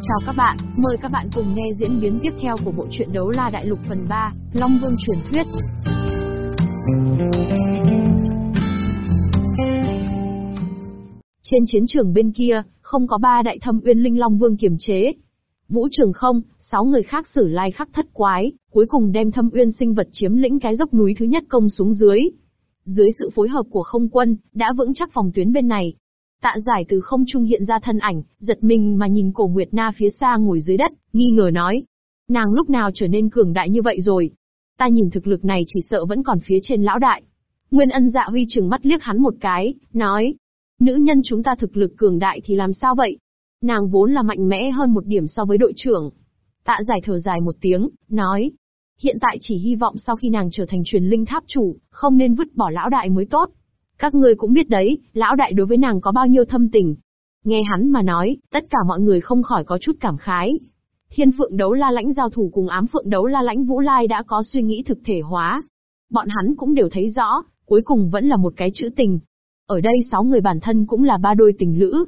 Chào các bạn, mời các bạn cùng nghe diễn biến tiếp theo của bộ truyện Đấu La Đại Lục phần 3, Long Vương truyền thuyết. Trên chiến trường bên kia, không có ba đại thâm uyên linh Long Vương kiềm chế. Vũ Trường không, sáu người khác xử lai khắc thất quái, cuối cùng đem thâm uyên sinh vật chiếm lĩnh cái dốc núi thứ nhất công xuống dưới. Dưới sự phối hợp của không quân, đã vững chắc phòng tuyến bên này, Tạ giải từ không trung hiện ra thân ảnh, giật mình mà nhìn cổ Nguyệt Na phía xa ngồi dưới đất, nghi ngờ nói. Nàng lúc nào trở nên cường đại như vậy rồi? Ta nhìn thực lực này chỉ sợ vẫn còn phía trên lão đại. Nguyên ân dạ huy trừng mắt liếc hắn một cái, nói. Nữ nhân chúng ta thực lực cường đại thì làm sao vậy? Nàng vốn là mạnh mẽ hơn một điểm so với đội trưởng. Tạ giải thở dài một tiếng, nói. Hiện tại chỉ hy vọng sau khi nàng trở thành truyền linh tháp chủ, không nên vứt bỏ lão đại mới tốt. Các ngươi cũng biết đấy, lão đại đối với nàng có bao nhiêu thâm tình. Nghe hắn mà nói, tất cả mọi người không khỏi có chút cảm khái. Thiên phượng đấu la lãnh giao thủ cùng ám phượng đấu la lãnh vũ lai đã có suy nghĩ thực thể hóa. Bọn hắn cũng đều thấy rõ, cuối cùng vẫn là một cái chữ tình. Ở đây sáu người bản thân cũng là ba đôi tình lữ.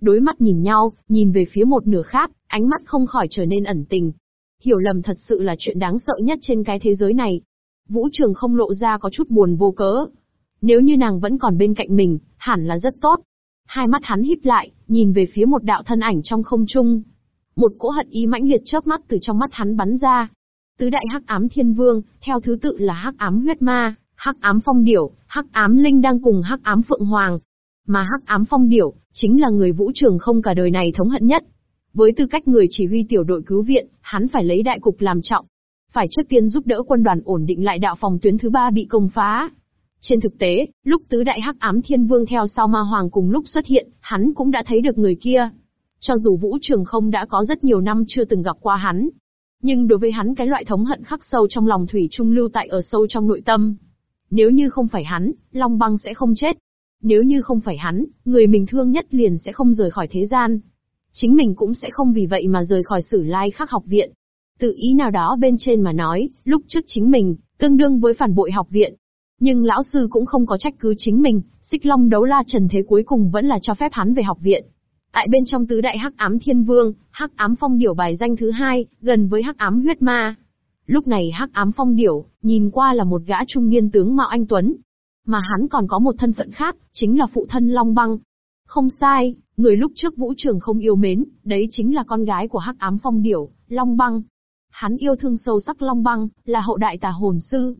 Đối mắt nhìn nhau, nhìn về phía một nửa khác, ánh mắt không khỏi trở nên ẩn tình. Hiểu lầm thật sự là chuyện đáng sợ nhất trên cái thế giới này. Vũ trường không lộ ra có chút buồn vô cớ. Nếu như nàng vẫn còn bên cạnh mình, hẳn là rất tốt. Hai mắt hắn híp lại, nhìn về phía một đạo thân ảnh trong không trung. Một cỗ hận ý mãnh liệt chớp mắt từ trong mắt hắn bắn ra. Tứ đại hắc ám thiên vương, theo thứ tự là hắc ám huyết ma, hắc ám phong điểu, hắc ám linh đang cùng hắc ám phượng hoàng. Mà hắc ám phong điểu, chính là người vũ trường không cả đời này thống hận nhất. Với tư cách người chỉ huy tiểu đội cứu viện, hắn phải lấy đại cục làm trọng. Phải trước tiên giúp đỡ quân đoàn ổn định lại đạo phòng tuyến thứ ba bị công phá. Trên thực tế, lúc tứ đại hắc ám thiên vương theo sau ma hoàng cùng lúc xuất hiện, hắn cũng đã thấy được người kia. Cho dù vũ trường không đã có rất nhiều năm chưa từng gặp qua hắn. Nhưng đối với hắn cái loại thống hận khắc sâu trong lòng thủy trung lưu tại ở sâu trong nội tâm. Nếu như không phải hắn, Long băng sẽ không chết. Nếu như không phải hắn, người mình thương nhất liền sẽ không rời khỏi thế gian. Chính mình cũng sẽ không vì vậy mà rời khỏi sử lai khắc học viện. Tự ý nào đó bên trên mà nói, lúc trước chính mình, tương đương với phản bội học viện, nhưng lão sư cũng không có trách cứ chính mình, xích long đấu la trần thế cuối cùng vẫn là cho phép hắn về học viện. Tại bên trong tứ đại hắc ám thiên vương, hắc ám phong điểu bài danh thứ hai, gần với hắc ám huyết ma. Lúc này hắc ám phong điểu, nhìn qua là một gã trung niên tướng mạo anh Tuấn. Mà hắn còn có một thân phận khác, chính là phụ thân Long Băng. Không sai, người lúc trước vũ trường không yêu mến, đấy chính là con gái của hắc ám phong điểu, Long Băng. Hắn yêu thương sâu sắc Long Băng, là hậu đại tà hồn sư,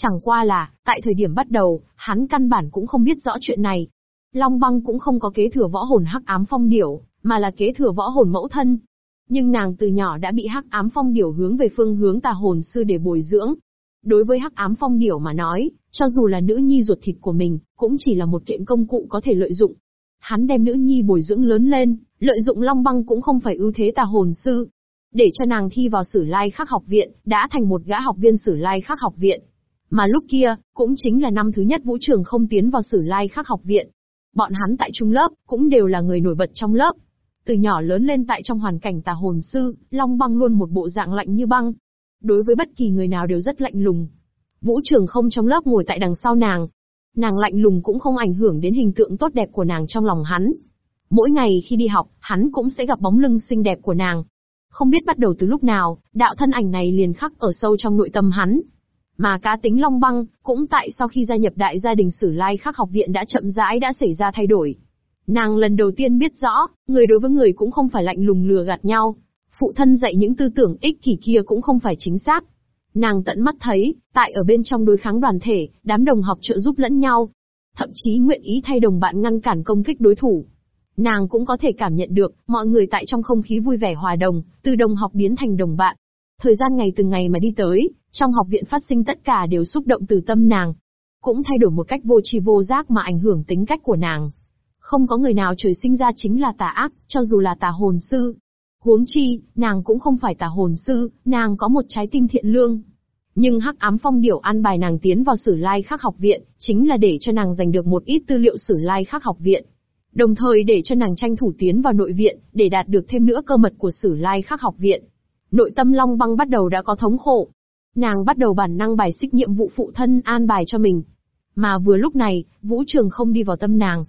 Chẳng qua là, tại thời điểm bắt đầu, hắn căn bản cũng không biết rõ chuyện này. Long băng cũng không có kế thừa võ hồn hắc ám phong điểu, mà là kế thừa võ hồn mẫu thân. Nhưng nàng từ nhỏ đã bị hắc ám phong điểu hướng về phương hướng tà hồn sư để bồi dưỡng. Đối với hắc ám phong điểu mà nói, cho dù là nữ nhi ruột thịt của mình, cũng chỉ là một kiện công cụ có thể lợi dụng. Hắn đem nữ nhi bồi dưỡng lớn lên, lợi dụng long băng cũng không phải ưu thế tà hồn sư. Để cho nàng thi vào sử lai khắc học viện, đã thành một gã học viên sử lai khắc học viện. Mà lúc kia, cũng chính là năm thứ nhất vũ trường không tiến vào sử lai khắc học viện. Bọn hắn tại trung lớp, cũng đều là người nổi bật trong lớp. Từ nhỏ lớn lên tại trong hoàn cảnh tà hồn sư, Long băng luôn một bộ dạng lạnh như băng. Đối với bất kỳ người nào đều rất lạnh lùng. Vũ trường không trong lớp ngồi tại đằng sau nàng. Nàng lạnh lùng cũng không ảnh hưởng đến hình tượng tốt đẹp của nàng trong lòng hắn. Mỗi ngày khi đi học, hắn cũng sẽ gặp bóng lưng xinh đẹp của nàng. Không biết bắt đầu từ lúc nào, đạo thân ảnh này liền khắc ở sâu trong nội tâm hắn, mà cá tính Long Băng, cũng tại sau khi gia nhập đại gia đình Sử Lai Khắc học viện đã chậm rãi đã xảy ra thay đổi. Nàng lần đầu tiên biết rõ, người đối với người cũng không phải lạnh lùng lừa gạt nhau. Phụ thân dạy những tư tưởng ích kỷ kia cũng không phải chính xác. Nàng tận mắt thấy, tại ở bên trong đối kháng đoàn thể, đám đồng học trợ giúp lẫn nhau. Thậm chí nguyện ý thay đồng bạn ngăn cản công kích đối thủ. Nàng cũng có thể cảm nhận được, mọi người tại trong không khí vui vẻ hòa đồng, từ đồng học biến thành đồng bạn. Thời gian ngày từng ngày mà đi tới, trong học viện phát sinh tất cả đều xúc động từ tâm nàng. Cũng thay đổi một cách vô tri vô giác mà ảnh hưởng tính cách của nàng. Không có người nào trời sinh ra chính là tà ác, cho dù là tà hồn sư. Huống chi, nàng cũng không phải tà hồn sư, nàng có một trái tim thiện lương. Nhưng hắc ám phong điểu an bài nàng tiến vào sử lai khắc học viện, chính là để cho nàng giành được một ít tư liệu sử lai khắc học viện. Đồng thời để cho nàng tranh thủ tiến vào nội viện, để đạt được thêm nữa cơ mật của sử lai khắc học viện. Nội tâm Long Băng bắt đầu đã có thống khổ, Nàng bắt đầu bản năng bài xích nhiệm vụ phụ thân an bài cho mình. Mà vừa lúc này, Vũ Trường không đi vào tâm nàng.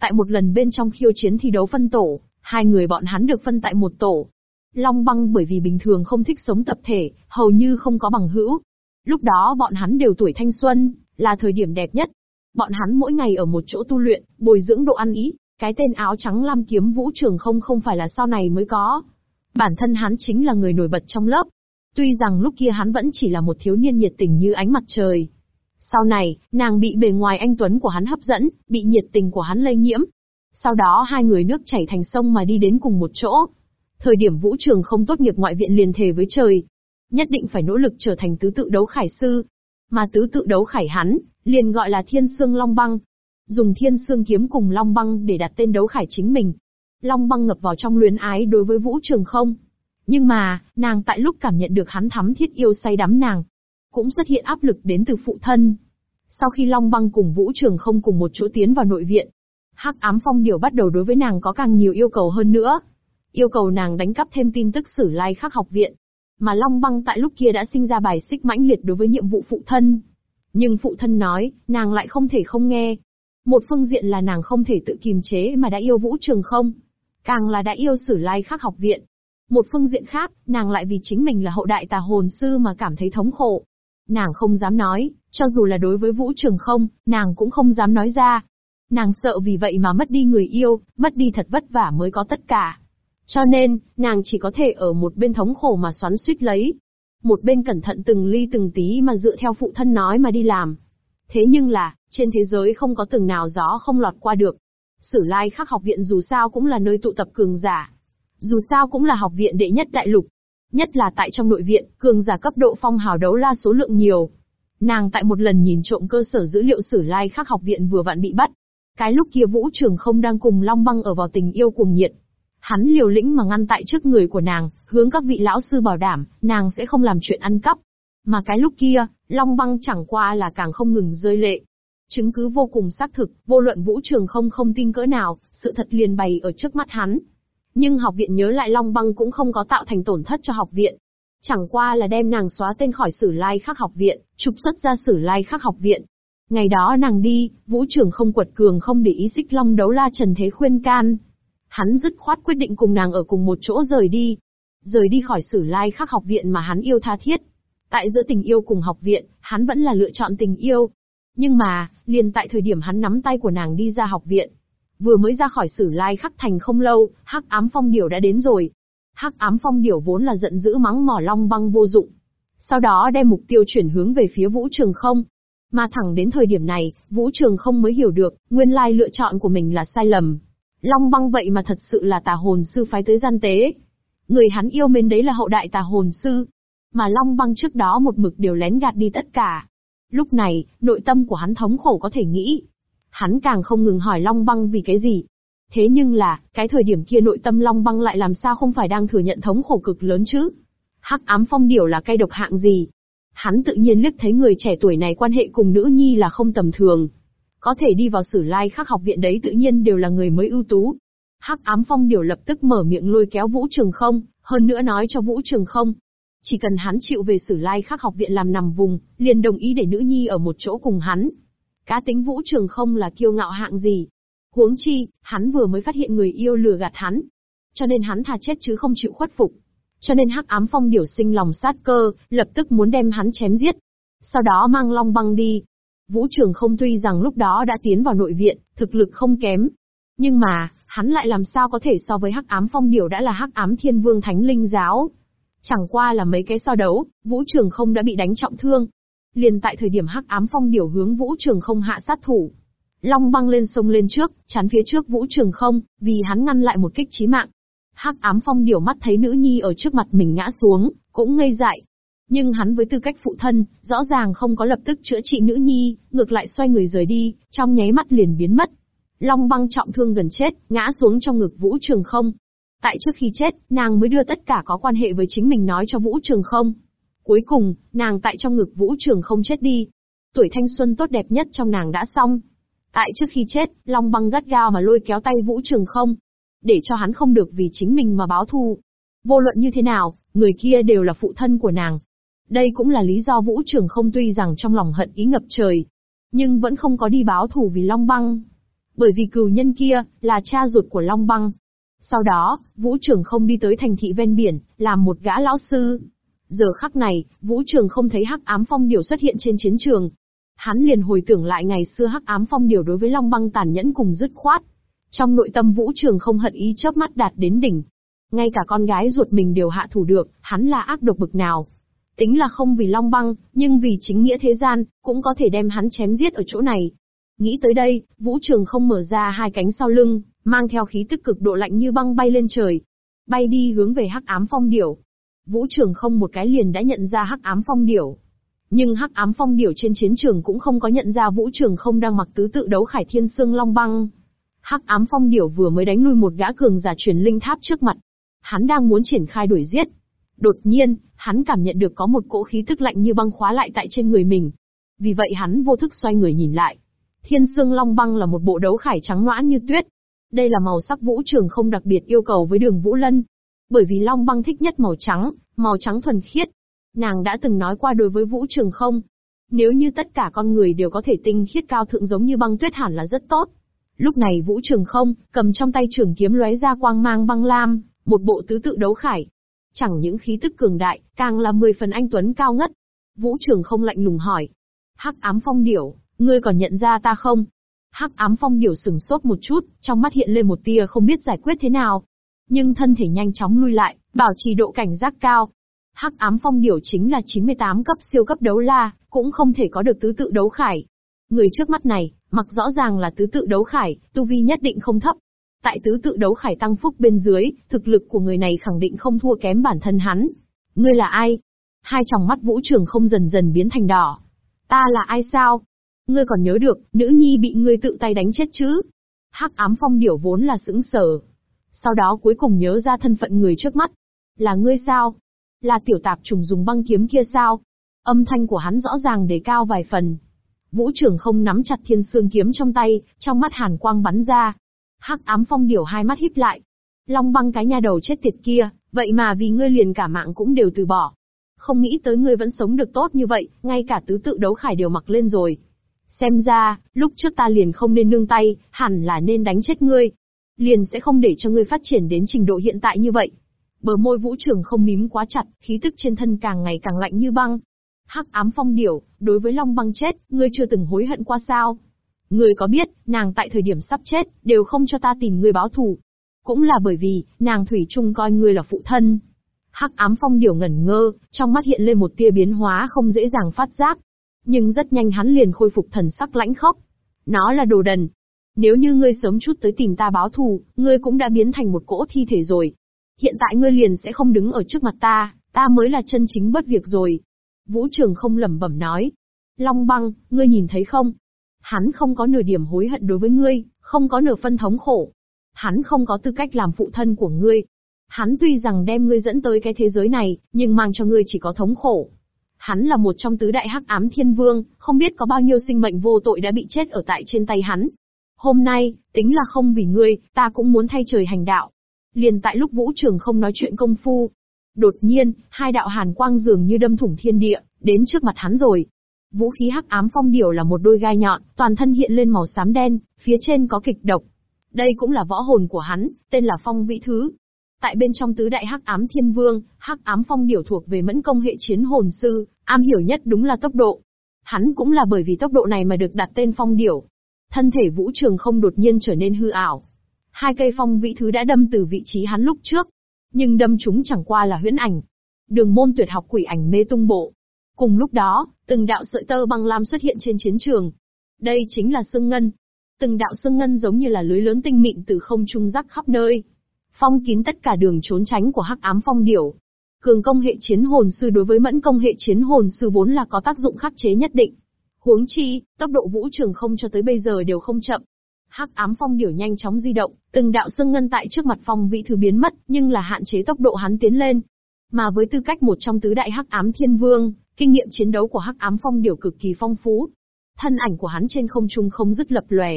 Tại một lần bên trong khiêu chiến thi đấu phân tổ, hai người bọn hắn được phân tại một tổ. Long băng bởi vì bình thường không thích sống tập thể, hầu như không có bằng hữu. Lúc đó bọn hắn đều tuổi thanh xuân, là thời điểm đẹp nhất. Bọn hắn mỗi ngày ở một chỗ tu luyện, bồi dưỡng độ ăn ý, cái tên áo trắng lam kiếm vũ trường không không phải là sau này mới có. Bản thân hắn chính là người nổi bật trong lớp. Tuy rằng lúc kia hắn vẫn chỉ là một thiếu niên nhiệt tình như ánh mặt trời. Sau này, nàng bị bề ngoài anh Tuấn của hắn hấp dẫn, bị nhiệt tình của hắn lây nhiễm. Sau đó hai người nước chảy thành sông mà đi đến cùng một chỗ. Thời điểm vũ trường không tốt nghiệp ngoại viện liền thề với trời. Nhất định phải nỗ lực trở thành tứ tự đấu khải sư. Mà tứ tự đấu khải hắn, liền gọi là thiên sương long băng. Dùng thiên sương kiếm cùng long băng để đặt tên đấu khải chính mình. Long băng ngập vào trong luyến ái đối với vũ trường không. Nhưng mà, nàng tại lúc cảm nhận được hắn thắm thiết yêu say đắm nàng, cũng xuất hiện áp lực đến từ phụ thân. Sau khi Long Băng cùng Vũ Trường không cùng một chỗ tiến vào nội viện, Hắc Ám Phong điều bắt đầu đối với nàng có càng nhiều yêu cầu hơn nữa. Yêu cầu nàng đánh cắp thêm tin tức sử lai khắc học viện. Mà Long Băng tại lúc kia đã sinh ra bài xích mãnh liệt đối với nhiệm vụ phụ thân. Nhưng phụ thân nói, nàng lại không thể không nghe. Một phương diện là nàng không thể tự kiềm chế mà đã yêu Vũ Trường không. Càng là đã yêu sử lai khắc học viện. Một phương diện khác, nàng lại vì chính mình là hậu đại tà hồn sư mà cảm thấy thống khổ. Nàng không dám nói, cho dù là đối với Vũ Trường không, nàng cũng không dám nói ra. Nàng sợ vì vậy mà mất đi người yêu, mất đi thật vất vả mới có tất cả. Cho nên, nàng chỉ có thể ở một bên thống khổ mà xoắn suýt lấy. Một bên cẩn thận từng ly từng tí mà dựa theo phụ thân nói mà đi làm. Thế nhưng là, trên thế giới không có từng nào gió không lọt qua được. Sử lai khắc học viện dù sao cũng là nơi tụ tập cường giả. Dù sao cũng là học viện đệ nhất đại lục. Nhất là tại trong nội viện, cường giả cấp độ phong hào đấu la số lượng nhiều. Nàng tại một lần nhìn trộm cơ sở dữ liệu sử lai khắc học viện vừa vặn bị bắt. Cái lúc kia Vũ Trường không đang cùng Long Băng ở vào tình yêu cùng nhiệt. Hắn liều lĩnh mà ngăn tại trước người của nàng, hướng các vị lão sư bảo đảm, nàng sẽ không làm chuyện ăn cắp. Mà cái lúc kia, Long Băng chẳng qua là càng không ngừng rơi lệ. Chứng cứ vô cùng xác thực, vô luận Vũ Trường không không tin cỡ nào, sự thật liền bày ở trước mắt hắn. Nhưng học viện nhớ lại Long Băng cũng không có tạo thành tổn thất cho học viện. Chẳng qua là đem nàng xóa tên khỏi sử lai khắc học viện, trục xuất ra sử lai khắc học viện. Ngày đó nàng đi, vũ trường không quật cường không để ý xích long đấu la trần thế khuyên can. Hắn dứt khoát quyết định cùng nàng ở cùng một chỗ rời đi. Rời đi khỏi sử lai khắc học viện mà hắn yêu tha thiết. Tại giữa tình yêu cùng học viện, hắn vẫn là lựa chọn tình yêu. Nhưng mà, liền tại thời điểm hắn nắm tay của nàng đi ra học viện, vừa mới ra khỏi sử lai khắc thành không lâu, hắc ám phong điểu đã đến rồi. Hắc ám phong điểu vốn là giận dữ mắng mỏ long băng vô dụng. Sau đó đem mục tiêu chuyển hướng về phía vũ trường không. Mà thẳng đến thời điểm này, vũ trường không mới hiểu được, nguyên lai lựa chọn của mình là sai lầm. Long băng vậy mà thật sự là tà hồn sư phái tới gian tế. Người hắn yêu mến đấy là hậu đại tà hồn sư. Mà Long băng trước đó một mực đều lén gạt đi tất cả. Lúc này, nội tâm của hắn thống khổ có thể nghĩ. Hắn càng không ngừng hỏi Long băng vì cái gì, Thế nhưng là, cái thời điểm kia nội tâm Long Băng lại làm sao không phải đang thừa nhận thống khổ cực lớn chứ? Hắc ám phong điểu là cây độc hạng gì? Hắn tự nhiên liếc thấy người trẻ tuổi này quan hệ cùng nữ nhi là không tầm thường. Có thể đi vào sử lai khắc học viện đấy tự nhiên đều là người mới ưu tú. Hắc ám phong điểu lập tức mở miệng lôi kéo Vũ Trường không, hơn nữa nói cho Vũ Trường không. Chỉ cần hắn chịu về sử lai khắc học viện làm nằm vùng, liền đồng ý để nữ nhi ở một chỗ cùng hắn. Cá tính Vũ Trường không là kiêu ngạo hạng gì, Huống chi, hắn vừa mới phát hiện người yêu lừa gạt hắn. Cho nên hắn thà chết chứ không chịu khuất phục. Cho nên hắc ám phong điều sinh lòng sát cơ, lập tức muốn đem hắn chém giết. Sau đó mang long băng đi. Vũ trường không tuy rằng lúc đó đã tiến vào nội viện, thực lực không kém. Nhưng mà, hắn lại làm sao có thể so với hắc ám phong điểu đã là hắc ám thiên vương thánh linh giáo. Chẳng qua là mấy cái so đấu, vũ trường không đã bị đánh trọng thương. Liền tại thời điểm hắc ám phong điều hướng vũ trường không hạ sát thủ, Long băng lên sông lên trước, chắn phía trước Vũ Trường không, vì hắn ngăn lại một kích chí mạng. Hắc ám phong điểu mắt thấy nữ nhi ở trước mặt mình ngã xuống, cũng ngây dại. Nhưng hắn với tư cách phụ thân, rõ ràng không có lập tức chữa trị nữ nhi, ngược lại xoay người rời đi, trong nháy mắt liền biến mất. Long băng trọng thương gần chết, ngã xuống trong ngực Vũ Trường không. Tại trước khi chết, nàng mới đưa tất cả có quan hệ với chính mình nói cho Vũ Trường không. Cuối cùng, nàng tại trong ngực Vũ Trường không chết đi. Tuổi thanh xuân tốt đẹp nhất trong nàng đã xong, Tại trước khi chết, Long băng gắt gao mà lôi kéo tay Vũ Trường không. Để cho hắn không được vì chính mình mà báo thù. Vô luận như thế nào, người kia đều là phụ thân của nàng. Đây cũng là lý do Vũ Trường không tuy rằng trong lòng hận ý ngập trời. Nhưng vẫn không có đi báo thù vì Long băng. Bởi vì cừu nhân kia, là cha ruột của Long băng. Sau đó, Vũ Trường không đi tới thành thị ven biển, làm một gã lão sư. Giờ khắc này, Vũ Trường không thấy hắc ám phong điểu xuất hiện trên chiến trường. Hắn liền hồi tưởng lại ngày xưa hắc ám phong điểu đối với Long băng tàn nhẫn cùng dứt khoát. Trong nội tâm Vũ Trường không hận ý chớp mắt đạt đến đỉnh. Ngay cả con gái ruột mình đều hạ thủ được, hắn là ác độc bực nào. Tính là không vì Long băng, nhưng vì chính nghĩa thế gian, cũng có thể đem hắn chém giết ở chỗ này. Nghĩ tới đây, Vũ Trường không mở ra hai cánh sau lưng, mang theo khí tức cực độ lạnh như băng bay lên trời. Bay đi hướng về hắc ám phong điểu. Vũ Trường không một cái liền đã nhận ra hắc ám phong điểu. Nhưng hắc ám phong điểu trên chiến trường cũng không có nhận ra Vũ Trường không đang mặc tứ tự đấu khải thiên xương long băng. Hắc ám phong điểu vừa mới đánh lui một gã cường giả truyền linh tháp trước mặt. Hắn đang muốn triển khai đuổi giết. Đột nhiên, hắn cảm nhận được có một cỗ khí tức lạnh như băng khóa lại tại trên người mình. Vì vậy hắn vô thức xoay người nhìn lại. Thiên Sương long băng là một bộ đấu khải trắng noãn như tuyết, đây là màu sắc vũ trường không đặc biệt yêu cầu với đường Vũ Lân. Bởi vì Long băng thích nhất màu trắng, màu trắng thuần khiết. Nàng đã từng nói qua đối với vũ trường không. Nếu như tất cả con người đều có thể tinh khiết cao thượng giống như băng tuyết hẳn là rất tốt. Lúc này vũ trường không, cầm trong tay trường kiếm lóe ra quang mang băng lam, một bộ tứ tự đấu khải. Chẳng những khí tức cường đại, càng là mười phần anh Tuấn cao ngất. Vũ trường không lạnh lùng hỏi. Hắc ám phong điểu, ngươi còn nhận ra ta không? Hắc ám phong điểu sừng sốt một chút, trong mắt hiện lên một tia không biết giải quyết thế nào. Nhưng thân thể nhanh chóng lui lại, bảo trì độ cảnh giác cao. Hắc ám phong điểu chính là 98 cấp siêu cấp đấu la, cũng không thể có được tứ tự đấu khải. Người trước mắt này, mặc rõ ràng là tứ tự đấu khải, tu vi nhất định không thấp. Tại tứ tự đấu khải tăng phúc bên dưới, thực lực của người này khẳng định không thua kém bản thân hắn. Ngươi là ai? Hai tròng mắt vũ trường không dần dần biến thành đỏ. Ta là ai sao? Ngươi còn nhớ được, nữ nhi bị ngươi tự tay đánh chết chứ? Hắc ám phong điểu vốn là sững sờ. Sau đó cuối cùng nhớ ra thân phận người trước mắt. Là ngươi sao? Là tiểu tạp trùng dùng băng kiếm kia sao? Âm thanh của hắn rõ ràng đề cao vài phần. Vũ trưởng không nắm chặt thiên sương kiếm trong tay, trong mắt hàn quang bắn ra. Hắc ám phong điểu hai mắt híp lại. Long băng cái nha đầu chết tiệt kia, vậy mà vì ngươi liền cả mạng cũng đều từ bỏ. Không nghĩ tới ngươi vẫn sống được tốt như vậy, ngay cả tứ tự đấu khải đều mặc lên rồi. Xem ra, lúc trước ta liền không nên nương tay, hẳn là nên đánh chết ngươi. Liền sẽ không để cho ngươi phát triển đến trình độ hiện tại như vậy. Bờ môi vũ trường không mím quá chặt, khí tức trên thân càng ngày càng lạnh như băng. Hắc ám phong điểu, đối với long băng chết, ngươi chưa từng hối hận qua sao? Ngươi có biết, nàng tại thời điểm sắp chết, đều không cho ta tìm ngươi báo thù. Cũng là bởi vì, nàng thủy chung coi ngươi là phụ thân. Hắc ám phong điểu ngẩn ngơ, trong mắt hiện lên một tia biến hóa không dễ dàng phát giác, nhưng rất nhanh hắn liền khôi phục thần sắc lãnh khốc. Nó là đồ đần. Nếu như ngươi sớm chút tới tìm ta báo thù, ngươi cũng đã biến thành một cỗ thi thể rồi. Hiện tại ngươi liền sẽ không đứng ở trước mặt ta, ta mới là chân chính bất việc rồi. Vũ Trường không lẩm bẩm nói. Long băng, ngươi nhìn thấy không? Hắn không có nửa điểm hối hận đối với ngươi, không có nửa phân thống khổ. Hắn không có tư cách làm phụ thân của ngươi. Hắn tuy rằng đem ngươi dẫn tới cái thế giới này, nhưng mang cho ngươi chỉ có thống khổ. Hắn là một trong tứ đại hắc ám thiên vương, không biết có bao nhiêu sinh mệnh vô tội đã bị chết ở tại trên tay hắn. Hôm nay, tính là không vì ngươi, ta cũng muốn thay trời hành đạo. Liền tại lúc vũ trường không nói chuyện công phu. Đột nhiên, hai đạo hàn quang dường như đâm thủng thiên địa, đến trước mặt hắn rồi. Vũ khí hắc ám phong điểu là một đôi gai nhọn, toàn thân hiện lên màu xám đen, phía trên có kịch độc. Đây cũng là võ hồn của hắn, tên là phong vĩ thứ, Tại bên trong tứ đại hắc ám thiên vương, hắc ám phong điểu thuộc về mẫn công hệ chiến hồn sư, am hiểu nhất đúng là tốc độ. Hắn cũng là bởi vì tốc độ này mà được đặt tên phong điểu. Thân thể vũ trường không đột nhiên trở nên hư ảo. Hai cây phong vĩ thứ đã đâm từ vị trí hắn lúc trước. Nhưng đâm chúng chẳng qua là huyễn ảnh. Đường môn tuyệt học quỷ ảnh mê tung bộ. Cùng lúc đó, từng đạo sợi tơ băng lam xuất hiện trên chiến trường. Đây chính là sương ngân. Từng đạo sương ngân giống như là lưới lớn tinh mịn từ không trung rắc khắp nơi, phong kín tất cả đường trốn tránh của hắc ám phong điểu. Cường công hệ chiến hồn sư đối với mẫn công hệ chiến hồn sư vốn là có tác dụng khắc chế nhất định. Huống chi, tốc độ vũ trường không cho tới bây giờ đều không chậm. Hắc ám phong điểu nhanh chóng di động, từng đạo xương ngân tại trước mặt phong vị thứ biến mất, nhưng là hạn chế tốc độ hắn tiến lên. Mà với tư cách một trong tứ đại hắc ám thiên vương, kinh nghiệm chiến đấu của hắc ám phong điểu cực kỳ phong phú. Thân ảnh của hắn trên không trung không dứt lập lòe.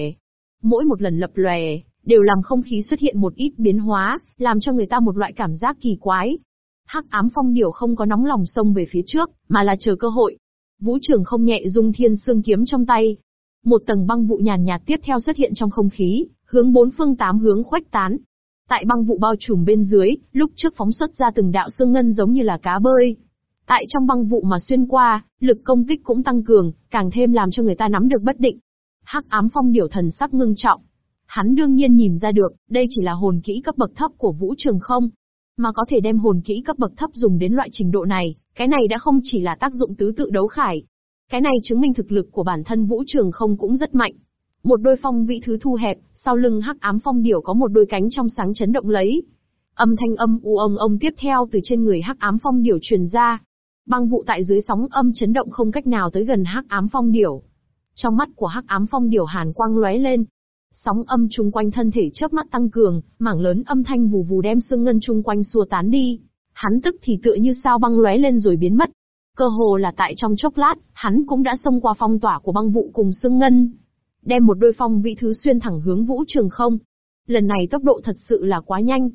Mỗi một lần lập lòe, đều làm không khí xuất hiện một ít biến hóa, làm cho người ta một loại cảm giác kỳ quái. Hắc ám phong điểu không có nóng lòng xông về phía trước, mà là chờ cơ hội. Vũ trường không nhẹ dung thiên xương kiếm trong tay. Một tầng băng vụ nhàn nhạt tiếp theo xuất hiện trong không khí, hướng bốn phương tám hướng khuếch tán. Tại băng vụ bao trùm bên dưới, lúc trước phóng xuất ra từng đạo xương ngân giống như là cá bơi. Tại trong băng vụ mà xuyên qua, lực công kích cũng tăng cường, càng thêm làm cho người ta nắm được bất định. Hắc ám phong điểu thần sắc ngưng trọng. Hắn đương nhiên nhìn ra được, đây chỉ là hồn kỹ cấp bậc thấp của vũ trường không. Mà có thể đem hồn kỹ cấp bậc thấp dùng đến loại trình độ này, cái này đã không chỉ là tác dụng tứ tự đấu khải. Cái này chứng minh thực lực của bản thân vũ trường không cũng rất mạnh. Một đôi phong vị thứ thu hẹp, sau lưng hắc ám phong điểu có một đôi cánh trong sáng chấn động lấy. Âm thanh âm u ông ông tiếp theo từ trên người hắc ám phong điểu truyền ra. Băng vụ tại dưới sóng âm chấn động không cách nào tới gần hắc ám phong điểu. Trong mắt của hắc ám phong điểu hàn quang lóe lên. Sóng âm chung quanh thân thể chớp mắt tăng cường, mảng lớn âm thanh vù vù đem xương ngân chung quanh xua tán đi. Hắn tức thì tựa như sao băng lóe lên rồi biến mất. Cơ hồ là tại trong chốc lát, hắn cũng đã xông qua phong tỏa của băng vụ cùng xương ngân đem một đôi phong vị thứ xuyên thẳng hướng vũ trường không. Lần này tốc độ thật sự là quá nhanh.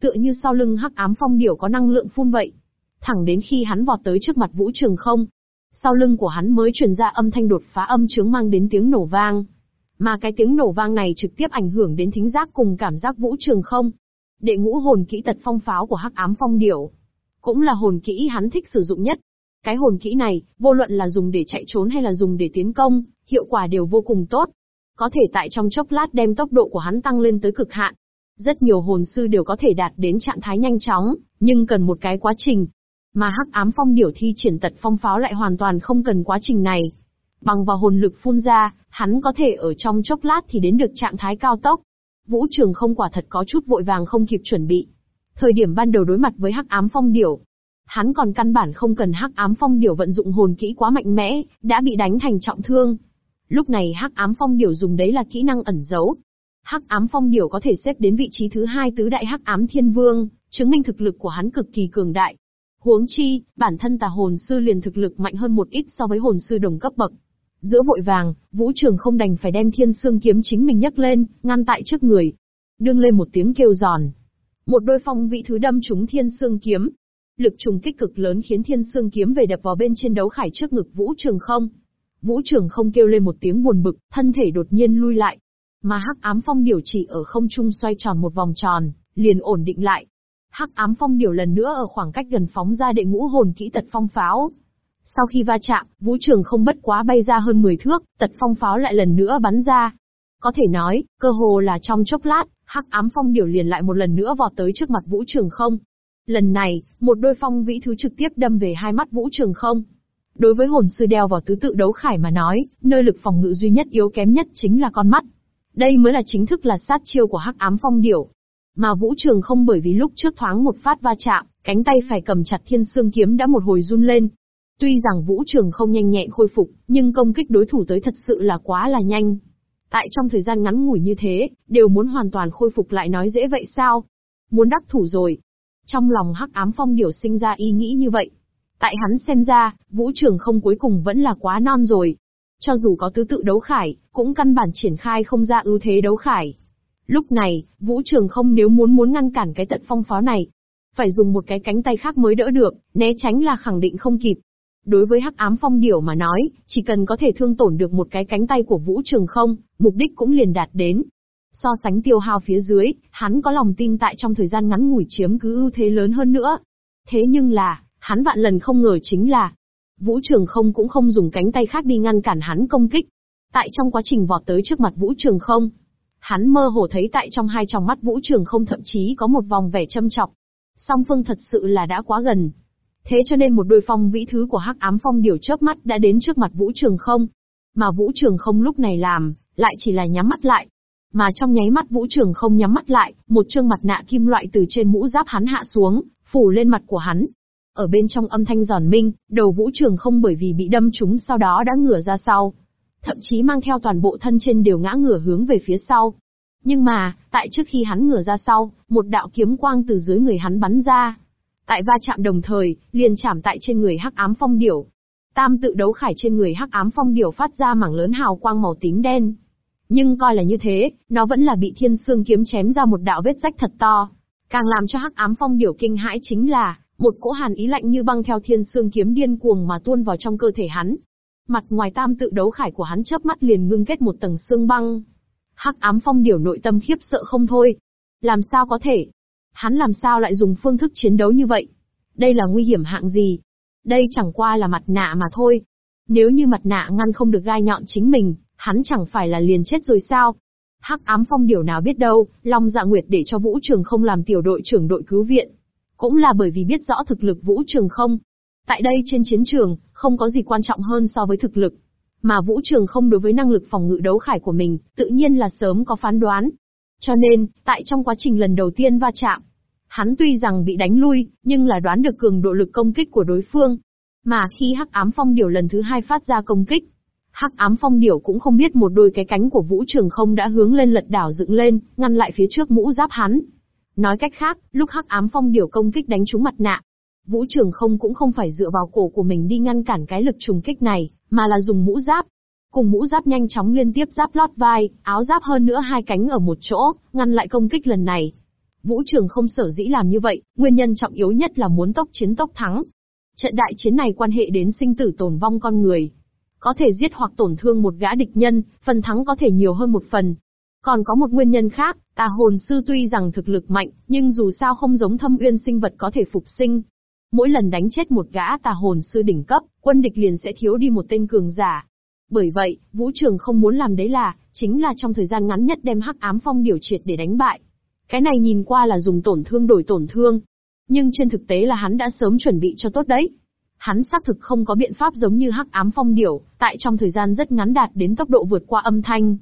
Tựa như sau lưng hắc ám phong điểu có năng lượng phun vậy. Thẳng đến khi hắn vọt tới trước mặt vũ trường không. Sau lưng của hắn mới truyền ra âm thanh đột phá âm chướng mang đến tiếng nổ vang. Mà cái tiếng nổ vang này trực tiếp ảnh hưởng đến thính giác cùng cảm giác vũ trường không. Đệ ngũ hồn kỹ tật phong pháo của hắc ám phong điểu. Cũng là hồn kỹ hắn thích sử dụng nhất. Cái hồn kỹ này, vô luận là dùng để chạy trốn hay là dùng để tiến công, hiệu quả đều vô cùng tốt có thể tại trong chốc lát đem tốc độ của hắn tăng lên tới cực hạn. Rất nhiều hồn sư đều có thể đạt đến trạng thái nhanh chóng, nhưng cần một cái quá trình. Mà hắc ám phong điểu thi triển tật phong pháo lại hoàn toàn không cần quá trình này. Bằng vào hồn lực phun ra, hắn có thể ở trong chốc lát thì đến được trạng thái cao tốc. Vũ trường không quả thật có chút vội vàng không kịp chuẩn bị. Thời điểm ban đầu đối mặt với hắc ám phong điểu, hắn còn căn bản không cần hắc ám phong điểu vận dụng hồn kỹ quá mạnh mẽ, đã bị đánh thành trọng thương. Lúc này hắc ám phong điểu dùng đấy là kỹ năng ẩn giấu. Hắc ám phong điểu có thể xếp đến vị trí thứ hai tứ đại hắc ám thiên vương, chứng minh thực lực của hắn cực kỳ cường đại. Huống chi, bản thân tà hồn sư liền thực lực mạnh hơn một ít so với hồn sư đồng cấp bậc. Giữa vội vàng, vũ trường không đành phải đem thiên xương kiếm chính mình nhấc lên, ngăn tại trước người. Đương lên một tiếng kêu giòn. Một đôi phong vị thứ đâm trúng thiên xương kiếm. Lực trùng kích cực lớn khiến thiên xương kiếm về đập vào bên trên đấu khải trước ngực vũ trường không. Vũ trường không kêu lên một tiếng buồn bực, thân thể đột nhiên lui lại. Mà hắc ám phong điều chỉ ở không trung xoay tròn một vòng tròn, liền ổn định lại. Hắc ám phong điều lần nữa ở khoảng cách gần phóng ra đệ ngũ hồn kỹ tật phong pháo. Sau khi va chạm, vũ trường không bất quá bay ra hơn 10 thước, tật phong pháo lại lần nữa bắn ra. Có thể nói, cơ hồ là trong chốc lát, hắc ám phong điểu liền lại một lần nữa vọt tới trước mặt vũ trường không. Lần này, một đôi phong vĩ thứ trực tiếp đâm về hai mắt vũ trường không. Đối với hồn sư đeo vào tứ tự đấu khải mà nói, nơi lực phòng ngự duy nhất yếu kém nhất chính là con mắt. Đây mới là chính thức là sát chiêu của hắc ám phong điểu. Mà vũ trường không bởi vì lúc trước thoáng một phát va chạm, cánh tay phải cầm chặt thiên xương kiếm đã một hồi run lên. Tuy rằng vũ trường không nhanh nhẹn khôi phục, nhưng công kích đối thủ tới thật sự là quá là nhanh. Tại trong thời gian ngắn ngủi như thế, đều muốn hoàn toàn khôi phục lại nói dễ vậy sao? Muốn đắc thủ rồi. Trong lòng hắc ám phong điểu sinh ra ý nghĩ như vậy, Tại hắn xem ra, vũ trường không cuối cùng vẫn là quá non rồi. Cho dù có tứ tự đấu khải, cũng căn bản triển khai không ra ưu thế đấu khải. Lúc này, vũ trường không nếu muốn muốn ngăn cản cái tận phong pháo này, phải dùng một cái cánh tay khác mới đỡ được, né tránh là khẳng định không kịp. Đối với hắc ám phong điểu mà nói, chỉ cần có thể thương tổn được một cái cánh tay của vũ trường không, mục đích cũng liền đạt đến. So sánh tiêu hao phía dưới, hắn có lòng tin tại trong thời gian ngắn ngủi chiếm cứ ưu thế lớn hơn nữa. Thế nhưng là, Hắn vạn lần không ngờ chính là, Vũ Trường không cũng không dùng cánh tay khác đi ngăn cản hắn công kích. Tại trong quá trình vọt tới trước mặt Vũ Trường không, hắn mơ hồ thấy tại trong hai tròng mắt Vũ Trường không thậm chí có một vòng vẻ châm chọc. Song phương thật sự là đã quá gần. Thế cho nên một đôi phong vĩ thứ của hắc ám phong điều chớp mắt đã đến trước mặt Vũ Trường không. Mà Vũ Trường không lúc này làm, lại chỉ là nhắm mắt lại. Mà trong nháy mắt Vũ Trường không nhắm mắt lại, một trương mặt nạ kim loại từ trên mũ giáp hắn hạ xuống, phủ lên mặt của hắn, ở bên trong âm thanh giòn minh, đầu vũ trường không bởi vì bị đâm trúng sau đó đã ngửa ra sau. Thậm chí mang theo toàn bộ thân trên đều ngã ngửa hướng về phía sau. Nhưng mà, tại trước khi hắn ngửa ra sau, một đạo kiếm quang từ dưới người hắn bắn ra. Tại va chạm đồng thời, liền chạm tại trên người hắc ám phong điểu. Tam tự đấu khải trên người hắc ám phong điểu phát ra mảng lớn hào quang màu tím đen. Nhưng coi là như thế, nó vẫn là bị thiên xương kiếm chém ra một đạo vết rách thật to. Càng làm cho hắc ám phong điểu kinh hãi chính là, một cỗ hàn ý lạnh như băng theo thiên xương kiếm điên cuồng mà tuôn vào trong cơ thể hắn. Mặt ngoài tam tự đấu khải của hắn chớp mắt liền ngưng kết một tầng xương băng. Hắc ám phong điểu nội tâm khiếp sợ không thôi. Làm sao có thể? Hắn làm sao lại dùng phương thức chiến đấu như vậy? Đây là nguy hiểm hạng gì? Đây chẳng qua là mặt nạ mà thôi. Nếu như mặt nạ ngăn không được gai nhọn chính mình, hắn chẳng phải là liền chết rồi sao? Hắc ám phong điều nào biết đâu, Long Dạ Nguyệt để cho Vũ Trường không làm tiểu đội trưởng đội cứu viện. Cũng là bởi vì biết rõ thực lực Vũ Trường không. Tại đây trên chiến trường, không có gì quan trọng hơn so với thực lực. Mà Vũ Trường không đối với năng lực phòng ngự đấu khải của mình, tự nhiên là sớm có phán đoán. Cho nên, tại trong quá trình lần đầu tiên va chạm, hắn tuy rằng bị đánh lui, nhưng là đoán được cường độ lực công kích của đối phương. Mà khi Hắc Ám Phong Điểu lần thứ hai phát ra công kích, Hắc Ám Phong Điểu cũng không biết một đôi cái cánh của Vũ Trường không đã hướng lên lật đảo dựng lên, ngăn lại phía trước mũ giáp hắn. Nói cách khác, lúc Hắc Ám Phong Điểu công kích đánh trúng mặt nạ, Vũ Trường không cũng không phải dựa vào cổ của mình đi ngăn cản cái lực trùng kích này, mà là dùng mũ giáp. Cùng mũ giáp nhanh chóng liên tiếp giáp lót vai, áo giáp hơn nữa hai cánh ở một chỗ, ngăn lại công kích lần này. Vũ Trường không sở dĩ làm như vậy, nguyên nhân trọng yếu nhất là muốn tốc chiến tốc thắng. Trận đại chiến này quan hệ đến sinh tử tồn vong con người. Có thể giết hoặc tổn thương một gã địch nhân, phần thắng có thể nhiều hơn một phần. Còn có một nguyên nhân khác, tà hồn sư tuy rằng thực lực mạnh, nhưng dù sao không giống thâm uyên sinh vật có thể phục sinh, Mỗi lần đánh chết một gã tà hồn sư đỉnh cấp, quân địch liền sẽ thiếu đi một tên cường giả. Bởi vậy, Vũ Trường không muốn làm đấy là, chính là trong thời gian ngắn nhất đem hắc ám phong điều triệt để đánh bại. Cái này nhìn qua là dùng tổn thương đổi tổn thương. Nhưng trên thực tế là hắn đã sớm chuẩn bị cho tốt đấy. Hắn xác thực không có biện pháp giống như hắc ám phong điểu, tại trong thời gian rất ngắn đạt đến tốc độ vượt qua âm thanh.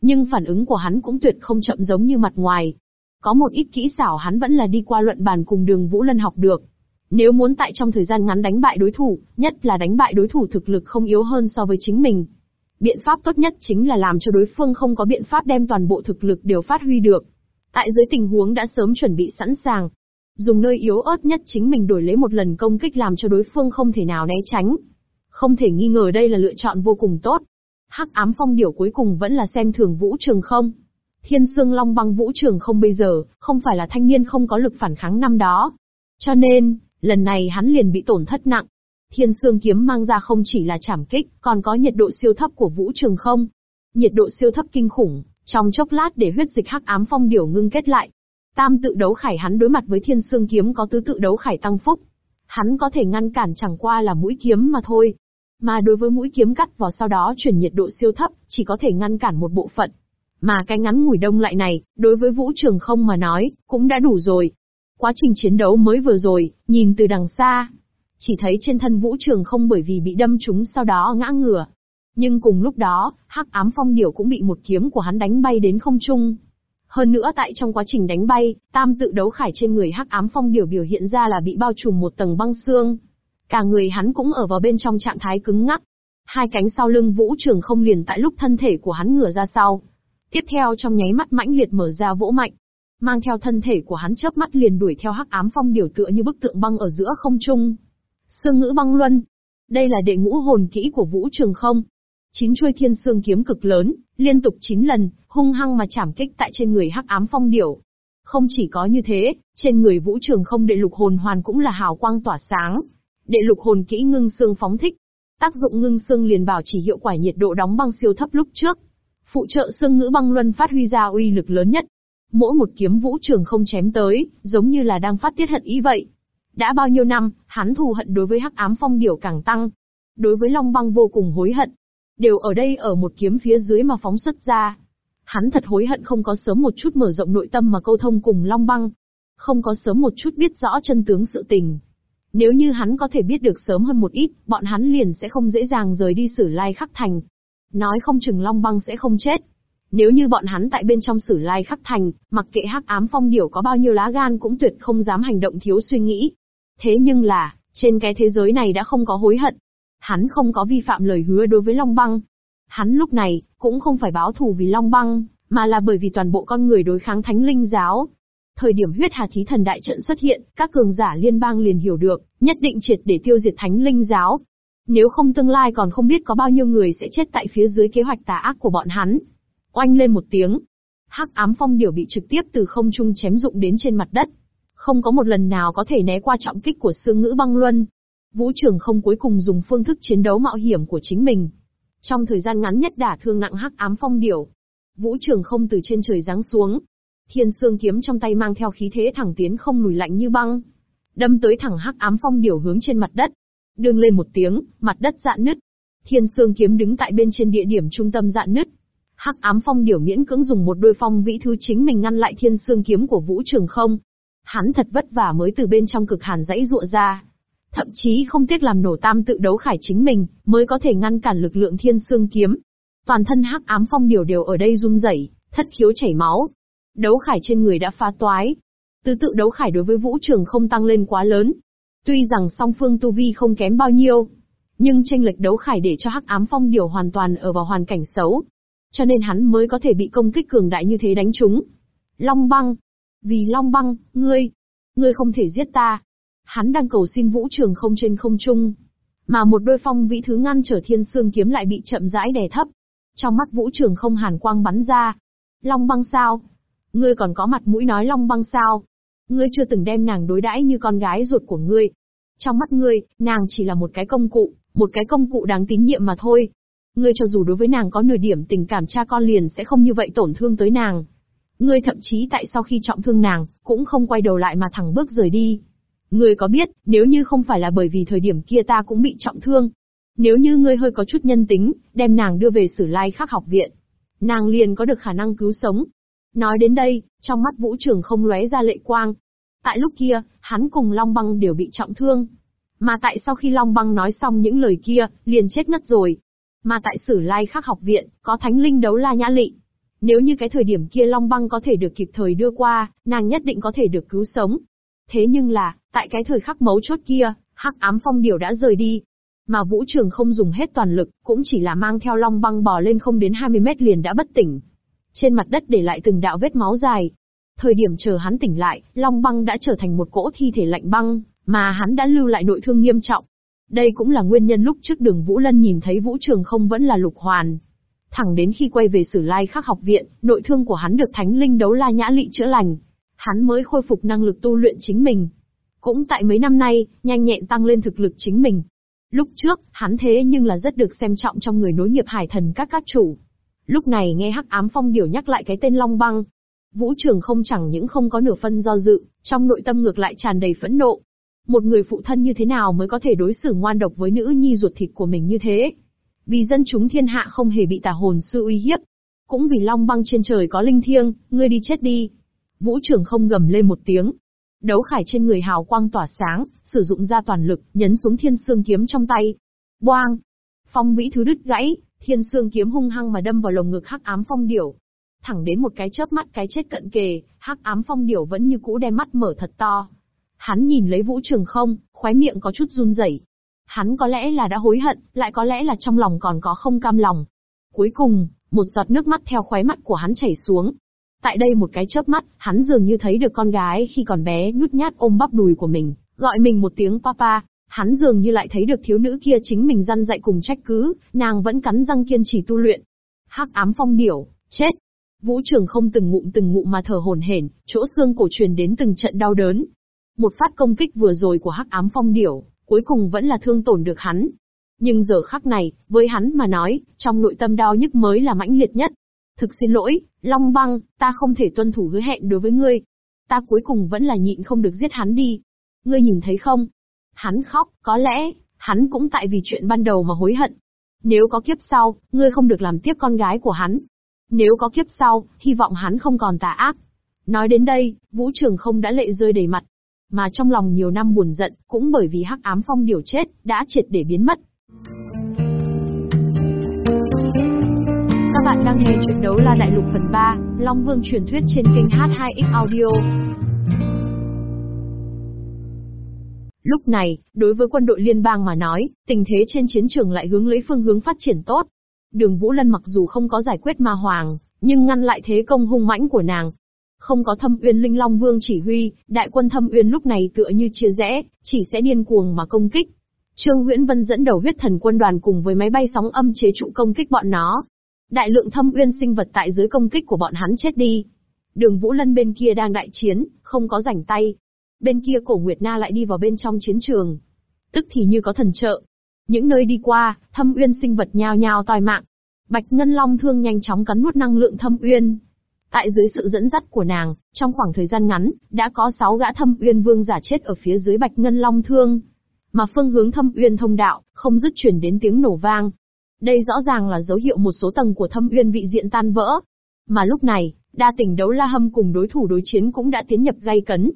Nhưng phản ứng của hắn cũng tuyệt không chậm giống như mặt ngoài. Có một ít kỹ xảo hắn vẫn là đi qua luận bàn cùng đường Vũ Lân học được. Nếu muốn tại trong thời gian ngắn đánh bại đối thủ, nhất là đánh bại đối thủ thực lực không yếu hơn so với chính mình. Biện pháp tốt nhất chính là làm cho đối phương không có biện pháp đem toàn bộ thực lực đều phát huy được. Tại dưới tình huống đã sớm chuẩn bị sẵn sàng. Dùng nơi yếu ớt nhất chính mình đổi lấy một lần công kích làm cho đối phương không thể nào né tránh. Không thể nghi ngờ đây là lựa chọn vô cùng tốt. Hắc ám phong điểu cuối cùng vẫn là xem thường vũ trường không. Thiên sương long băng vũ trường không bây giờ, không phải là thanh niên không có lực phản kháng năm đó. Cho nên, Lần này hắn liền bị tổn thất nặng. Thiên Sương kiếm mang ra không chỉ là chảm kích, còn có nhiệt độ siêu thấp của vũ trường không. Nhiệt độ siêu thấp kinh khủng, trong chốc lát để huyết dịch hắc ám phong điểu ngưng kết lại. Tam tự đấu khải hắn đối mặt với Thiên xương kiếm có tứ tự đấu khải tăng phúc. Hắn có thể ngăn cản chẳng qua là mũi kiếm mà thôi. Mà đối với mũi kiếm cắt vào sau đó chuyển nhiệt độ siêu thấp, chỉ có thể ngăn cản một bộ phận. Mà cái ngắn ngủi đông lại này, đối với vũ trường không mà nói, cũng đã đủ rồi. Quá trình chiến đấu mới vừa rồi, nhìn từ đằng xa, chỉ thấy trên thân vũ trường không bởi vì bị đâm trúng sau đó ngã ngửa. Nhưng cùng lúc đó, hắc ám phong điểu cũng bị một kiếm của hắn đánh bay đến không trung. Hơn nữa tại trong quá trình đánh bay, tam tự đấu khải trên người hắc ám phong điểu biểu hiện ra là bị bao trùm một tầng băng xương. Cả người hắn cũng ở vào bên trong trạng thái cứng ngắc. Hai cánh sau lưng vũ trường không liền tại lúc thân thể của hắn ngửa ra sau. Tiếp theo trong nháy mắt mãnh liệt mở ra vỗ mạnh, mang theo thân thể của hắn chớp mắt liền đuổi theo hắc ám phong Điểu tựa như bức tượng băng ở giữa không trung. Sương ngữ băng luân. Đây là đệ ngũ hồn kỹ của Vũ Trường không. Chín chuôi thiên xương kiếm cực lớn, liên tục chín lần, hung hăng mà chảm kích tại trên người hắc ám phong điểu. Không chỉ có như thế, trên người Vũ Trường không đệ lục hồn hoàn cũng là hào quang tỏa sáng. Đệ lục hồn kỹ ngưng xương phóng thích. Tác dụng ngưng xương liền bảo chỉ hiệu quả nhiệt độ đóng băng siêu thấp lúc trước. Phụ trợ xương ngữ băng luân phát huy ra uy lực lớn nhất, Mỗi một kiếm vũ trường không chém tới, giống như là đang phát tiết hận ý vậy. Đã bao nhiêu năm, hắn thù hận đối với hắc ám phong điểu càng tăng. Đối với Long băng vô cùng hối hận. Đều ở đây ở một kiếm phía dưới mà phóng xuất ra. Hắn thật hối hận không có sớm một chút mở rộng nội tâm mà câu thông cùng Long băng. Không có sớm một chút biết rõ chân tướng sự tình. Nếu như hắn có thể biết được sớm hơn một ít, bọn hắn liền sẽ không dễ dàng rời đi sử lai khắc thành. Nói không chừng Long băng sẽ không chết, nếu như bọn hắn tại bên trong sử lai khắc thành, mặc kệ hắc ám phong điểu có bao nhiêu lá gan cũng tuyệt không dám hành động thiếu suy nghĩ. Thế nhưng là, trên cái thế giới này đã không có hối hận. Hắn không có vi phạm lời hứa đối với Long Băng. Hắn lúc này, cũng không phải báo thù vì Long Băng, mà là bởi vì toàn bộ con người đối kháng thánh linh giáo. Thời điểm huyết hà thí thần đại trận xuất hiện, các cường giả liên bang liền hiểu được, nhất định triệt để tiêu diệt thánh linh giáo. Nếu không tương lai còn không biết có bao nhiêu người sẽ chết tại phía dưới kế hoạch tà ác của bọn hắn. Oanh lên một tiếng. Hắc ám phong điểu bị trực tiếp từ không trung chém dụng đến trên mặt đất. Không có một lần nào có thể né qua trọng kích của xương ngữ băng luân. Vũ trường không cuối cùng dùng phương thức chiến đấu mạo hiểm của chính mình. Trong thời gian ngắn nhất đả thương nặng hắc ám phong điểu. Vũ trường không từ trên trời giáng xuống. Thiên xương kiếm trong tay mang theo khí thế thẳng tiến không lùi lạnh như băng. Đâm tới thẳng hắc ám phong điểu hướng trên mặt đất. Đương lên một tiếng, mặt đất dạn nứt. Thiên xương kiếm đứng tại bên trên địa điểm trung tâm dạn nứt. Hắc ám phong điểu miễn cưỡng dùng một đôi phong vĩ thứ chính mình ngăn lại thiên xương kiếm của vũ trường không. Hắn thật vất vả mới từ bên trong cực hàn dãy ruộ ra. Thậm chí không tiếc làm nổ tam tự đấu khải chính mình, mới có thể ngăn cản lực lượng thiên xương kiếm. Toàn thân hắc ám phong điều đều ở đây run rẩy, thất khiếu chảy máu. Đấu khải trên người đã phá toái. Tứ tự đấu khải đối với vũ trường không tăng lên quá lớn. Tuy rằng song phương tu vi không kém bao nhiêu, nhưng tranh lệch đấu khải để cho hắc ám phong điều hoàn toàn ở vào hoàn cảnh xấu. Cho nên hắn mới có thể bị công kích cường đại như thế đánh trúng. Long băng. Vì Long băng, ngươi. Ngươi không thể giết ta. Hắn đang cầu xin vũ trường không trên không trung. Mà một đôi phong vĩ thứ ngăn trở thiên xương kiếm lại bị chậm rãi đè thấp. Trong mắt vũ trường không hàn quang bắn ra. Long băng sao? Ngươi còn có mặt mũi nói long băng sao? Ngươi chưa từng đem nàng đối đãi như con gái ruột của ngươi. Trong mắt ngươi, nàng chỉ là một cái công cụ, một cái công cụ đáng tín nhiệm mà thôi. Ngươi cho dù đối với nàng có nửa điểm tình cảm cha con liền sẽ không như vậy tổn thương tới nàng. Ngươi thậm chí tại sau khi trọng thương nàng, cũng không quay đầu lại mà thẳng bước rời đi. Ngươi có biết, nếu như không phải là bởi vì thời điểm kia ta cũng bị trọng thương. Nếu như ngươi hơi có chút nhân tính, đem nàng đưa về sử lai khắc học viện. Nàng liền có được khả năng cứu sống. Nói đến đây, trong mắt vũ trường không lóe ra lệ quang. Tại lúc kia, hắn cùng Long Băng đều bị trọng thương. Mà tại sau khi Long Băng nói xong những lời kia, liền chết ngất rồi. Mà tại Sử Lai Khắc học viện, có Thánh Linh đấu La Nhã Lị. Nếu như cái thời điểm kia Long Băng có thể được kịp thời đưa qua, nàng nhất định có thể được cứu sống. Thế nhưng là, tại cái thời khắc mấu chốt kia, Hắc Ám Phong Điểu đã rời đi. Mà Vũ Trường không dùng hết toàn lực, cũng chỉ là mang theo Long Băng bò lên không đến 20 mét liền đã bất tỉnh. Trên mặt đất để lại từng đạo vết máu dài. Thời điểm chờ hắn tỉnh lại, Long Băng đã trở thành một cỗ thi thể lạnh băng, mà hắn đã lưu lại nội thương nghiêm trọng. Đây cũng là nguyên nhân lúc trước đường Vũ Lân nhìn thấy Vũ Trường không vẫn là lục hoàn. Thẳng đến khi quay về sử lai khắc học viện, nội thương của hắn được thánh linh đấu la nhã lị chữa lành. Hắn mới khôi phục năng lực tu luyện chính mình. Cũng tại mấy năm nay, nhanh nhẹn tăng lên thực lực chính mình. Lúc trước, hắn thế nhưng là rất được xem trọng trong người nối nghiệp hải thần các các chủ. Lúc này nghe Hắc Ám Phong điều nhắc lại cái tên Long Băng. Vũ Trường không chẳng những không có nửa phân do dự, trong nội tâm ngược lại tràn đầy phẫn nộ. Một người phụ thân như thế nào mới có thể đối xử ngoan độc với nữ nhi ruột thịt của mình như thế? Vì dân chúng thiên hạ không hề bị tà hồn sư uy hiếp. Cũng vì long băng trên trời có linh thiêng, ngươi đi chết đi. Vũ trưởng không gầm lên một tiếng. Đấu khải trên người hào quang tỏa sáng, sử dụng ra toàn lực, nhấn xuống thiên sương kiếm trong tay. Boang! Phong vĩ thứ đứt gãy, thiên sương kiếm hung hăng mà đâm vào lồng ngực hắc ám phong điểu. Thẳng đến một cái chớp mắt cái chết cận kề, hắc ám phong điểu vẫn như cũ đem mắt mở thật to. Hắn nhìn lấy Vũ Trường không, khóe miệng có chút run rẩy. Hắn có lẽ là đã hối hận, lại có lẽ là trong lòng còn có không cam lòng. Cuối cùng, một giọt nước mắt theo khóe mắt của hắn chảy xuống. Tại đây một cái chớp mắt, hắn dường như thấy được con gái khi còn bé nhút nhát ôm bắp đùi của mình, gọi mình một tiếng papa. Hắn dường như lại thấy được thiếu nữ kia chính mình răn dạy cùng trách cứ, nàng vẫn cắn răng kiên trì tu luyện. Hắc ám phong điểu, chết. Vũ trường không từng ngụm từng ngụm mà thở hổn hển, chỗ xương cổ truyền đến từng trận đau đớn, một phát công kích vừa rồi của hắc ám phong điểu, cuối cùng vẫn là thương tổn được hắn. Nhưng giờ khắc này, với hắn mà nói, trong nội tâm đau nhức mới là mãnh liệt nhất. Thực xin lỗi, Long Băng, ta không thể tuân thủ hứa hẹn đối với ngươi. Ta cuối cùng vẫn là nhịn không được giết hắn đi. Ngươi nhìn thấy không? Hắn khóc, có lẽ, hắn cũng tại vì chuyện ban đầu mà hối hận. Nếu có kiếp sau, ngươi không được làm tiếp con gái của hắn. Nếu có kiếp sau, hy vọng hắn không còn tà ác. Nói đến đây, Vũ Trường không đã lệ rơi đầy mặt, mà trong lòng nhiều năm buồn giận, cũng bởi vì hắc ám phong điều chết, đã triệt để biến mất. Bạn đang nghe chuyện đấu la đại lục phần 3, Long Vương truyền thuyết trên kênh H2X Audio. Lúc này, đối với quân đội liên bang mà nói, tình thế trên chiến trường lại hướng lấy phương hướng phát triển tốt. Đường Vũ Lân mặc dù không có giải quyết ma hoàng, nhưng ngăn lại thế công hung mãnh của nàng, không có thâm uyên linh long vương chỉ huy, đại quân thâm uyên lúc này tựa như chia rẽ, chỉ sẽ điên cuồng mà công kích. Trương Huyễn Vân dẫn đầu huyết thần quân đoàn cùng với máy bay sóng âm chế trụ công kích bọn nó. Đại lượng thâm uyên sinh vật tại dưới công kích của bọn hắn chết đi. Đường Vũ Lân bên kia đang đại chiến, không có rảnh tay. Bên kia cổ Nguyệt Na lại đi vào bên trong chiến trường. Tức thì như có thần trợ. Những nơi đi qua, thâm uyên sinh vật nhao nhao toi mạng. Bạch Ngân Long thương nhanh chóng cắn nuốt năng lượng thâm uyên, Tại dưới sự dẫn dắt của nàng, trong khoảng thời gian ngắn, đã có 6 gã thâm uyên vương giả chết ở phía dưới Bạch Ngân Long Thương. Mà phương hướng thâm uyên thông đạo, không dứt chuyển đến tiếng nổ vang. Đây rõ ràng là dấu hiệu một số tầng của thâm uyên vị diện tan vỡ. Mà lúc này, đa tỉnh đấu la hâm cùng đối thủ đối chiến cũng đã tiến nhập gây cấn.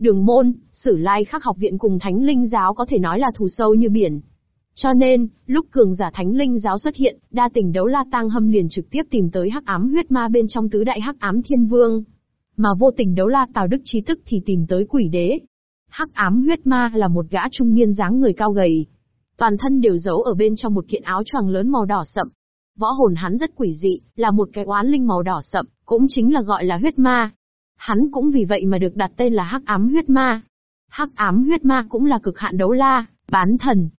Đường môn, sử lai khắc học viện cùng thánh linh giáo có thể nói là thù sâu như biển. Cho nên, lúc cường giả thánh linh giáo xuất hiện, đa tình đấu la tang hâm liền trực tiếp tìm tới hắc ám huyết ma bên trong tứ đại hắc ám thiên vương. Mà vô tình đấu la tào đức trí tức thì tìm tới quỷ đế. Hắc ám huyết ma là một gã trung niên dáng người cao gầy. Toàn thân đều giấu ở bên trong một kiện áo choàng lớn màu đỏ sậm. Võ hồn hắn rất quỷ dị, là một cái oán linh màu đỏ sậm, cũng chính là gọi là huyết ma. Hắn cũng vì vậy mà được đặt tên là hắc ám huyết ma. Hắc ám huyết ma cũng là cực hạn đấu la, bán thần,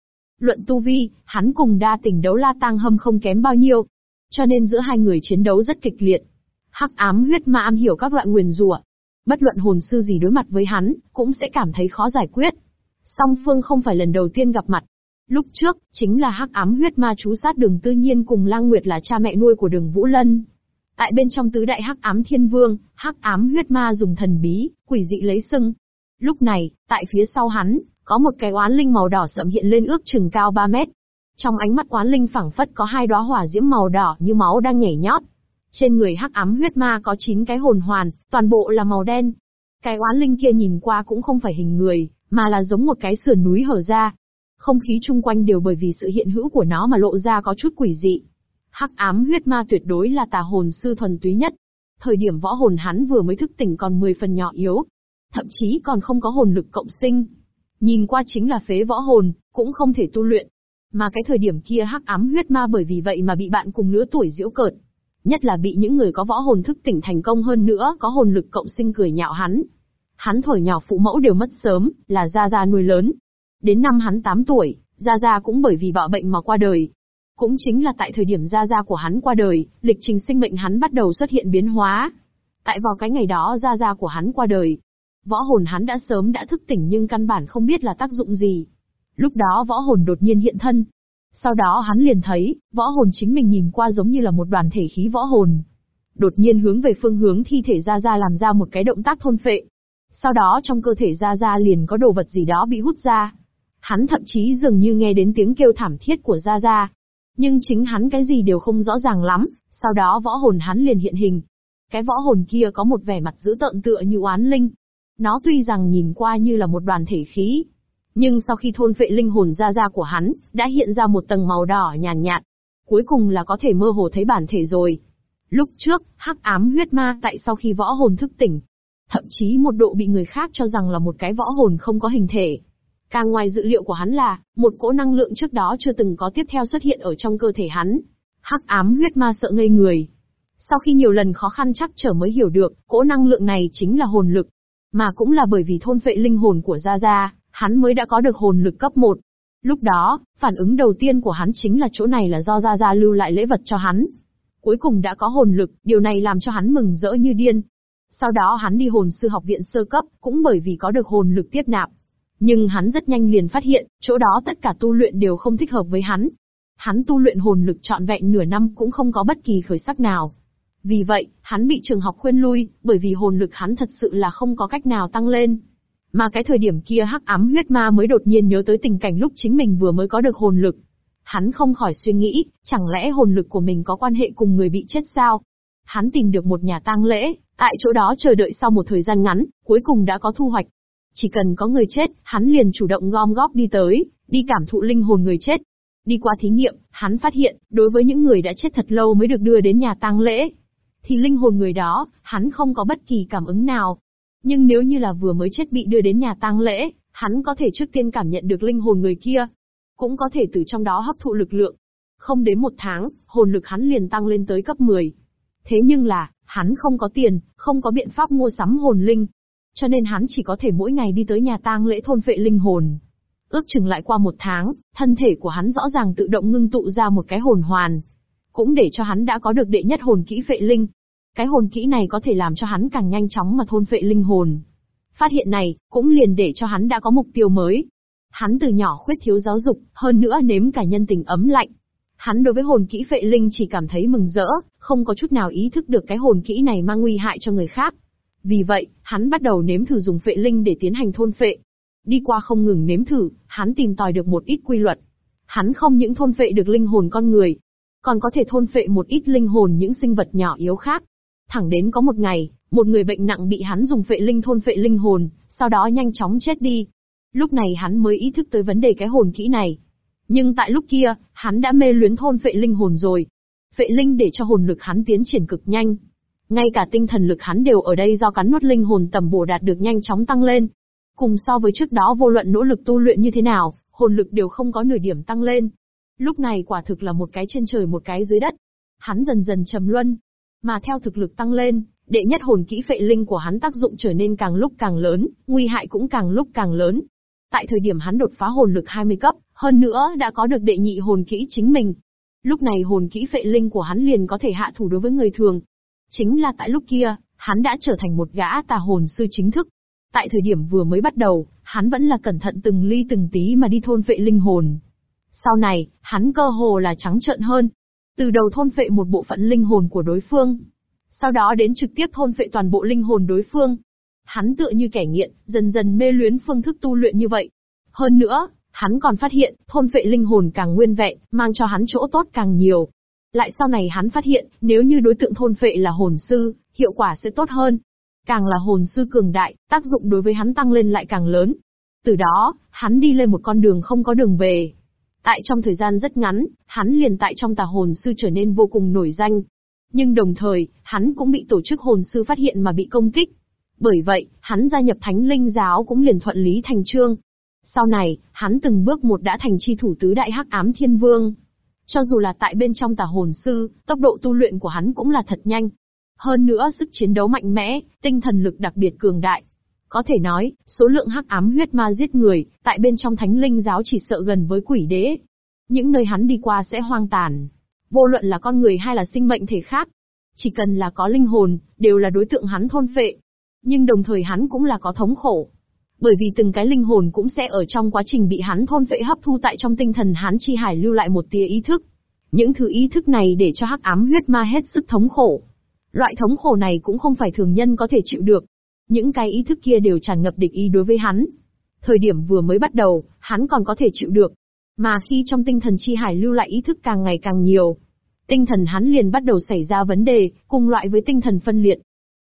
Luận tu vi, hắn cùng đa tình đấu la tăng hâm không kém bao nhiêu. Cho nên giữa hai người chiến đấu rất kịch liệt. Hắc ám huyết ma am hiểu các loại nguyền rủa. Bất luận hồn sư gì đối mặt với hắn, cũng sẽ cảm thấy khó giải quyết. Song phương không phải lần đầu tiên gặp mặt. Lúc trước, chính là hắc ám huyết ma chú sát đường tư nhiên cùng lang nguyệt là cha mẹ nuôi của đường Vũ Lân. Tại bên trong tứ đại hắc ám thiên vương, hắc ám huyết ma dùng thần bí, quỷ dị lấy sưng. Lúc này, tại phía sau hắn, có một cái oán linh màu đỏ sậm hiện lên ước chừng cao 3 mét. Trong ánh mắt oán linh phẳng phất có hai đóa hỏa diễm màu đỏ như máu đang nhảy nhót. Trên người hắc ám huyết ma có 9 cái hồn hoàn, toàn bộ là màu đen. Cái oán linh kia nhìn qua cũng không phải hình người, mà là giống một cái sườn núi hở ra. Không khí chung quanh đều bởi vì sự hiện hữu của nó mà lộ ra có chút quỷ dị. Hắc ám huyết ma tuyệt đối là tà hồn sư thuần túy nhất. Thời điểm võ hồn hắn vừa mới thức tỉnh còn 10 phần nhỏ yếu. Thậm chí còn không có hồn lực cộng sinh. Nhìn qua chính là phế võ hồn, cũng không thể tu luyện. Mà cái thời điểm kia hắc ám huyết ma bởi vì vậy mà bị bạn cùng lứa tuổi giễu cợt. Nhất là bị những người có võ hồn thức tỉnh thành công hơn nữa có hồn lực cộng sinh cười nhạo hắn. Hắn thổi nhỏ phụ mẫu đều mất sớm, là Gia Gia nuôi lớn. Đến năm hắn 8 tuổi, Gia Gia cũng bởi vì bạo bệnh mà qua đời. Cũng chính là tại thời điểm Gia Gia của hắn qua đời, lịch trình sinh mệnh hắn bắt đầu xuất hiện biến hóa. Tại vào cái ngày đó Gia Gia của hắn qua đời, Võ hồn hắn đã sớm đã thức tỉnh nhưng căn bản không biết là tác dụng gì. Lúc đó võ hồn đột nhiên hiện thân. Sau đó hắn liền thấy, võ hồn chính mình nhìn qua giống như là một đoàn thể khí võ hồn. Đột nhiên hướng về phương hướng thi thể gia gia làm ra một cái động tác thôn phệ. Sau đó trong cơ thể gia gia liền có đồ vật gì đó bị hút ra. Hắn thậm chí dường như nghe đến tiếng kêu thảm thiết của gia gia, Nhưng chính hắn cái gì đều không rõ ràng lắm, sau đó võ hồn hắn liền hiện hình. Cái võ hồn kia có một vẻ mặt dữ tợn tựa như oán linh, nó tuy rằng nhìn qua như là một đoàn thể khí, nhưng sau khi thôn phệ linh hồn gia gia của hắn, đã hiện ra một tầng màu đỏ nhàn nhạt, Cuối cùng là có thể mơ hồ thấy bản thể rồi. Lúc trước, hắc ám huyết ma tại sau khi võ hồn thức tỉnh, thậm chí một độ bị người khác cho rằng là một cái võ hồn không có hình thể. Càng ngoài dự liệu của hắn là, một cỗ năng lượng trước đó chưa từng có tiếp theo xuất hiện ở trong cơ thể hắn. Hắc ám huyết ma sợ ngây người. Sau khi nhiều lần khó khăn chắc trở mới hiểu được, cỗ năng lượng này chính là hồn lực. Mà cũng là bởi vì thôn phệ linh hồn của Gia Gia, hắn mới đã có được hồn lực cấp 1. Lúc đó, phản ứng đầu tiên của hắn chính là chỗ này là do Gia Gia lưu lại lễ vật cho hắn. Cuối cùng đã có hồn lực, điều này làm cho hắn mừng rỡ như điên. Sau đó hắn đi hồn sư học viện sơ cấp, cũng bởi vì có được hồn lực tiếp nạp. Nhưng hắn rất nhanh liền phát hiện, chỗ đó tất cả tu luyện đều không thích hợp với hắn. Hắn tu luyện hồn lực trọn vẹn nửa năm cũng không có bất kỳ khởi sắc nào. Vì vậy, hắn bị trường học khuyên lui, bởi vì hồn lực hắn thật sự là không có cách nào tăng lên. Mà cái thời điểm kia hắc ám huyết ma mới đột nhiên nhớ tới tình cảnh lúc chính mình vừa mới có được hồn lực. Hắn không khỏi suy nghĩ, chẳng lẽ hồn lực của mình có quan hệ cùng người bị chết sao? Hắn tìm được một nhà tang lễ, tại chỗ đó chờ đợi sau một thời gian ngắn, cuối cùng đã có thu hoạch. Chỉ cần có người chết, hắn liền chủ động gom góp đi tới, đi cảm thụ linh hồn người chết. Đi qua thí nghiệm, hắn phát hiện, đối với những người đã chết thật lâu mới được đưa đến nhà tang lễ, thì linh hồn người đó, hắn không có bất kỳ cảm ứng nào. Nhưng nếu như là vừa mới chết bị đưa đến nhà tang lễ, hắn có thể trước tiên cảm nhận được linh hồn người kia. Cũng có thể từ trong đó hấp thụ lực lượng. Không đến một tháng, hồn lực hắn liền tăng lên tới cấp 10. Thế nhưng là, hắn không có tiền, không có biện pháp mua sắm hồn linh. Cho nên hắn chỉ có thể mỗi ngày đi tới nhà tang lễ thôn vệ linh hồn. Ước chừng lại qua một tháng, thân thể của hắn rõ ràng tự động ngưng tụ ra một cái hồn hoàn. Cũng để cho hắn đã có được đệ nhất hồn kỹ phệ linh. Cái hồn kỹ này có thể làm cho hắn càng nhanh chóng mà thôn phệ linh hồn. Phát hiện này, cũng liền để cho hắn đã có mục tiêu mới. Hắn từ nhỏ khuyết thiếu giáo dục, hơn nữa nếm cả nhân tình ấm lạnh. Hắn đối với hồn kỹ phệ linh chỉ cảm thấy mừng rỡ, không có chút nào ý thức được cái hồn kỹ này mang nguy hại cho người khác. Vì vậy, hắn bắt đầu nếm thử dùng phệ linh để tiến hành thôn phệ. Đi qua không ngừng nếm thử, hắn tìm tòi được một ít quy luật. Hắn không những thôn phệ được linh hồn con người, còn có thể thôn phệ một ít linh hồn những sinh vật nhỏ yếu khác. Thẳng đến có một ngày, một người bệnh nặng bị hắn dùng phệ linh thôn phệ linh hồn, sau đó nhanh chóng chết đi. Lúc này hắn mới ý thức tới vấn đề cái hồn kỹ này. Nhưng tại lúc kia, hắn đã mê luyến thôn phệ linh hồn rồi. Phệ linh để cho hồn lực hắn tiến triển cực nhanh. Ngay cả tinh thần lực hắn đều ở đây do cắn nuốt linh hồn tầm bổ đạt được nhanh chóng tăng lên. Cùng so với trước đó vô luận nỗ lực tu luyện như thế nào, hồn lực đều không có nửa điểm tăng lên. Lúc này quả thực là một cái trên trời một cái dưới đất. Hắn dần dần trầm luân. Mà theo thực lực tăng lên, đệ nhất hồn kỹ phệ linh của hắn tác dụng trở nên càng lúc càng lớn, nguy hại cũng càng lúc càng lớn. Tại thời điểm hắn đột phá hồn lực 20 cấp, hơn nữa đã có được đệ nhị hồn kỹ chính mình. Lúc này hồn kỹ phệ linh của hắn liền có thể hạ thủ đối với người thường. Chính là tại lúc kia, hắn đã trở thành một gã tà hồn sư chính thức. Tại thời điểm vừa mới bắt đầu, hắn vẫn là cẩn thận từng ly từng tí mà đi thôn phệ linh hồn. Sau này, hắn cơ hồ là trắng trợn hơn. Từ đầu thôn phệ một bộ phận linh hồn của đối phương. Sau đó đến trực tiếp thôn phệ toàn bộ linh hồn đối phương. Hắn tựa như kẻ nghiện, dần dần mê luyến phương thức tu luyện như vậy. Hơn nữa, hắn còn phát hiện, thôn phệ linh hồn càng nguyên vẹn, mang cho hắn chỗ tốt càng nhiều. Lại sau này hắn phát hiện, nếu như đối tượng thôn phệ là hồn sư, hiệu quả sẽ tốt hơn. Càng là hồn sư cường đại, tác dụng đối với hắn tăng lên lại càng lớn. Từ đó, hắn đi lên một con đường không có đường về. Tại trong thời gian rất ngắn, hắn liền tại trong tà hồn sư trở nên vô cùng nổi danh. Nhưng đồng thời, hắn cũng bị tổ chức hồn sư phát hiện mà bị công kích. Bởi vậy, hắn gia nhập thánh linh giáo cũng liền thuận lý thành trương. Sau này, hắn từng bước một đã thành chi thủ tứ đại hắc ám thiên vương. Cho dù là tại bên trong tà hồn sư, tốc độ tu luyện của hắn cũng là thật nhanh. Hơn nữa sức chiến đấu mạnh mẽ, tinh thần lực đặc biệt cường đại. Có thể nói, số lượng hắc ám huyết ma giết người, tại bên trong thánh linh giáo chỉ sợ gần với quỷ đế. Những nơi hắn đi qua sẽ hoang tàn. Vô luận là con người hay là sinh mệnh thể khác. Chỉ cần là có linh hồn, đều là đối tượng hắn thôn phệ. Nhưng đồng thời hắn cũng là có thống khổ. Bởi vì từng cái linh hồn cũng sẽ ở trong quá trình bị hắn thôn phệ hấp thu tại trong tinh thần hắn chi hải lưu lại một tia ý thức. Những thứ ý thức này để cho hắc ám huyết ma hết sức thống khổ. Loại thống khổ này cũng không phải thường nhân có thể chịu được. Những cái ý thức kia đều tràn ngập địch ý đối với hắn. Thời điểm vừa mới bắt đầu, hắn còn có thể chịu được. Mà khi trong tinh thần chi hải lưu lại ý thức càng ngày càng nhiều, tinh thần hắn liền bắt đầu xảy ra vấn đề, cùng loại với tinh thần phân liệt.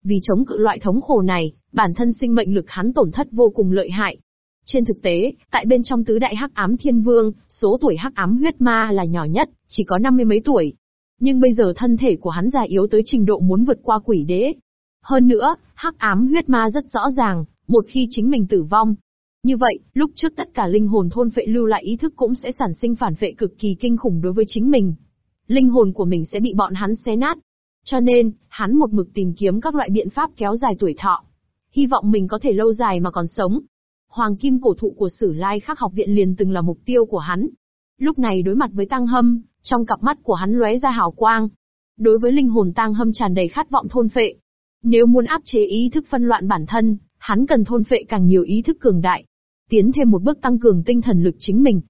Vì chống cự loại thống khổ này, bản thân sinh mệnh lực hắn tổn thất vô cùng lợi hại. Trên thực tế, tại bên trong tứ đại hắc ám thiên vương, số tuổi hắc ám huyết ma là nhỏ nhất, chỉ có năm mươi mấy tuổi. Nhưng bây giờ thân thể của hắn già yếu tới trình độ muốn vượt qua quỷ đế. Hơn nữa, hắc ám huyết ma rất rõ ràng, một khi chính mình tử vong. Như vậy, lúc trước tất cả linh hồn thôn phệ lưu lại ý thức cũng sẽ sản sinh phản phệ cực kỳ kinh khủng đối với chính mình. Linh hồn của mình sẽ bị bọn hắn xé nát. Cho nên, hắn một mực tìm kiếm các loại biện pháp kéo dài tuổi thọ. Hy vọng mình có thể lâu dài mà còn sống. Hoàng kim cổ thụ của Sử Lai Khắc học viện liền từng là mục tiêu của hắn. Lúc này đối mặt với Tăng Hâm, trong cặp mắt của hắn lóe ra hào quang. Đối với linh hồn Tăng Hâm tràn đầy khát vọng thôn phệ. Nếu muốn áp chế ý thức phân loạn bản thân, hắn cần thôn phệ càng nhiều ý thức cường đại. Tiến thêm một bước tăng cường tinh thần lực chính mình.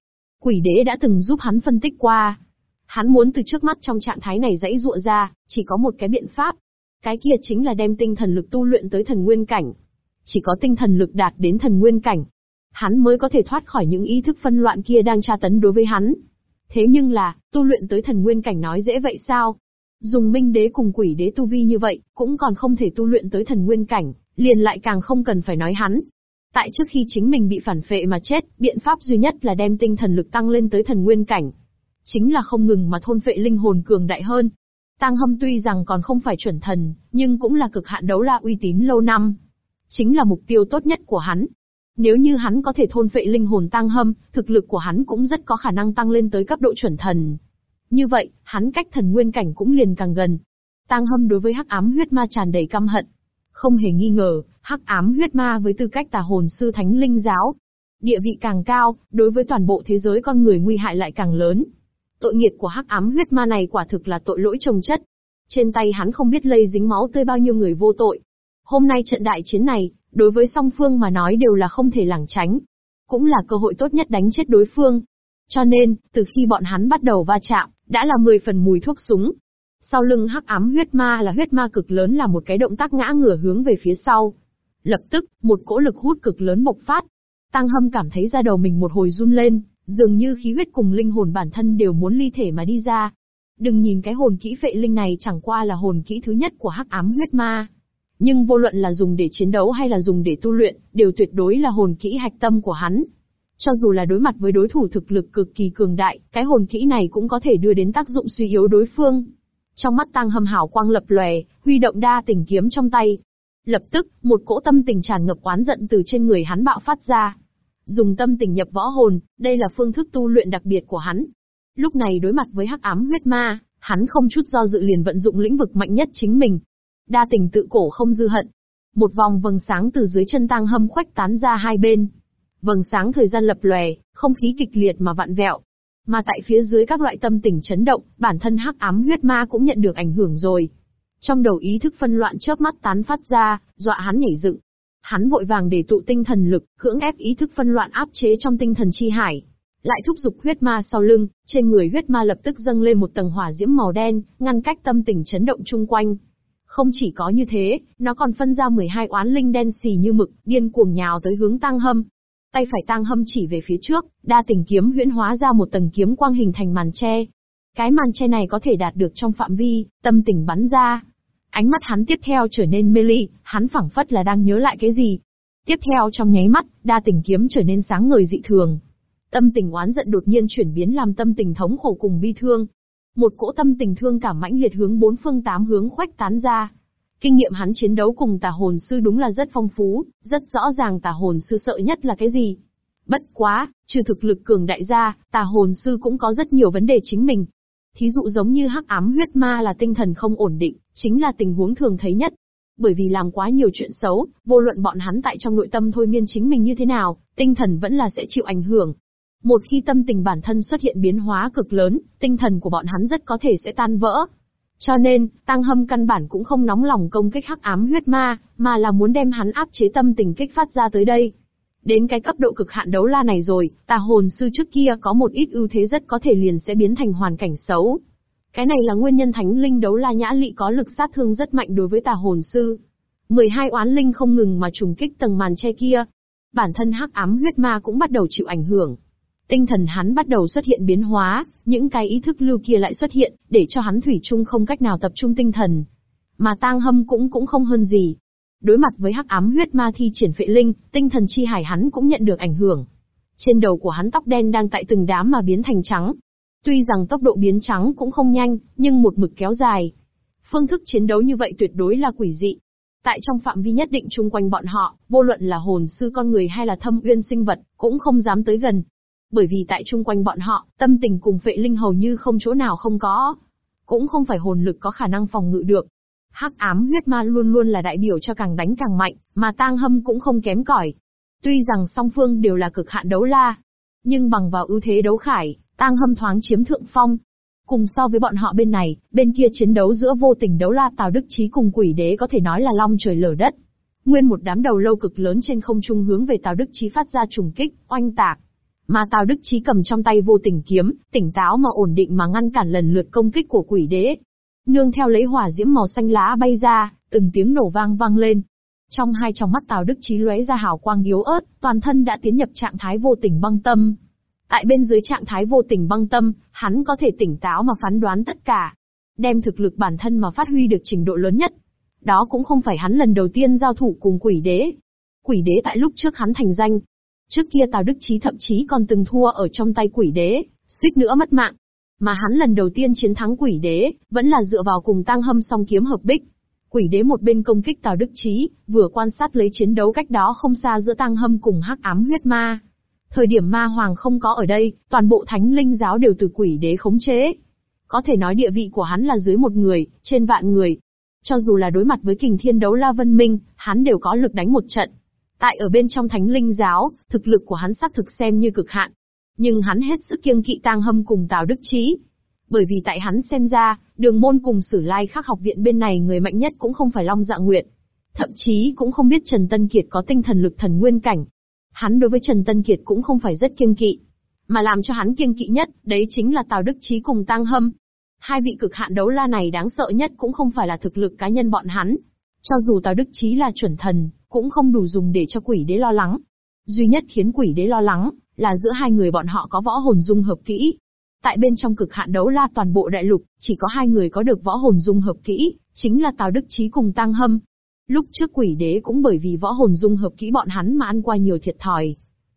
Quỷ đế đã từng giúp hắn phân tích qua. Hắn muốn từ trước mắt trong trạng thái này dãy dụa ra, chỉ có một cái biện pháp. Cái kia chính là đem tinh thần lực tu luyện tới thần nguyên cảnh. Chỉ có tinh thần lực đạt đến thần nguyên cảnh, hắn mới có thể thoát khỏi những ý thức phân loạn kia đang tra tấn đối với hắn. Thế nhưng là, tu luyện tới thần nguyên cảnh nói dễ vậy sao? Dùng minh đế cùng quỷ đế tu vi như vậy, cũng còn không thể tu luyện tới thần nguyên cảnh, liền lại càng không cần phải nói hắn. Tại trước khi chính mình bị phản phệ mà chết, biện pháp duy nhất là đem tinh thần lực tăng lên tới thần nguyên cảnh. Chính là không ngừng mà thôn phệ linh hồn cường đại hơn. Tăng hâm tuy rằng còn không phải chuẩn thần, nhưng cũng là cực hạn đấu la uy tín lâu năm. Chính là mục tiêu tốt nhất của hắn. Nếu như hắn có thể thôn phệ linh hồn tăng hâm, thực lực của hắn cũng rất có khả năng tăng lên tới cấp độ chuẩn thần. Như vậy, hắn cách thần nguyên cảnh cũng liền càng gần. Tăng hâm đối với hắc ám huyết ma tràn đầy căm hận. Không hề nghi ngờ, hắc ám huyết ma với tư cách tà hồn sư thánh linh giáo. Địa vị càng cao, đối với toàn bộ thế giới con người nguy hại lại càng lớn. Tội nghiệp của hắc ám huyết ma này quả thực là tội lỗi trồng chất. Trên tay hắn không biết lây dính máu tươi bao nhiêu người vô tội. Hôm nay trận đại chiến này, đối với song phương mà nói đều là không thể lảng tránh. Cũng là cơ hội tốt nhất đánh chết đối phương. Cho nên, từ khi bọn hắn bắt đầu va chạm, đã là 10 phần mùi thuốc súng. Sau lưng hắc ám huyết ma là huyết ma cực lớn là một cái động tác ngã ngửa hướng về phía sau. Lập tức, một cỗ lực hút cực lớn bộc phát. Tăng hâm cảm thấy ra đầu mình một hồi run lên, dường như khí huyết cùng linh hồn bản thân đều muốn ly thể mà đi ra. Đừng nhìn cái hồn kỹ phệ linh này chẳng qua là hồn kỹ thứ nhất của hắc ám huyết ma. Nhưng vô luận là dùng để chiến đấu hay là dùng để tu luyện, đều tuyệt đối là hồn kỹ hạch tâm của hắn. Cho dù là đối mặt với đối thủ thực lực cực kỳ cường đại, cái hồn kỹ này cũng có thể đưa đến tác dụng suy yếu đối phương. Trong mắt tăng hâm hảo quang lập lòe, huy động đa tình kiếm trong tay. Lập tức, một cỗ tâm tình tràn ngập oán giận từ trên người hắn bạo phát ra. Dùng tâm tình nhập võ hồn, đây là phương thức tu luyện đặc biệt của hắn. Lúc này đối mặt với hắc ám huyết ma, hắn không chút do dự liền vận dụng lĩnh vực mạnh nhất chính mình. Đa tình tự cổ không dư hận. Một vòng vầng sáng từ dưới chân tăng hâm khoách tán ra hai bên. Vầng sáng thời gian lập lòe, không khí kịch liệt mà vặn vẹo. Mà tại phía dưới các loại tâm tình chấn động, bản thân hắc ám huyết ma cũng nhận được ảnh hưởng rồi. Trong đầu ý thức phân loạn chớp mắt tán phát ra, dọa hắn nhảy dựng. Hắn vội vàng để tụ tinh thần lực, cưỡng ép ý thức phân loạn áp chế trong tinh thần chi hải. Lại thúc giục huyết ma sau lưng, trên người huyết ma lập tức dâng lên một tầng hỏa diễm màu đen, ngăn cách tâm tình chấn động chung quanh. Không chỉ có như thế, nó còn phân ra 12 oán linh đen xì như mực, điên cuồng nhào tới hướng tăng hâm. Tay phải tăng hâm chỉ về phía trước, đa tình kiếm huyễn hóa ra một tầng kiếm quang hình thành màn che. Cái màn che này có thể đạt được trong phạm vi, tâm tình bắn ra, Ánh mắt hắn tiếp theo trở nên mê ly, hắn phảng phất là đang nhớ lại cái gì. Tiếp theo trong nháy mắt, đa tình kiếm trở nên sáng ngời dị thường. Tâm tình oán giận đột nhiên chuyển biến làm tâm tình thống khổ cùng bi thương. Một cỗ tâm tình thương cảm mãnh liệt hướng bốn phương tám hướng khoách tán ra. Kinh nghiệm hắn chiến đấu cùng tà hồn sư đúng là rất phong phú, rất rõ ràng tà hồn sư sợ nhất là cái gì. Bất quá, trừ thực lực cường đại gia, tà hồn sư cũng có rất nhiều vấn đề chính mình, Thí dụ giống như hắc ám huyết ma là tinh thần không ổn định, chính là tình huống thường thấy nhất. Bởi vì làm quá nhiều chuyện xấu, vô luận bọn hắn tại trong nội tâm thôi miên chính mình như thế nào, tinh thần vẫn là sẽ chịu ảnh hưởng. Một khi tâm tình bản thân xuất hiện biến hóa cực lớn, tinh thần của bọn hắn rất có thể sẽ tan vỡ. Cho nên, Tăng Hâm căn bản cũng không nóng lòng công kích hắc ám huyết ma, mà là muốn đem hắn áp chế tâm tình kích phát ra tới đây. Đến cái cấp độ cực hạn đấu la này rồi, tà hồn sư trước kia có một ít ưu thế rất có thể liền sẽ biến thành hoàn cảnh xấu. Cái này là nguyên nhân thánh linh đấu la nhã lị có lực sát thương rất mạnh đối với tà hồn sư. 12 oán linh không ngừng mà trùng kích tầng màn che kia. Bản thân hắc ám huyết ma cũng bắt đầu chịu ảnh hưởng. Tinh thần hắn bắt đầu xuất hiện biến hóa, những cái ý thức lưu kia lại xuất hiện, để cho hắn thủy chung không cách nào tập trung tinh thần. Mà tang hâm cũng cũng không hơn gì, Đối mặt với hắc ám huyết ma thi triển phệ linh, tinh thần chi hải hắn cũng nhận được ảnh hưởng. Trên đầu của hắn tóc đen đang tại từng đám mà biến thành trắng. Tuy rằng tốc độ biến trắng cũng không nhanh, nhưng một mực kéo dài. Phương thức chiến đấu như vậy tuyệt đối là quỷ dị. Tại trong phạm vi nhất định chung quanh bọn họ, vô luận là hồn sư con người hay là thâm uyên sinh vật, cũng không dám tới gần. Bởi vì tại chung quanh bọn họ, tâm tình cùng phệ linh hầu như không chỗ nào không có. Cũng không phải hồn lực có khả năng phòng ngự được, Hắc ám huyết ma luôn luôn là đại biểu cho càng đánh càng mạnh, mà tang hâm cũng không kém cỏi. Tuy rằng song phương đều là cực hạn đấu la, nhưng bằng vào ưu thế đấu khải, tang hâm thoáng chiếm thượng phong. Cùng so với bọn họ bên này, bên kia chiến đấu giữa vô tình đấu la Tào Đức Chí cùng quỷ đế có thể nói là long trời lở đất. Nguyên một đám đầu lâu cực lớn trên không trung hướng về Tào Đức Chí phát ra trùng kích, oanh tạc. Mà Tào Đức Chí cầm trong tay vô tình kiếm, tỉnh táo mà ổn định mà ngăn cản lần lượt công kích của quỷ đế, Nương theo lấy hỏa diễm màu xanh lá bay ra, từng tiếng nổ vang vang lên. Trong hai tròng mắt Tào Đức Chí lóe ra hào quang yếu ớt, toàn thân đã tiến nhập trạng thái vô tình băng tâm. Tại bên dưới trạng thái vô tình băng tâm, hắn có thể tỉnh táo mà phán đoán tất cả, đem thực lực bản thân mà phát huy được trình độ lớn nhất. Đó cũng không phải hắn lần đầu tiên giao thủ cùng quỷ đế. Quỷ đế tại lúc trước hắn thành danh. Trước kia Tào Đức Chí thậm chí còn từng thua ở trong tay quỷ đế, suýt nữa mất mạng. Mà hắn lần đầu tiên chiến thắng quỷ đế, vẫn là dựa vào cùng tăng hâm song kiếm hợp bích. Quỷ đế một bên công kích Tào Đức Trí, vừa quan sát lấy chiến đấu cách đó không xa giữa tăng hâm cùng hắc ám huyết ma. Thời điểm ma hoàng không có ở đây, toàn bộ thánh linh giáo đều từ quỷ đế khống chế. Có thể nói địa vị của hắn là dưới một người, trên vạn người. Cho dù là đối mặt với kình thiên đấu la vân minh, hắn đều có lực đánh một trận. Tại ở bên trong thánh linh giáo, thực lực của hắn xác thực xem như cực hạn, nhưng hắn hết sức kiêng kỵ tang hâm cùng Tào Đức Trí. Bởi vì tại hắn xem ra, đường môn cùng sử lai khắc học viện bên này người mạnh nhất cũng không phải Long Dạ Nguyệt. Thậm chí cũng không biết Trần Tân Kiệt có tinh thần lực thần nguyên cảnh. Hắn đối với Trần Tân Kiệt cũng không phải rất kiêng kỵ. Mà làm cho hắn kiêng kỵ nhất, đấy chính là Tào Đức Chí cùng Tăng Hâm. Hai vị cực hạn đấu la này đáng sợ nhất cũng không phải là thực lực cá nhân bọn hắn. Cho dù Tào Đức Chí là chuẩn thần, cũng không đủ dùng để cho quỷ đế lo lắng. Duy nhất khiến quỷ đế lo lắng, là giữa hai người bọn họ có võ hồn dung hợp kỹ. Tại bên trong cực hạn đấu la toàn bộ đại lục, chỉ có hai người có được võ hồn dung hợp kỹ, chính là Tào Đức Chí cùng Tăng Hâm. Lúc trước quỷ đế cũng bởi vì võ hồn dung hợp kỹ bọn hắn mà ăn qua nhiều thiệt thòi.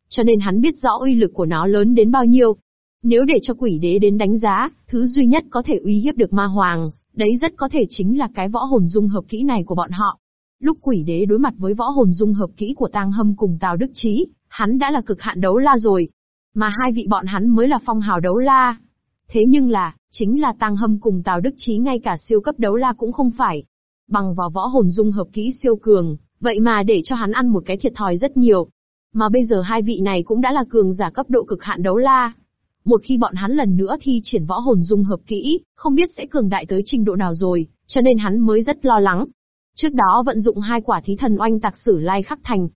Cho nên hắn biết rõ uy lực của nó lớn đến bao nhiêu. Nếu để cho quỷ đế đến đánh giá, thứ duy nhất có thể uy hiếp được ma hoàng, đấy rất có thể chính là cái võ hồn dung hợp kỹ này của bọn họ. Lúc quỷ đế đối mặt với võ hồn dung hợp kỹ của Tang Hâm cùng Tào Đức trí, hắn đã là cực hạn đấu la rồi. Mà hai vị bọn hắn mới là phong hào đấu la. Thế nhưng là, chính là Tang Hâm cùng Tào Đức trí ngay cả siêu cấp đấu la cũng không phải. Bằng vào võ hồn dung hợp kỹ siêu cường, vậy mà để cho hắn ăn một cái thiệt thòi rất nhiều. Mà bây giờ hai vị này cũng đã là cường giả cấp độ cực hạn đấu la. Một khi bọn hắn lần nữa thi triển võ hồn dung hợp kỹ, không biết sẽ cường đại tới trình độ nào rồi, cho nên hắn mới rất lo lắng. Trước đó vận dụng hai quả thí thần oanh tạc sử lai khắc thành.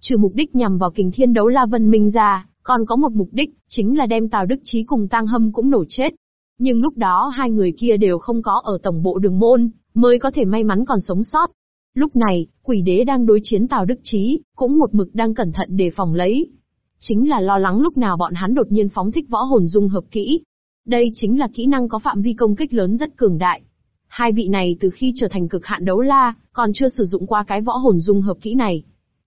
Trừ mục đích nhằm vào kình thiên đấu la vân minh ra, còn có một mục đích, chính là đem Tào Đức trí cùng Tang Hâm cũng nổ chết. Nhưng lúc đó hai người kia đều không có ở tổng bộ đường môn, mới có thể may mắn còn sống sót. Lúc này, quỷ đế đang đối chiến Tào Đức Chí, cũng một mực đang cẩn thận đề phòng lấy. Chính là lo lắng lúc nào bọn hắn đột nhiên phóng thích võ hồn dung hợp kỹ. Đây chính là kỹ năng có phạm vi công kích lớn rất cường đại. Hai vị này từ khi trở thành cực hạn đấu la, còn chưa sử dụng qua cái võ hồn dung hợp kỹ này.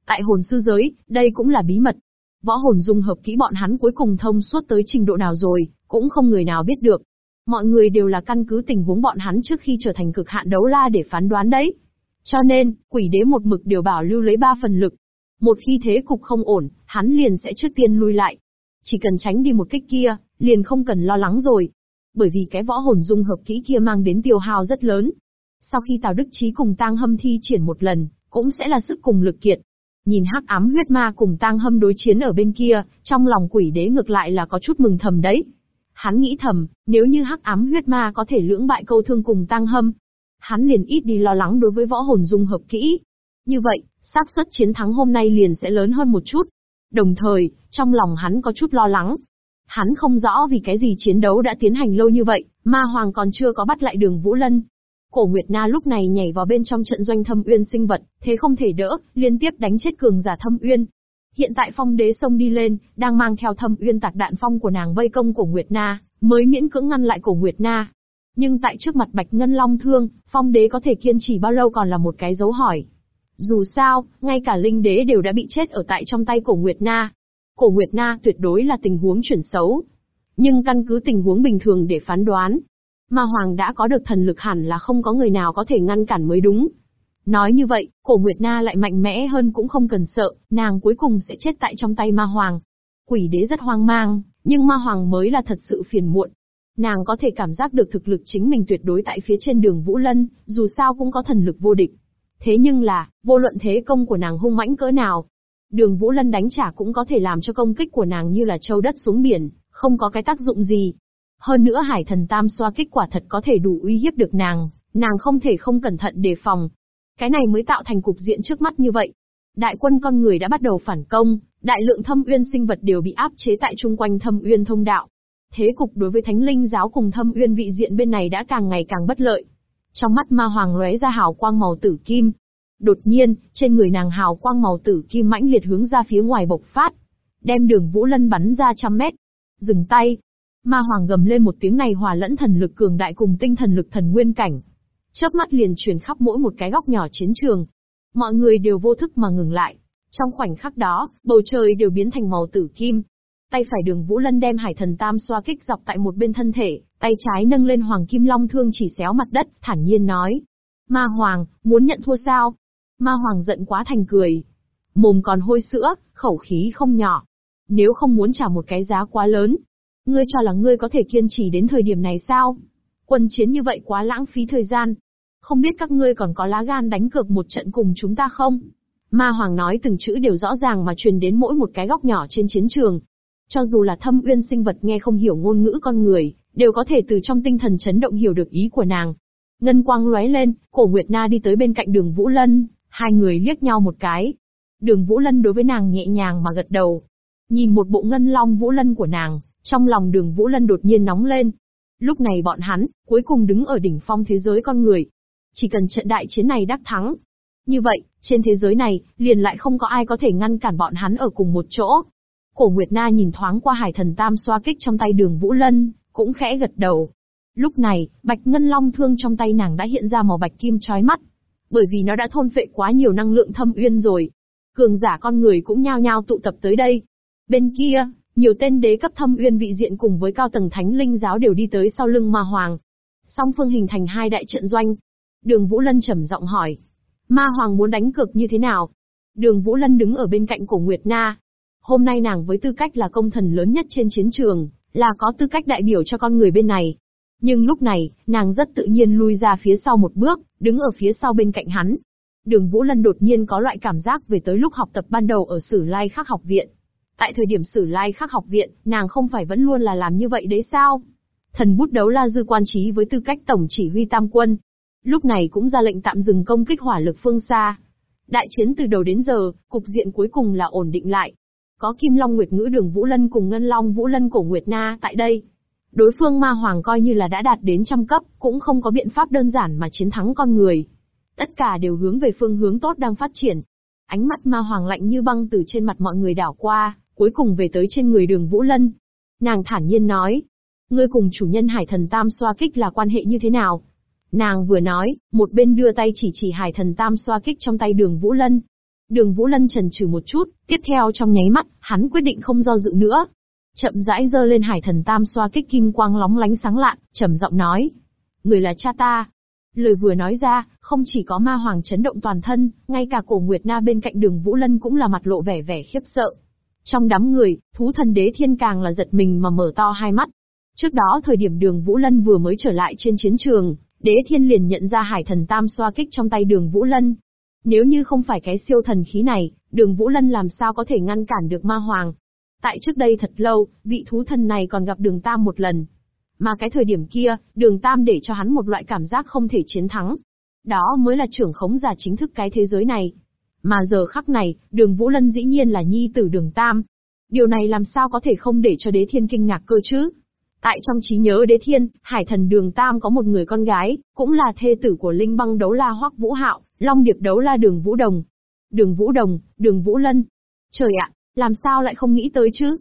Tại hồn sư giới, đây cũng là bí mật. Võ hồn dung hợp kỹ bọn hắn cuối cùng thông suốt tới trình độ nào rồi, cũng không người nào biết được. Mọi người đều là căn cứ tình huống bọn hắn trước khi trở thành cực hạn đấu la để phán đoán đấy. Cho nên, quỷ đế một mực đều bảo lưu lấy ba phần lực. Một khi thế cục không ổn, hắn liền sẽ trước tiên lui lại. Chỉ cần tránh đi một kích kia, liền không cần lo lắng rồi. Bởi vì cái võ hồn dung hợp kỹ kia mang đến tiêu hao rất lớn. Sau khi Tào Đức Chí cùng Tang Hâm thi triển một lần, cũng sẽ là sức cùng lực kiệt. Nhìn hắc ám huyết ma cùng Tang Hâm đối chiến ở bên kia, trong lòng quỷ đế ngược lại là có chút mừng thầm đấy. Hắn nghĩ thầm, nếu như hắc ám huyết ma có thể lưỡng bại câu thương cùng tăng Hâm, hắn liền ít đi lo lắng đối với võ hồn dung hợp kỹ. Như vậy, xác suất chiến thắng hôm nay liền sẽ lớn hơn một chút. Đồng thời, trong lòng hắn có chút lo lắng. Hắn không rõ vì cái gì chiến đấu đã tiến hành lâu như vậy, ma hoàng còn chưa có bắt lại đường Vũ Lân. Cổ Nguyệt Na lúc này nhảy vào bên trong trận doanh thâm uyên sinh vật, thế không thể đỡ, liên tiếp đánh chết cường giả thâm uyên. Hiện tại phong đế sông đi lên, đang mang theo thâm uyên tạc đạn phong của nàng vây công cổ Nguyệt Na, mới miễn cưỡng ngăn lại cổ Nguyệt Na. Nhưng tại trước mặt Bạch Ngân Long Thương, phong đế có thể kiên trì bao lâu còn là một cái dấu hỏi. Dù sao, ngay cả linh đế đều đã bị chết ở tại trong tay cổ Nguyệt Na. Cổ Nguyệt Na tuyệt đối là tình huống chuyển xấu. Nhưng căn cứ tình huống bình thường để phán đoán, Ma Hoàng đã có được thần lực hẳn là không có người nào có thể ngăn cản mới đúng. Nói như vậy, cổ Nguyệt Na lại mạnh mẽ hơn cũng không cần sợ, nàng cuối cùng sẽ chết tại trong tay Ma Hoàng. Quỷ đế rất hoang mang, nhưng Ma Hoàng mới là thật sự phiền muộn. Nàng có thể cảm giác được thực lực chính mình tuyệt đối tại phía trên đường Vũ Lân, dù sao cũng có thần lực vô địch. Thế nhưng là, vô luận thế công của nàng hung mãnh cỡ nào, đường Vũ Lân đánh trả cũng có thể làm cho công kích của nàng như là châu đất xuống biển, không có cái tác dụng gì. Hơn nữa hải thần tam xoa kích quả thật có thể đủ uy hiếp được nàng, nàng không thể không cẩn thận đề phòng. Cái này mới tạo thành cục diện trước mắt như vậy. Đại quân con người đã bắt đầu phản công, đại lượng thâm uyên sinh vật đều bị áp chế tại chung quanh thâm uyên thông đạo. Thế cục đối với thánh linh giáo cùng thâm uyên vị diện bên này đã càng ngày càng bất lợi. Trong mắt ma hoàng lóe ra hào quang màu tử kim. Đột nhiên, trên người nàng hào quang màu tử kim mãnh liệt hướng ra phía ngoài bộc phát. Đem đường Vũ Lân bắn ra trăm mét. Dừng tay, Ma Hoàng gầm lên một tiếng này hòa lẫn thần lực cường đại cùng tinh thần lực thần nguyên cảnh. Chớp mắt liền truyền khắp mỗi một cái góc nhỏ chiến trường. Mọi người đều vô thức mà ngừng lại. Trong khoảnh khắc đó, bầu trời đều biến thành màu tử kim. Tay phải đường Vũ Lân đem hải thần tam xoa kích dọc tại một bên thân thể, tay trái nâng lên hoàng kim long thương chỉ xéo mặt đất, thản nhiên nói. Ma Hoàng, muốn nhận thua sao? Ma Hoàng giận quá thành cười. Mồm còn hôi sữa, khẩu khí không nhỏ. Nếu không muốn trả một cái giá quá lớn, Ngươi cho là ngươi có thể kiên trì đến thời điểm này sao? Quân chiến như vậy quá lãng phí thời gian. Không biết các ngươi còn có lá gan đánh cược một trận cùng chúng ta không? Ma Hoàng nói từng chữ đều rõ ràng mà truyền đến mỗi một cái góc nhỏ trên chiến trường. Cho dù là thâm uyên sinh vật nghe không hiểu ngôn ngữ con người, đều có thể từ trong tinh thần chấn động hiểu được ý của nàng. Ngân quang lóe lên, cổ Nguyệt Na đi tới bên cạnh đường Vũ Lân, hai người liếc nhau một cái. Đường Vũ Lân đối với nàng nhẹ nhàng mà gật đầu. Nhìn một bộ ngân long Vũ Lân của nàng, Trong lòng đường Vũ Lân đột nhiên nóng lên. Lúc này bọn hắn, cuối cùng đứng ở đỉnh phong thế giới con người. Chỉ cần trận đại chiến này đắc thắng. Như vậy, trên thế giới này, liền lại không có ai có thể ngăn cản bọn hắn ở cùng một chỗ. Cổ Nguyệt Na nhìn thoáng qua hải thần tam xoa kích trong tay đường Vũ Lân, cũng khẽ gật đầu. Lúc này, bạch ngân long thương trong tay nàng đã hiện ra màu bạch kim trói mắt. Bởi vì nó đã thôn phệ quá nhiều năng lượng thâm uyên rồi. Cường giả con người cũng nhao nhao tụ tập tới đây. Bên kia, nhiều tên đế cấp thâm uyên vị diện cùng với cao tầng thánh linh giáo đều đi tới sau lưng ma hoàng. Song phương hình thành hai đại trận doanh. Đường Vũ Lân trầm giọng hỏi. Ma hoàng muốn đánh cược như thế nào? Đường Vũ Lân đứng ở bên cạnh cổ Nguyệt Na. Hôm nay nàng với tư cách là công thần lớn nhất trên chiến trường, là có tư cách đại biểu cho con người bên này. Nhưng lúc này, nàng rất tự nhiên lui ra phía sau một bước, đứng ở phía sau bên cạnh hắn. Đường Vũ Lân đột nhiên có loại cảm giác về tới lúc học tập ban đầu ở Sử Lai Khắc học viện. Tại thời điểm Sử Lai Khắc học viện, nàng không phải vẫn luôn là làm như vậy đấy sao? Thần bút đấu la dư quan trí với tư cách tổng chỉ huy tam quân. Lúc này cũng ra lệnh tạm dừng công kích hỏa lực phương xa. Đại chiến từ đầu đến giờ, cục diện cuối cùng là ổn định lại. Có Kim Long Nguyệt Ngữ Đường Vũ Lân cùng Ngân Long Vũ Lân Cổ Nguyệt Na tại đây. Đối phương ma hoàng coi như là đã đạt đến trăm cấp, cũng không có biện pháp đơn giản mà chiến thắng con người. Tất cả đều hướng về phương hướng tốt đang phát triển. Ánh mắt ma hoàng lạnh như băng từ trên mặt mọi người đảo qua, cuối cùng về tới trên người đường Vũ Lân. Nàng thản nhiên nói, ngươi cùng chủ nhân hải thần tam xoa kích là quan hệ như thế nào? Nàng vừa nói, một bên đưa tay chỉ chỉ hải thần tam xoa kích trong tay đường Vũ Lân. Đường Vũ Lân trần trừ một chút, tiếp theo trong nháy mắt, hắn quyết định không do dự nữa. Chậm rãi giơ lên hải thần tam xoa kích kim quang lóng lánh sáng lạn, trầm giọng nói. Người là cha ta. Lời vừa nói ra, không chỉ có ma hoàng chấn động toàn thân, ngay cả cổ Nguyệt Na bên cạnh đường Vũ Lân cũng là mặt lộ vẻ vẻ khiếp sợ. Trong đám người, thú thần đế thiên càng là giật mình mà mở to hai mắt. Trước đó thời điểm đường Vũ Lân vừa mới trở lại trên chiến trường, đế thiên liền nhận ra hải thần tam xoa kích trong tay đường Vũ Lân. Nếu như không phải cái siêu thần khí này, đường Vũ Lân làm sao có thể ngăn cản được ma hoàng. Tại trước đây thật lâu, vị thú thần này còn gặp đường Tam một lần. Mà cái thời điểm kia, đường Tam để cho hắn một loại cảm giác không thể chiến thắng. Đó mới là trưởng khống giả chính thức cái thế giới này. Mà giờ khắc này, đường Vũ Lân dĩ nhiên là nhi tử đường Tam. Điều này làm sao có thể không để cho đế thiên kinh ngạc cơ chứ? Tại trong trí nhớ đế thiên, hải thần đường Tam có một người con gái, cũng là thê tử của linh băng đấu la hoắc Vũ Hạo, long điệp đấu la đường Vũ Đồng. Đường Vũ Đồng, đường Vũ Lân. Trời ạ, làm sao lại không nghĩ tới chứ?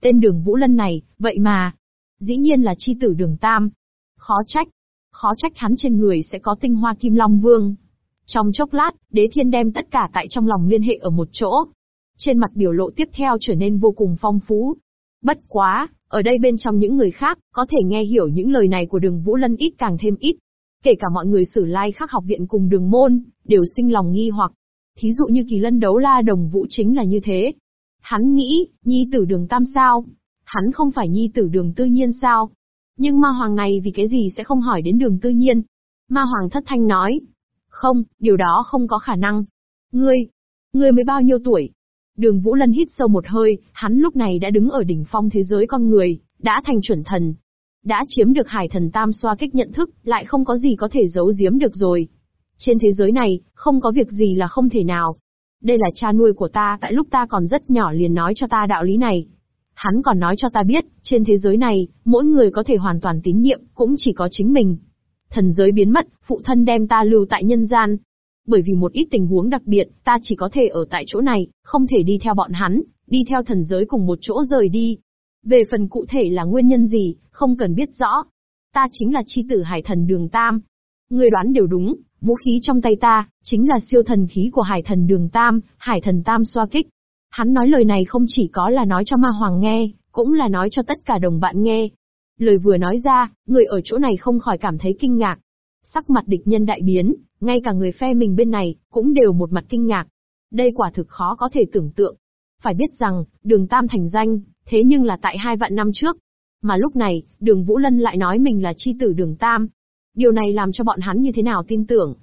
Tên đường Vũ Lân này, vậy mà. Dĩ nhiên là chi tử đường Tam. Khó trách. Khó trách hắn trên người sẽ có tinh hoa kim long vương. Trong chốc lát, đế thiên đem tất cả tại trong lòng liên hệ ở một chỗ. Trên mặt biểu lộ tiếp theo trở nên vô cùng phong phú. Bất quá, ở đây bên trong những người khác, có thể nghe hiểu những lời này của đường Vũ Lân ít càng thêm ít. Kể cả mọi người sử lai khác học viện cùng đường môn, đều sinh lòng nghi hoặc. Thí dụ như kỳ lân đấu la đồng vũ chính là như thế. Hắn nghĩ, nhi tử đường tam sao? Hắn không phải nhi tử đường tư nhiên sao? Nhưng ma hoàng này vì cái gì sẽ không hỏi đến đường tư nhiên? Ma hoàng thất thanh nói, không, điều đó không có khả năng. Ngươi, ngươi mới bao nhiêu tuổi? Đường Vũ Lân hít sâu một hơi, hắn lúc này đã đứng ở đỉnh phong thế giới con người, đã thành chuẩn thần. Đã chiếm được hải thần tam xoa kích nhận thức, lại không có gì có thể giấu giếm được rồi. Trên thế giới này, không có việc gì là không thể nào. Đây là cha nuôi của ta tại lúc ta còn rất nhỏ liền nói cho ta đạo lý này. Hắn còn nói cho ta biết, trên thế giới này, mỗi người có thể hoàn toàn tín nhiệm, cũng chỉ có chính mình. Thần giới biến mất, phụ thân đem ta lưu tại nhân gian. Bởi vì một ít tình huống đặc biệt, ta chỉ có thể ở tại chỗ này, không thể đi theo bọn hắn, đi theo thần giới cùng một chỗ rời đi. Về phần cụ thể là nguyên nhân gì, không cần biết rõ. Ta chính là chi tử hải thần đường Tam. Người đoán đều đúng, vũ khí trong tay ta, chính là siêu thần khí của hải thần đường Tam, hải thần Tam xoa kích. Hắn nói lời này không chỉ có là nói cho ma hoàng nghe, cũng là nói cho tất cả đồng bạn nghe. Lời vừa nói ra, người ở chỗ này không khỏi cảm thấy kinh ngạc. Sắc mặt địch nhân đại biến, ngay cả người phe mình bên này, cũng đều một mặt kinh ngạc. Đây quả thực khó có thể tưởng tượng. Phải biết rằng, đường Tam thành danh, thế nhưng là tại hai vạn năm trước. Mà lúc này, đường Vũ Lân lại nói mình là chi tử đường Tam. Điều này làm cho bọn hắn như thế nào tin tưởng.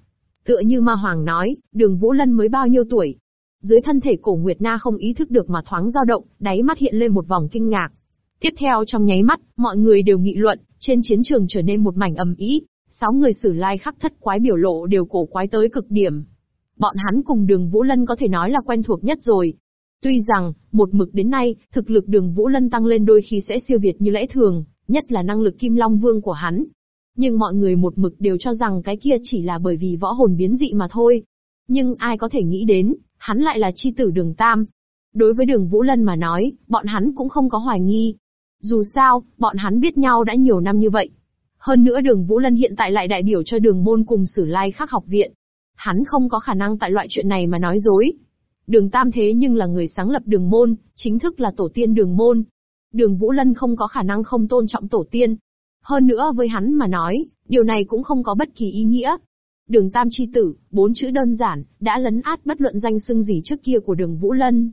Tựa như Ma Hoàng nói, đường Vũ Lân mới bao nhiêu tuổi. Dưới thân thể cổ Nguyệt Na không ý thức được mà thoáng dao động, đáy mắt hiện lên một vòng kinh ngạc. Tiếp theo trong nháy mắt, mọi người đều nghị luận, trên chiến trường trở nên một mảnh ầm ĩ, sáu người sử lai khắc thất quái biểu lộ đều cổ quái tới cực điểm. Bọn hắn cùng đường Vũ Lân có thể nói là quen thuộc nhất rồi. Tuy rằng, một mực đến nay, thực lực đường Vũ Lân tăng lên đôi khi sẽ siêu việt như lẽ thường, nhất là năng lực Kim Long Vương của hắn. Nhưng mọi người một mực đều cho rằng cái kia chỉ là bởi vì võ hồn biến dị mà thôi. Nhưng ai có thể nghĩ đến, hắn lại là chi tử đường Tam. Đối với đường Vũ Lân mà nói, bọn hắn cũng không có hoài nghi. Dù sao, bọn hắn biết nhau đã nhiều năm như vậy. Hơn nữa đường Vũ Lân hiện tại lại đại biểu cho đường môn cùng sử lai khắc học viện. Hắn không có khả năng tại loại chuyện này mà nói dối. Đường Tam thế nhưng là người sáng lập đường môn, chính thức là tổ tiên đường môn. Đường Vũ Lân không có khả năng không tôn trọng tổ tiên. Hơn nữa với hắn mà nói, điều này cũng không có bất kỳ ý nghĩa. Đường Tam chi tử, bốn chữ đơn giản, đã lấn át bất luận danh xưng gì trước kia của đường Vũ Lân.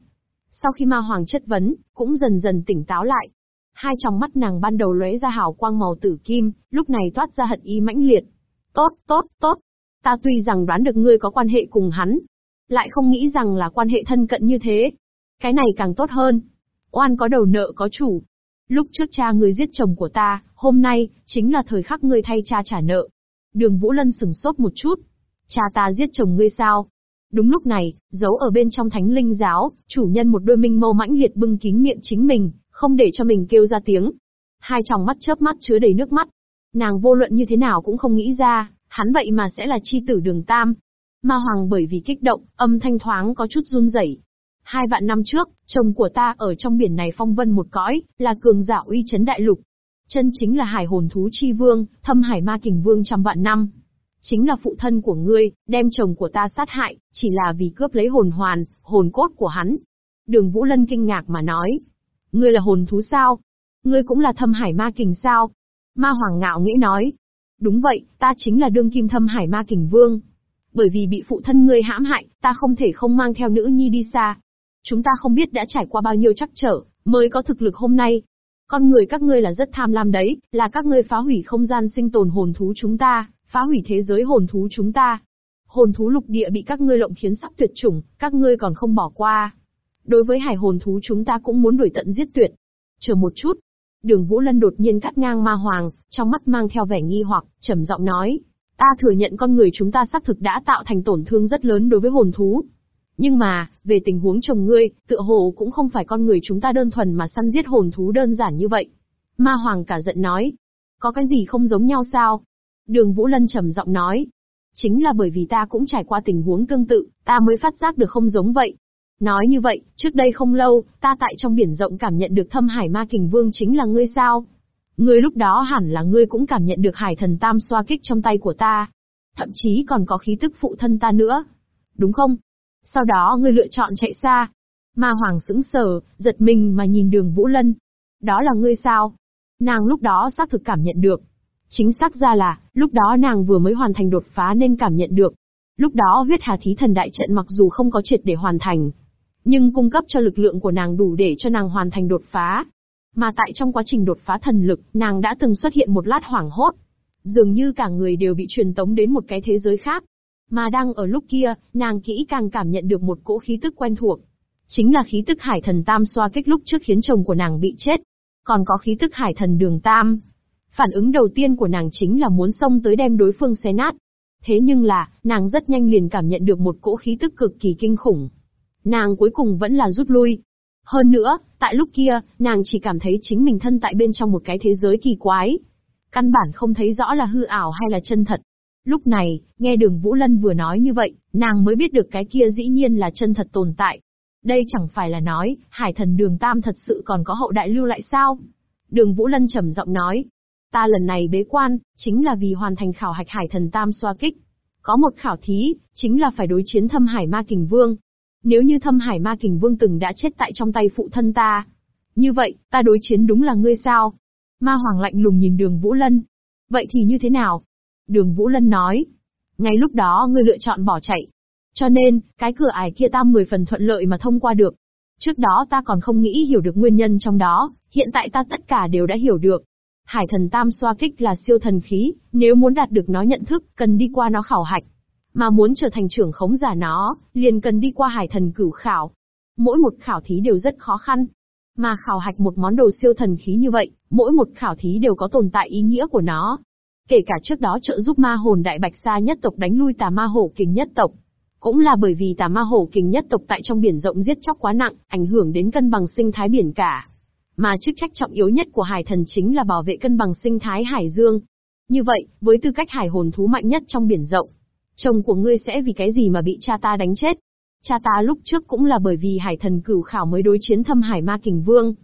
Sau khi ma hoàng chất vấn, cũng dần dần tỉnh táo lại. Hai trong mắt nàng ban đầu lóe ra hào quang màu tử kim, lúc này toát ra hận ý mãnh liệt. Tốt, tốt, tốt. Ta tuy rằng đoán được ngươi có quan hệ cùng hắn, lại không nghĩ rằng là quan hệ thân cận như thế. Cái này càng tốt hơn. Oan có đầu nợ có chủ. Lúc trước cha ngươi giết chồng của ta, hôm nay, chính là thời khắc ngươi thay cha trả nợ. Đường Vũ Lân sừng sốt một chút. Cha ta giết chồng ngươi sao? Đúng lúc này, giấu ở bên trong thánh linh giáo, chủ nhân một đôi minh mâu mãnh liệt bưng kín miệng chính mình, không để cho mình kêu ra tiếng. Hai tròng mắt chớp mắt chứa đầy nước mắt. Nàng vô luận như thế nào cũng không nghĩ ra, hắn vậy mà sẽ là chi tử đường tam. Ma Hoàng bởi vì kích động, âm thanh thoáng có chút run rẩy. Hai vạn năm trước, chồng của ta ở trong biển này phong vân một cõi, là cường giả uy chấn đại lục. Chân chính là hải hồn thú chi vương, thâm hải ma kình vương trăm vạn năm. Chính là phụ thân của ngươi, đem chồng của ta sát hại, chỉ là vì cướp lấy hồn hoàn, hồn cốt của hắn. Đường Vũ Lân kinh ngạc mà nói. Ngươi là hồn thú sao? Ngươi cũng là thâm hải ma kình sao? Ma Hoàng ngạo nghĩ nói. Đúng vậy, ta chính là đương kim thâm hải ma kình vương, bởi vì bị phụ thân ngươi hãm hại, ta không thể không mang theo nữ nhi đi xa. Chúng ta không biết đã trải qua bao nhiêu trắc trở, mới có thực lực hôm nay. Con người các ngươi là rất tham lam đấy, là các ngươi phá hủy không gian sinh tồn hồn thú chúng ta, phá hủy thế giới hồn thú chúng ta. Hồn thú lục địa bị các ngươi lộng khiến sắp tuyệt chủng, các ngươi còn không bỏ qua. Đối với hải hồn thú chúng ta cũng muốn đuổi tận giết tuyệt. Chờ một chút. Đường Vũ Lân đột nhiên cắt ngang ma hoàng, trong mắt mang theo vẻ nghi hoặc, trầm giọng nói, Ta thừa nhận con người chúng ta xác thực đã tạo thành tổn thương rất lớn đối với hồn thú. Nhưng mà, về tình huống chồng ngươi, tựa hồ cũng không phải con người chúng ta đơn thuần mà săn giết hồn thú đơn giản như vậy. Ma Hoàng cả giận nói. Có cái gì không giống nhau sao? Đường Vũ Lân trầm giọng nói. Chính là bởi vì ta cũng trải qua tình huống tương tự, ta mới phát giác được không giống vậy. Nói như vậy, trước đây không lâu, ta tại trong biển rộng cảm nhận được thâm hải ma kình vương chính là ngươi sao? Ngươi lúc đó hẳn là ngươi cũng cảm nhận được hải thần tam xoa kích trong tay của ta. Thậm chí còn có khí tức phụ thân ta nữa. Đúng không? Sau đó ngươi lựa chọn chạy xa. Ma Hoàng sững sờ, giật mình mà nhìn đường Vũ Lân. Đó là ngươi sao? Nàng lúc đó xác thực cảm nhận được. Chính xác ra là, lúc đó nàng vừa mới hoàn thành đột phá nên cảm nhận được. Lúc đó huyết hà thí thần đại trận mặc dù không có triệt để hoàn thành, nhưng cung cấp cho lực lượng của nàng đủ để cho nàng hoàn thành đột phá. Mà tại trong quá trình đột phá thần lực, nàng đã từng xuất hiện một lát hoảng hốt. Dường như cả người đều bị truyền tống đến một cái thế giới khác. Mà đang ở lúc kia, nàng kỹ càng cảm nhận được một cỗ khí tức quen thuộc. Chính là khí tức hải thần tam xoa kích lúc trước khiến chồng của nàng bị chết. Còn có khí tức hải thần đường tam. Phản ứng đầu tiên của nàng chính là muốn xông tới đem đối phương xé nát. Thế nhưng là, nàng rất nhanh liền cảm nhận được một cỗ khí tức cực kỳ kinh khủng. Nàng cuối cùng vẫn là rút lui, hơn nữa, tại lúc kia, nàng chỉ cảm thấy chính mình thân tại bên trong một cái thế giới kỳ quái. Căn bản không thấy rõ là hư ảo hay là chân thật. Lúc này, nghe đường Vũ Lân vừa nói như vậy, nàng mới biết được cái kia dĩ nhiên là chân thật tồn tại. Đây chẳng phải là nói, hải thần đường Tam thật sự còn có hậu đại lưu lại sao? Đường Vũ Lân trầm giọng nói, ta lần này bế quan, chính là vì hoàn thành khảo hạch hải thần Tam xoa kích. Có một khảo thí, chính là phải đối chiến thâm hải ma kình vương, nếu như thâm hải ma kình vương từng đã chết tại trong tay phụ thân ta. Như vậy, ta đối chiến đúng là ngươi sao? Ma hoàng lạnh lùng nhìn đường Vũ Lân. Vậy thì như thế nào? Đường Vũ Lân nói. Ngay lúc đó ngươi lựa chọn bỏ chạy. Cho nên, cái cửa ải kia ta mười phần thuận lợi mà thông qua được. Trước đó ta còn không nghĩ hiểu được nguyên nhân trong đó, hiện tại ta tất cả đều đã hiểu được. Hải thần tam xoa kích là siêu thần khí, nếu muốn đạt được nó nhận thức, cần đi qua nó khảo hạch. Mà muốn trở thành trưởng khống giả nó, liền cần đi qua hải thần cửu khảo. Mỗi một khảo thí đều rất khó khăn. Mà khảo hạch một món đồ siêu thần khí như vậy, mỗi một khảo thí đều có tồn tại ý nghĩa của nó. Kể cả trước đó trợ giúp ma hồn đại bạch sa nhất tộc đánh lui tà ma hổ kình nhất tộc. Cũng là bởi vì tà ma hổ kình nhất tộc tại trong biển rộng giết chóc quá nặng, ảnh hưởng đến cân bằng sinh thái biển cả. Mà chức trách trọng yếu nhất của hải thần chính là bảo vệ cân bằng sinh thái hải dương. Như vậy, với tư cách hải hồn thú mạnh nhất trong biển rộng, chồng của ngươi sẽ vì cái gì mà bị cha ta đánh chết? Cha ta lúc trước cũng là bởi vì hải thần cửu khảo mới đối chiến thâm hải ma kình vương.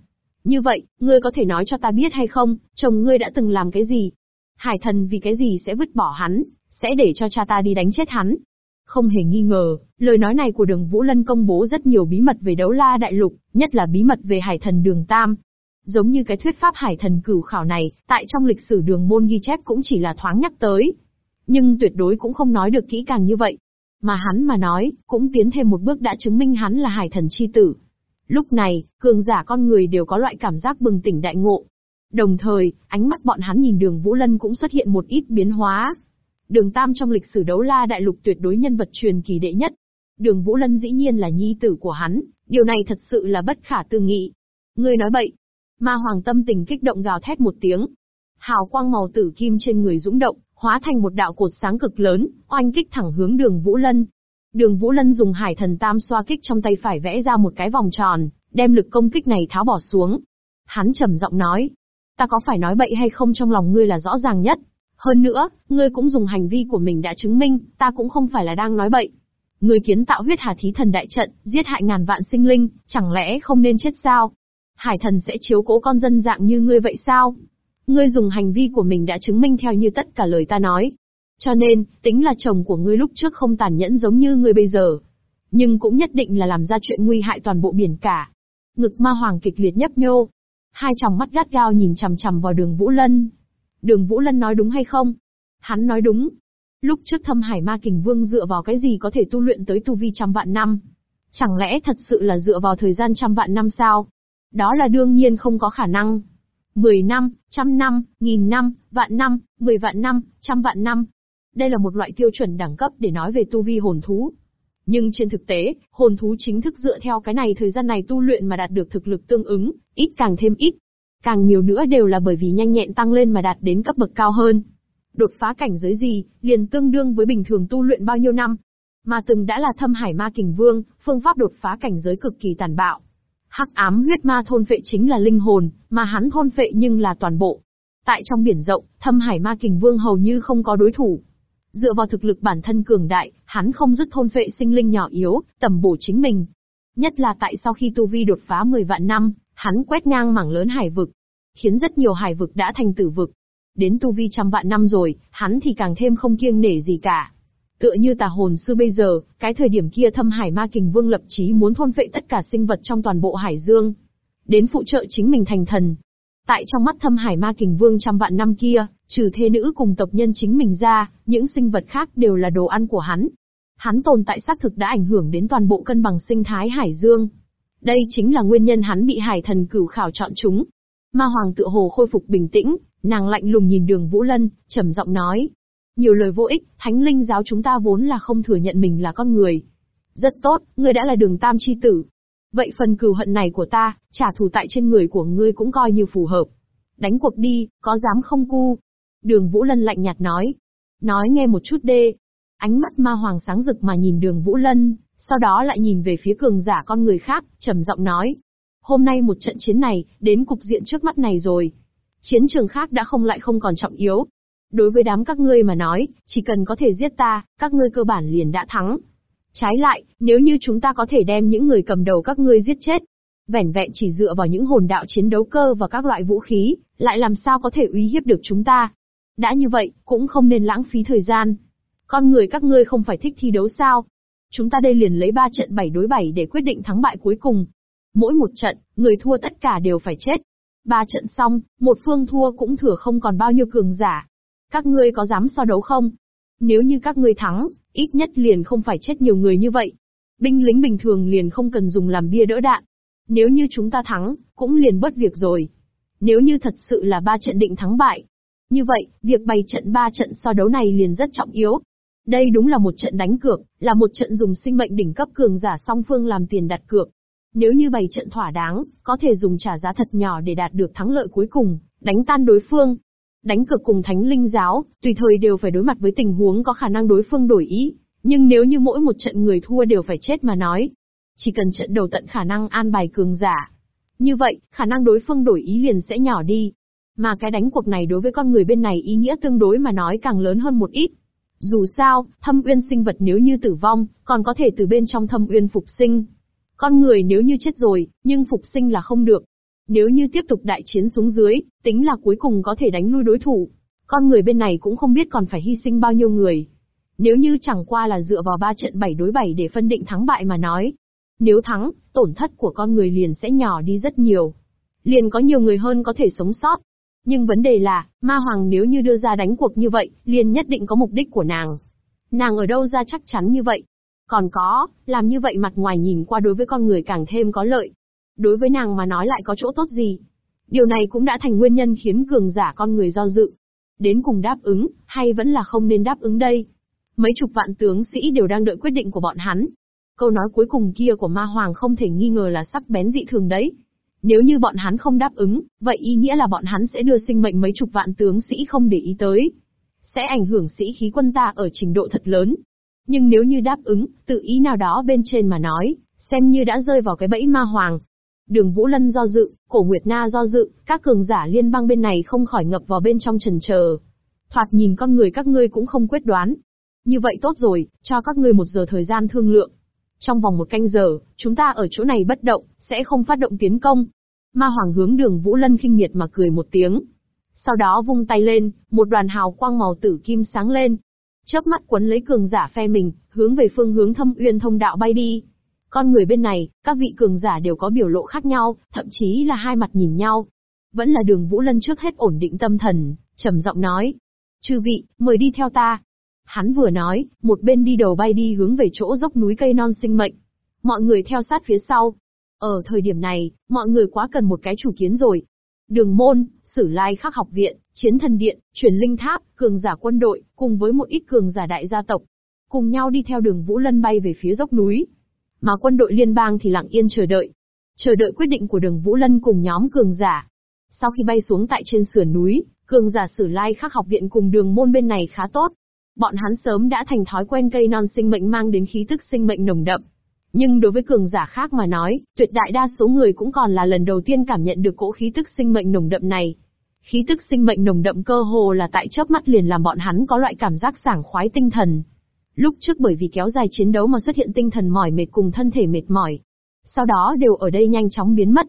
Như vậy, ngươi có thể nói cho ta biết hay không, chồng ngươi đã từng làm cái gì? Hải thần vì cái gì sẽ vứt bỏ hắn, sẽ để cho cha ta đi đánh chết hắn? Không hề nghi ngờ, lời nói này của đường Vũ Lân công bố rất nhiều bí mật về đấu la đại lục, nhất là bí mật về hải thần đường Tam. Giống như cái thuyết pháp hải thần cửu khảo này, tại trong lịch sử đường môn ghi chép cũng chỉ là thoáng nhắc tới. Nhưng tuyệt đối cũng không nói được kỹ càng như vậy. Mà hắn mà nói, cũng tiến thêm một bước đã chứng minh hắn là hải thần chi tử. Lúc này, cường giả con người đều có loại cảm giác bừng tỉnh đại ngộ. Đồng thời, ánh mắt bọn hắn nhìn đường Vũ Lân cũng xuất hiện một ít biến hóa. Đường Tam trong lịch sử đấu la đại lục tuyệt đối nhân vật truyền kỳ đệ nhất. Đường Vũ Lân dĩ nhiên là nhi tử của hắn, điều này thật sự là bất khả tư nghị. Ngươi nói bậy. Ma Hoàng tâm tình kích động gào thét một tiếng. Hào quang màu tử kim trên người dũng động, hóa thành một đạo cột sáng cực lớn, oanh kích thẳng hướng đường Vũ Lân. Đường Vũ Lân dùng hải thần tam xoa kích trong tay phải vẽ ra một cái vòng tròn, đem lực công kích này tháo bỏ xuống. Hắn trầm giọng nói, ta có phải nói bậy hay không trong lòng ngươi là rõ ràng nhất. Hơn nữa, ngươi cũng dùng hành vi của mình đã chứng minh, ta cũng không phải là đang nói bậy. Ngươi kiến tạo huyết hà thí thần đại trận, giết hại ngàn vạn sinh linh, chẳng lẽ không nên chết sao? Hải thần sẽ chiếu cố con dân dạng như ngươi vậy sao? Ngươi dùng hành vi của mình đã chứng minh theo như tất cả lời ta nói. Cho nên, tính là chồng của ngươi lúc trước không tàn nhẫn giống như ngươi bây giờ. Nhưng cũng nhất định là làm ra chuyện nguy hại toàn bộ biển cả. Ngực ma hoàng kịch liệt nhấp nhô. Hai tròng mắt gắt gao nhìn chằm chằm vào đường Vũ Lân. Đường Vũ Lân nói đúng hay không? Hắn nói đúng. Lúc trước thâm hải ma kình vương dựa vào cái gì có thể tu luyện tới tu vi trăm vạn năm? Chẳng lẽ thật sự là dựa vào thời gian trăm vạn năm sao? Đó là đương nhiên không có khả năng. Mười năm, trăm năm, nghìn năm, vạn năm, mười vạn năm, trăm vạn năm. Đây là một loại tiêu chuẩn đẳng cấp để nói về tu vi hồn thú. Nhưng trên thực tế, hồn thú chính thức dựa theo cái này thời gian này tu luyện mà đạt được thực lực tương ứng, ít càng thêm ít. Càng nhiều nữa đều là bởi vì nhanh nhẹn tăng lên mà đạt đến cấp bậc cao hơn. Đột phá cảnh giới gì, liền tương đương với bình thường tu luyện bao nhiêu năm. Mà từng đã là thâm hải ma kình vương, phương pháp đột phá cảnh giới cực kỳ tàn bạo. Hắc ám huyết ma thôn phệ chính là linh hồn, mà hắn thôn phệ nhưng là toàn bộ. Tại trong biển rộng, thâm hải ma kình vương hầu như không có đối thủ. Dựa vào thực lực bản thân cường đại, hắn không dứt thôn phệ sinh linh nhỏ yếu, tầm bổ chính mình. Nhất là tại sau khi tu vi đột phá 10 vạn năm, hắn quét ngang mảng lớn hải vực, khiến rất nhiều hải vực đã thành tử vực. Đến tu vi trăm vạn năm rồi, hắn thì càng thêm không kiêng nể gì cả. Tựa như tà hồn sư bây giờ, cái thời điểm kia thâm hải ma kình vương lập chí muốn thôn phệ tất cả sinh vật trong toàn bộ hải dương. Đến phụ trợ chính mình thành thần. Tại trong mắt thâm hải ma kình vương trăm vạn năm kia, trừ thê nữ cùng tộc nhân chính mình ra, những sinh vật khác đều là đồ ăn của hắn. Hắn tồn tại xác thực đã ảnh hưởng đến toàn bộ cân bằng sinh thái hải dương. Đây chính là nguyên nhân hắn bị hải thần cửu khảo chọn chúng. Ma hoàng tựa hồ khôi phục bình tĩnh, nàng lạnh lùng nhìn đường Vũ Lân, trầm giọng nói. Nhiều lời vô ích, thánh linh giáo chúng ta vốn là không thừa nhận mình là con người. Rất tốt, ngươi đã là đường tam chi tử. Vậy phần cừu hận này của ta, trả thù tại trên người của ngươi cũng coi như phù hợp. Đánh cuộc đi, có dám không cu? Đường Vũ Lân lạnh nhạt nói. Nói nghe một chút đê. Ánh mắt ma hoàng sáng rực mà nhìn đường Vũ Lân, sau đó lại nhìn về phía cường giả con người khác, trầm giọng nói. Hôm nay một trận chiến này, đến cục diện trước mắt này rồi. Chiến trường khác đã không lại không còn trọng yếu. Đối với đám các ngươi mà nói, chỉ cần có thể giết ta, các ngươi cơ bản liền đã thắng. Trái lại, nếu như chúng ta có thể đem những người cầm đầu các ngươi giết chết, vẻn vẹn chỉ dựa vào những hồn đạo chiến đấu cơ và các loại vũ khí, lại làm sao có thể uy hiếp được chúng ta. Đã như vậy, cũng không nên lãng phí thời gian. Con người các ngươi không phải thích thi đấu sao? Chúng ta đây liền lấy ba trận 7 đối 7 để quyết định thắng bại cuối cùng. Mỗi một trận, người thua tất cả đều phải chết. Ba trận xong, một phương thua cũng thừa không còn bao nhiêu cường giả. Các ngươi có dám so đấu không? Nếu như các ngươi thắng, ít nhất liền không phải chết nhiều người như vậy. Binh lính bình thường liền không cần dùng làm bia đỡ đạn. Nếu như chúng ta thắng, cũng liền bớt việc rồi. Nếu như thật sự là ba trận định thắng bại. Như vậy, việc bày trận ba trận so đấu này liền rất trọng yếu. Đây đúng là một trận đánh cược, là một trận dùng sinh mệnh đỉnh cấp cường giả song phương làm tiền đặt cược. Nếu như bày trận thỏa đáng, có thể dùng trả giá thật nhỏ để đạt được thắng lợi cuối cùng, đánh tan đối phương. Đánh cược cùng thánh linh giáo, tùy thời đều phải đối mặt với tình huống có khả năng đối phương đổi ý, Nhưng nếu như mỗi một trận người thua đều phải chết mà nói, chỉ cần trận đầu tận khả năng an bài cường giả. Như vậy, khả năng đối phương đổi ý liền sẽ nhỏ đi. Mà cái đánh cuộc này đối với con người bên này ý nghĩa tương đối mà nói càng lớn hơn một ít. Dù sao, thâm uyên sinh vật nếu như tử vong, còn có thể từ bên trong thâm uyên phục sinh. Con người nếu như chết rồi, nhưng phục sinh là không được. Nếu như tiếp tục đại chiến xuống dưới, tính là cuối cùng có thể đánh lui đối thủ. Con người bên này cũng không biết còn phải hy sinh bao nhiêu người. Nếu như chẳng qua là dựa vào ba trận 7 đối 7 để phân định thắng bại mà nói. Nếu thắng, tổn thất của con người liền sẽ nhỏ đi rất nhiều. Liền có nhiều người hơn có thể sống sót. Nhưng vấn đề là, ma hoàng nếu như đưa ra đánh cuộc như vậy, liền nhất định có mục đích của nàng. Nàng ở đâu ra chắc chắn như vậy? Còn có, làm như vậy mặt ngoài nhìn qua đối với con người càng thêm có lợi. Đối với nàng mà nói lại có chỗ tốt gì? Điều này cũng đã thành nguyên nhân khiến cường giả con người do dự. Đến cùng đáp ứng, hay vẫn là không nên đáp ứng đây? Mấy chục vạn tướng sĩ đều đang đợi quyết định của bọn hắn. Câu nói cuối cùng kia của ma hoàng không thể nghi ngờ là sắc bén dị thường đấy. Nếu như bọn hắn không đáp ứng, vậy ý nghĩa là bọn hắn sẽ đưa sinh mệnh mấy chục vạn tướng sĩ không để ý tới. Sẽ ảnh hưởng sĩ khí quân ta ở trình độ thật lớn. Nhưng nếu như đáp ứng, tự ý nào đó bên trên mà nói, xem như đã rơi vào cái bẫy ma hoàng. Đường Vũ Lân do dự, cổ Nguyệt Na do dự, các cường giả liên bang bên này không khỏi ngập vào bên trong trần chờ. Thoạt nhìn con người các ngươi cũng không quyết đoán. Như vậy tốt rồi, cho các ngươi một giờ thời gian thương lượng. Trong vòng một canh giờ, chúng ta ở chỗ này bất động, sẽ không phát động tiến công. Ma Hoàng hướng đường Vũ Lân khinh miệt mà cười một tiếng. Sau đó vung tay lên, một đoàn hào quang màu tử kim sáng lên. Chớp mắt quấn lấy cường giả phe mình, hướng về phương hướng thâm uyên thông đạo bay đi. Con người bên này, các vị cường giả đều có biểu lộ khác nhau, thậm chí là hai mặt nhìn nhau. Vẫn là đường Vũ Lân trước hết ổn định tâm thần, trầm giọng nói. Chư vị, mời đi theo ta. Hắn vừa nói, một bên đi đầu bay đi hướng về chỗ dốc núi cây non sinh mệnh. Mọi người theo sát phía sau. Ở thời điểm này, mọi người quá cần một cái chủ kiến rồi. Đường môn, sử lai khắc học viện, chiến thần điện, truyền linh tháp, cường giả quân đội, cùng với một ít cường giả đại gia tộc. Cùng nhau đi theo đường Vũ Lân bay về phía dốc núi. Mà quân đội liên bang thì lặng yên chờ đợi. Chờ đợi quyết định của đường Vũ Lân cùng nhóm cường giả. Sau khi bay xuống tại trên sườn núi, cường giả sử lai khắc học viện cùng đường môn bên này khá tốt. Bọn hắn sớm đã thành thói quen cây non sinh mệnh mang đến khí tức sinh mệnh nồng đậm. Nhưng đối với cường giả khác mà nói, tuyệt đại đa số người cũng còn là lần đầu tiên cảm nhận được cỗ khí tức sinh mệnh nồng đậm này. Khí tức sinh mệnh nồng đậm cơ hồ là tại chớp mắt liền làm bọn hắn có loại cảm giác sảng khoái tinh thần. Lúc trước bởi vì kéo dài chiến đấu mà xuất hiện tinh thần mỏi mệt cùng thân thể mệt mỏi. Sau đó đều ở đây nhanh chóng biến mất.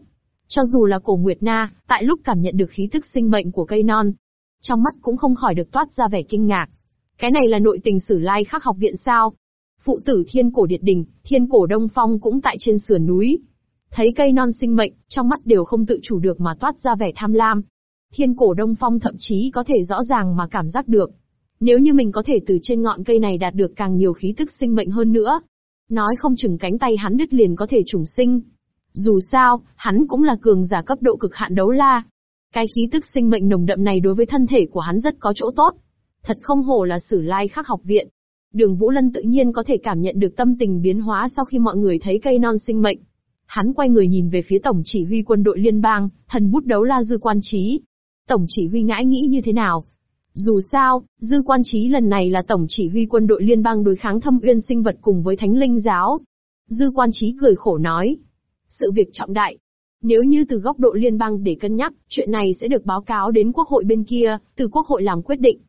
Cho dù là cổ Nguyệt Na, tại lúc cảm nhận được khí tức sinh mệnh của cây non, trong mắt cũng không khỏi được toát ra vẻ kinh ngạc. Cái này là nội tình sử lai khắc học viện sao? Phụ tử thiên cổ điệt đình, thiên cổ đông phong cũng tại trên sườn núi. Thấy cây non sinh mệnh, trong mắt đều không tự chủ được mà toát ra vẻ tham lam. Thiên cổ đông phong thậm chí có thể rõ ràng mà cảm giác được. Nếu như mình có thể từ trên ngọn cây này đạt được càng nhiều khí tức sinh mệnh hơn nữa. Nói không chừng cánh tay hắn đứt liền có thể trùng sinh. Dù sao, hắn cũng là cường giả cấp độ cực hạn đấu la. Cái khí tức sinh mệnh nồng đậm này đối với thân thể của hắn rất có chỗ tốt. Thật không hổ là sử lai khắc học viện. Đường Vũ Lân tự nhiên có thể cảm nhận được tâm tình biến hóa sau khi mọi người thấy cây non sinh mệnh. Hắn quay người nhìn về phía tổng chỉ huy quân đội liên bang, thần bút đấu la dư quan trí. Tổng chỉ huy ngãi nghĩ như thế nào? Dù sao, dư quan trí lần này là tổng chỉ huy quân đội liên bang đối kháng thâm uyên sinh vật cùng với thánh linh giáo. Dư quan trí cười khổ nói. Sự việc trọng đại. Nếu như từ góc độ liên bang để cân nhắc, chuyện này sẽ được báo cáo đến quốc hội bên kia, từ quốc hội làm quyết định.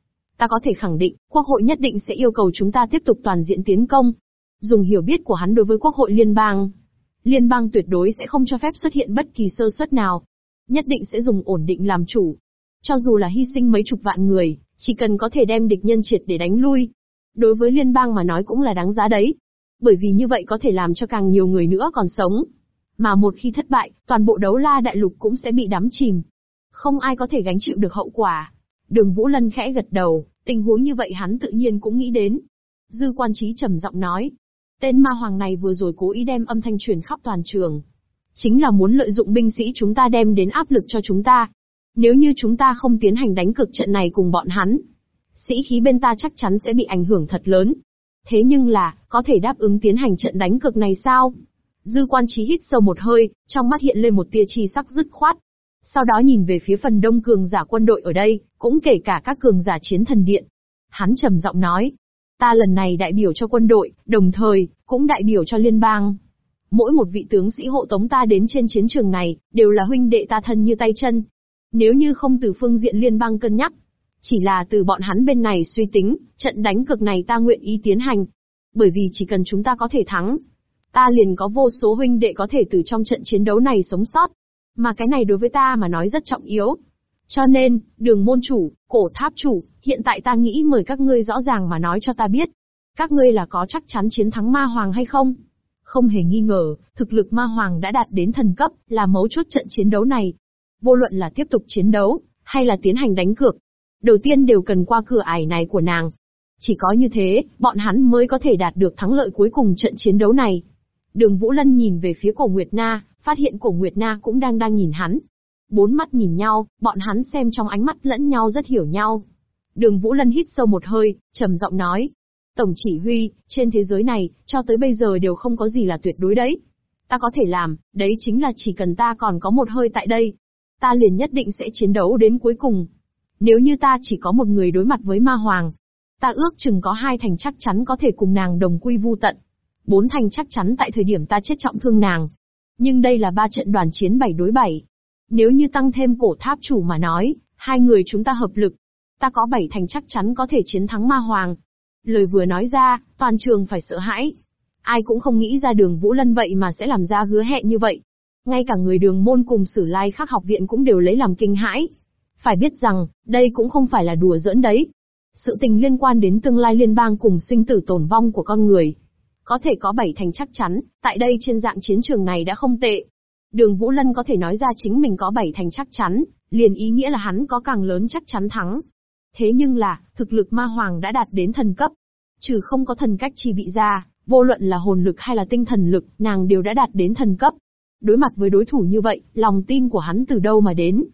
Ta có thể khẳng định, Quốc hội nhất định sẽ yêu cầu chúng ta tiếp tục toàn diện tiến công. Dùng hiểu biết của hắn đối với Quốc hội liên bang. Liên bang tuyệt đối sẽ không cho phép xuất hiện bất kỳ sơ suất nào. Nhất định sẽ dùng ổn định làm chủ. Cho dù là hy sinh mấy chục vạn người, chỉ cần có thể đem địch nhân triệt để đánh lui. Đối với liên bang mà nói cũng là đáng giá đấy. Bởi vì như vậy có thể làm cho càng nhiều người nữa còn sống. Mà một khi thất bại, toàn bộ đấu la đại lục cũng sẽ bị đắm chìm. Không ai có thể gánh chịu được hậu quả. Đường Vũ Lân khẽ gật đầu, tình huống như vậy hắn tự nhiên cũng nghĩ đến. Dư quan trí trầm giọng nói. Tên ma hoàng này vừa rồi cố ý đem âm thanh truyền khắp toàn trường. Chính là muốn lợi dụng binh sĩ chúng ta đem đến áp lực cho chúng ta. Nếu như chúng ta không tiến hành đánh cực trận này cùng bọn hắn, sĩ khí bên ta chắc chắn sẽ bị ảnh hưởng thật lớn. Thế nhưng là, có thể đáp ứng tiến hành trận đánh cực này sao? Dư quan trí hít sâu một hơi, trong mắt hiện lên một tia chi sắc dứt khoát, sau đó nhìn về phía phần đông cường giả quân đội ở đây, cũng kể cả các cường giả chiến thần điện. Hắn trầm giọng nói, Ta lần này đại biểu cho quân đội, đồng thời, cũng đại biểu cho liên bang. Mỗi một vị tướng sĩ hộ tống ta đến trên chiến trường này, đều là huynh đệ ta thân như tay chân. Nếu như không từ phương diện liên bang cân nhắc, chỉ là từ bọn hắn bên này suy tính, trận đánh cực này ta nguyện ý tiến hành. Bởi vì chỉ cần chúng ta có thể thắng, ta liền có vô số huynh đệ có thể từ trong trận chiến đấu này sống sót. Mà cái này đối với ta mà nói rất trọng yếu. Cho nên, đường môn chủ, cổ tháp chủ, hiện tại ta nghĩ mời các ngươi rõ ràng mà nói cho ta biết. Các ngươi là có chắc chắn chiến thắng ma hoàng hay không? Không hề nghi ngờ, thực lực ma hoàng đã đạt đến thần cấp, là mấu chốt trận chiến đấu này. Vô luận là tiếp tục chiến đấu, hay là tiến hành đánh cược. Đầu tiên đều cần qua cửa ải này của nàng. Chỉ có như thế, bọn hắn mới có thể đạt được thắng lợi cuối cùng trận chiến đấu này. Đường Vũ Lân nhìn về phía cổ Nguyệt Na, phát hiện cổ Nguyệt Na cũng đang đang nhìn hắn. Bốn mắt nhìn nhau, bọn hắn xem trong ánh mắt lẫn nhau rất hiểu nhau. Đường Vũ Lân hít sâu một hơi, trầm giọng nói. Tổng chỉ huy, trên thế giới này, cho tới bây giờ đều không có gì là tuyệt đối đấy. Ta có thể làm, đấy chính là chỉ cần ta còn có một hơi tại đây. Ta liền nhất định sẽ chiến đấu đến cuối cùng. Nếu như ta chỉ có một người đối mặt với ma hoàng, ta ước chừng có hai thành chắc chắn có thể cùng nàng đồng quy vu tận. Bốn thành chắc chắn tại thời điểm ta chết trọng thương nàng. Nhưng đây là ba trận đoàn chiến bảy đối bảy. Nếu như tăng thêm cổ tháp chủ mà nói, hai người chúng ta hợp lực, ta có bảy thành chắc chắn có thể chiến thắng ma hoàng. Lời vừa nói ra, toàn trường phải sợ hãi. Ai cũng không nghĩ ra đường Vũ Lân vậy mà sẽ làm ra hứa hẹn như vậy. Ngay cả người đường môn cùng sử lai khắc học viện cũng đều lấy làm kinh hãi. Phải biết rằng, đây cũng không phải là đùa giỡn đấy. Sự tình liên quan đến tương lai liên bang cùng sinh tử tồn vong của con người. Có thể có bảy thành chắc chắn, tại đây trên dạng chiến trường này đã không tệ. Đường Vũ Lân có thể nói ra chính mình có bảy thành chắc chắn, liền ý nghĩa là hắn có càng lớn chắc chắn thắng. Thế nhưng là, thực lực ma hoàng đã đạt đến thần cấp. Trừ không có thần cách chi bị ra, vô luận là hồn lực hay là tinh thần lực, nàng đều đã đạt đến thần cấp. Đối mặt với đối thủ như vậy, lòng tin của hắn từ đâu mà đến?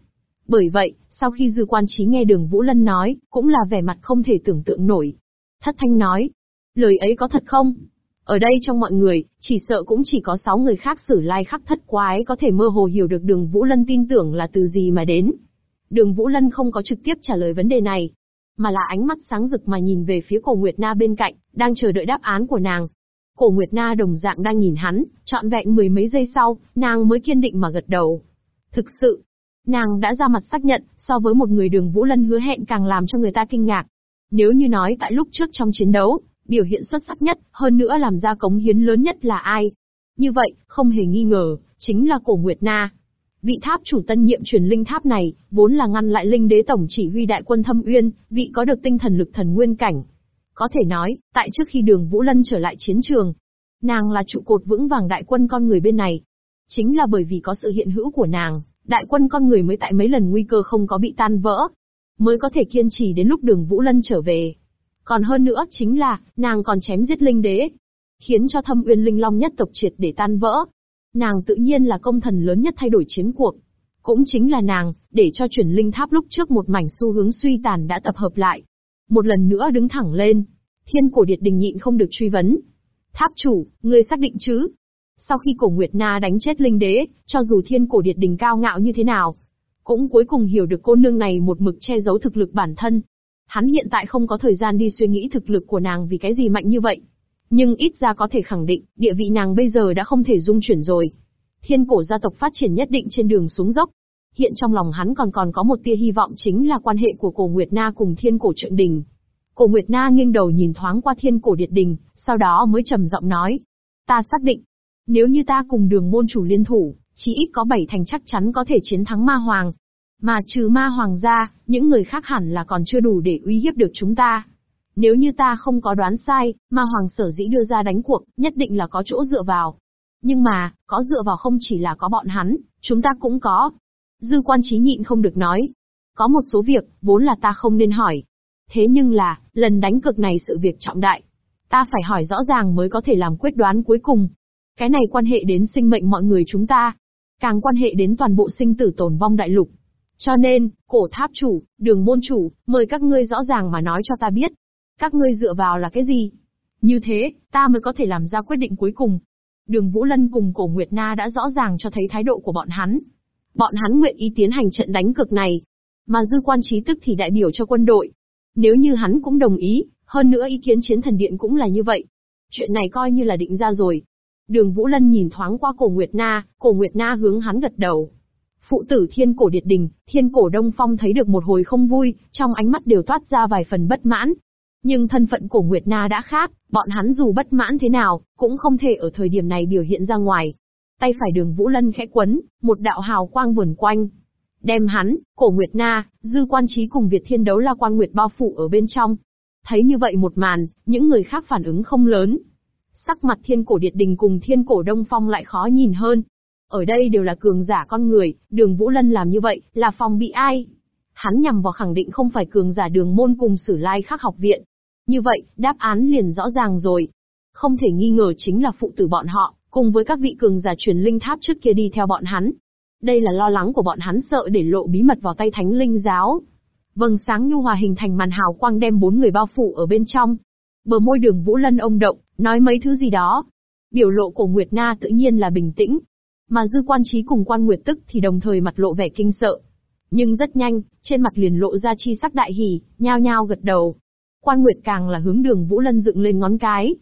Bởi vậy, sau khi dư quan trí nghe đường Vũ Lân nói, cũng là vẻ mặt không thể tưởng tượng nổi. Thất thanh nói, lời ấy có thật không? Ở đây trong mọi người, chỉ sợ cũng chỉ có sáu người khác sử lai khắc thất quái có thể mơ hồ hiểu được đường Vũ Lân tin tưởng là từ gì mà đến. Đường Vũ Lân không có trực tiếp trả lời vấn đề này, mà là ánh mắt sáng rực mà nhìn về phía cổ Nguyệt Na bên cạnh, đang chờ đợi đáp án của nàng. Cổ Nguyệt Na đồng dạng đang nhìn hắn, trọn vẹn mười mấy giây sau, nàng mới kiên định mà gật đầu. Thực sự, nàng đã ra mặt xác nhận, so với một người đường Vũ Lân hứa hẹn càng làm cho người ta kinh ngạc. Nếu như nói tại lúc trước trong chiến đấu, biểu hiện xuất sắc nhất, hơn nữa làm ra cống hiến lớn nhất là ai? Như vậy, không hề nghi ngờ, chính là cổ Nguyệt Na. Vị tháp chủ tân nhiệm truyền linh tháp này, vốn là ngăn lại linh đế tổng chỉ huy đại quân thâm uyên, vị có được tinh thần lực thần nguyên cảnh. Có thể nói, tại trước khi đường Vũ Lân trở lại chiến trường, nàng là trụ cột vững vàng đại quân con người bên này. Chính là bởi vì có sự hiện hữu của nàng, đại quân con người mới tại mấy lần nguy cơ không có bị tan vỡ, mới có thể kiên trì đến lúc đường Vũ Lân trở về. Còn hơn nữa chính là, nàng còn chém giết linh đế, khiến cho thâm uyên linh long nhất tộc triệt để tan vỡ, Nàng tự nhiên là công thần lớn nhất thay đổi chiến cuộc. Cũng chính là nàng, để cho chuyển linh tháp lúc trước một mảnh xu hướng suy tàn đã tập hợp lại. Một lần nữa đứng thẳng lên. Thiên cổ điệt đình nhịn không được truy vấn. Tháp chủ, ngươi xác định chứ? Sau khi cổ Nguyệt Na đánh chết linh đế, cho dù thiên cổ điệt đình cao ngạo như thế nào, cũng cuối cùng hiểu được cô nương này một mực che giấu thực lực bản thân. Hắn hiện tại không có thời gian đi suy nghĩ thực lực của nàng vì cái gì mạnh như vậy. Nhưng ít ra có thể khẳng định, địa vị nàng bây giờ đã không thể dung chuyển rồi. Thiên cổ gia tộc phát triển nhất định trên đường xuống dốc. Hiện trong lòng hắn còn còn có một tia hy vọng chính là quan hệ của cổ Nguyệt Na cùng thiên cổ trượng đình. Cổ Nguyệt Na nghiêng đầu nhìn thoáng qua thiên cổ điệt đình, sau đó mới trầm giọng nói. Ta xác định, nếu như ta cùng đường môn chủ liên thủ, chỉ ít có bảy thành chắc chắn có thể chiến thắng ma hoàng. Mà trừ ma hoàng ra, những người khác hẳn là còn chưa đủ để uy hiếp được chúng ta. Nếu như ta không có đoán sai, ma hoàng sở dĩ đưa ra đánh cuộc, nhất định là có chỗ dựa vào. Nhưng mà, có dựa vào không chỉ là có bọn hắn, chúng ta cũng có. Dư quan trí nhịn không được nói. Có một số việc, vốn là ta không nên hỏi. Thế nhưng là, lần đánh cực này sự việc trọng đại. Ta phải hỏi rõ ràng mới có thể làm quyết đoán cuối cùng. Cái này quan hệ đến sinh mệnh mọi người chúng ta. Càng quan hệ đến toàn bộ sinh tử tồn vong đại lục. Cho nên, cổ tháp chủ, đường môn chủ, mời các ngươi rõ ràng mà nói cho ta biết, các ngươi dựa vào là cái gì? Như thế, ta mới có thể làm ra quyết định cuối cùng. Đường Vũ Lân cùng Cổ Nguyệt Na đã rõ ràng cho thấy thái độ của bọn hắn. Bọn hắn nguyện ý tiến hành trận đánh cực này. Mà dư quan trí tức thì đại biểu cho quân đội. Nếu như hắn cũng đồng ý, Hơn nữa ý kiến chiến thần điện cũng là như vậy. Chuyện này coi như là định ra rồi. Đường Vũ Lân nhìn thoáng qua cổ Nguyệt Na, cổ Nguyệt Na hướng hắn gật đầu. Phụ tử thiên cổ điệt đình, thiên cổ đông phong thấy được một hồi không vui, trong ánh mắt đều toát ra vài phần bất mãn. Nhưng thân phận cổ Nguyệt Na đã khác, bọn hắn dù bất mãn thế nào, cũng không thể ở thời điểm này biểu hiện ra ngoài. Tay phải đường Vũ Lân khẽ quấn, một đạo hào quang vườn quanh. Đem hắn, cổ Nguyệt Na, dư quan trí cùng Việt thiên đấu la quan Nguyệt bao phủ ở bên trong. Thấy như vậy một màn, những người khác phản ứng không lớn. Sắc mặt thiên cổ điệt đình cùng thiên cổ đông phong lại khó nhìn hơn. Ở đây đều là cường giả con người, đường Vũ Lân làm như vậy, là phòng bị ai? Hắn nhằm vào khẳng định không phải cường giả đường môn cùng sử lai khắc học viện. Như vậy, đáp án liền rõ ràng rồi. Không thể nghi ngờ chính là phụ tử bọn họ, cùng với các vị cường giả truyền linh tháp trước kia đi theo bọn hắn. Đây là lo lắng của bọn hắn sợ để lộ bí mật vào tay thánh linh giáo. Vầng sáng nhu hòa hình thành màn hào quang đem bốn người bao phủ ở bên trong. Bờ môi đường Vũ Lân ông động, nói mấy thứ gì đó. Biểu lộ của Nguyệt Na tự nhiên là bình tĩnh. Mà dư quan trí cùng quan Nguyệt tức thì đồng thời mặt lộ vẻ kinh sợ. Nhưng rất nhanh, trên mặt liền lộ ra chi sắc đại hỉ, nhao nhao gật đầu. Quan Nguyệt càng là hướng đường Vũ Lân dựng lên ngón cái.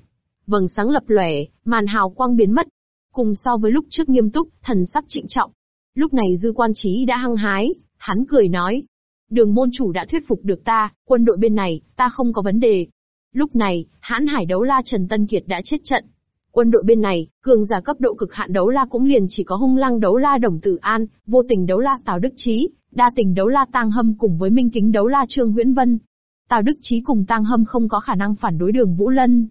Vầng sáng lập lòe, màn hào quang biến mất. Cùng so với lúc trước nghiêm túc, thần sắc trịnh trọng. Lúc này dư quan trí đã hăng hái, hắn cười nói. Đường môn chủ đã thuyết phục được ta, quân đội bên này, ta không có vấn đề. Lúc này, hãn hải đấu la Trần Tân Kiệt đã chết trận. Quân đội bên này, cường giả cấp độ cực hạn đấu la cũng liền chỉ có hung lăng đấu la Đồng Tử An, vô tình đấu la Tào Đức Trí, đa tình đấu la Tang Hâm cùng với minh kính đấu la Trương nguyễn Vân. Tào Đức Trí cùng Tang Hâm không có khả năng phản đối đường Vũ Lân.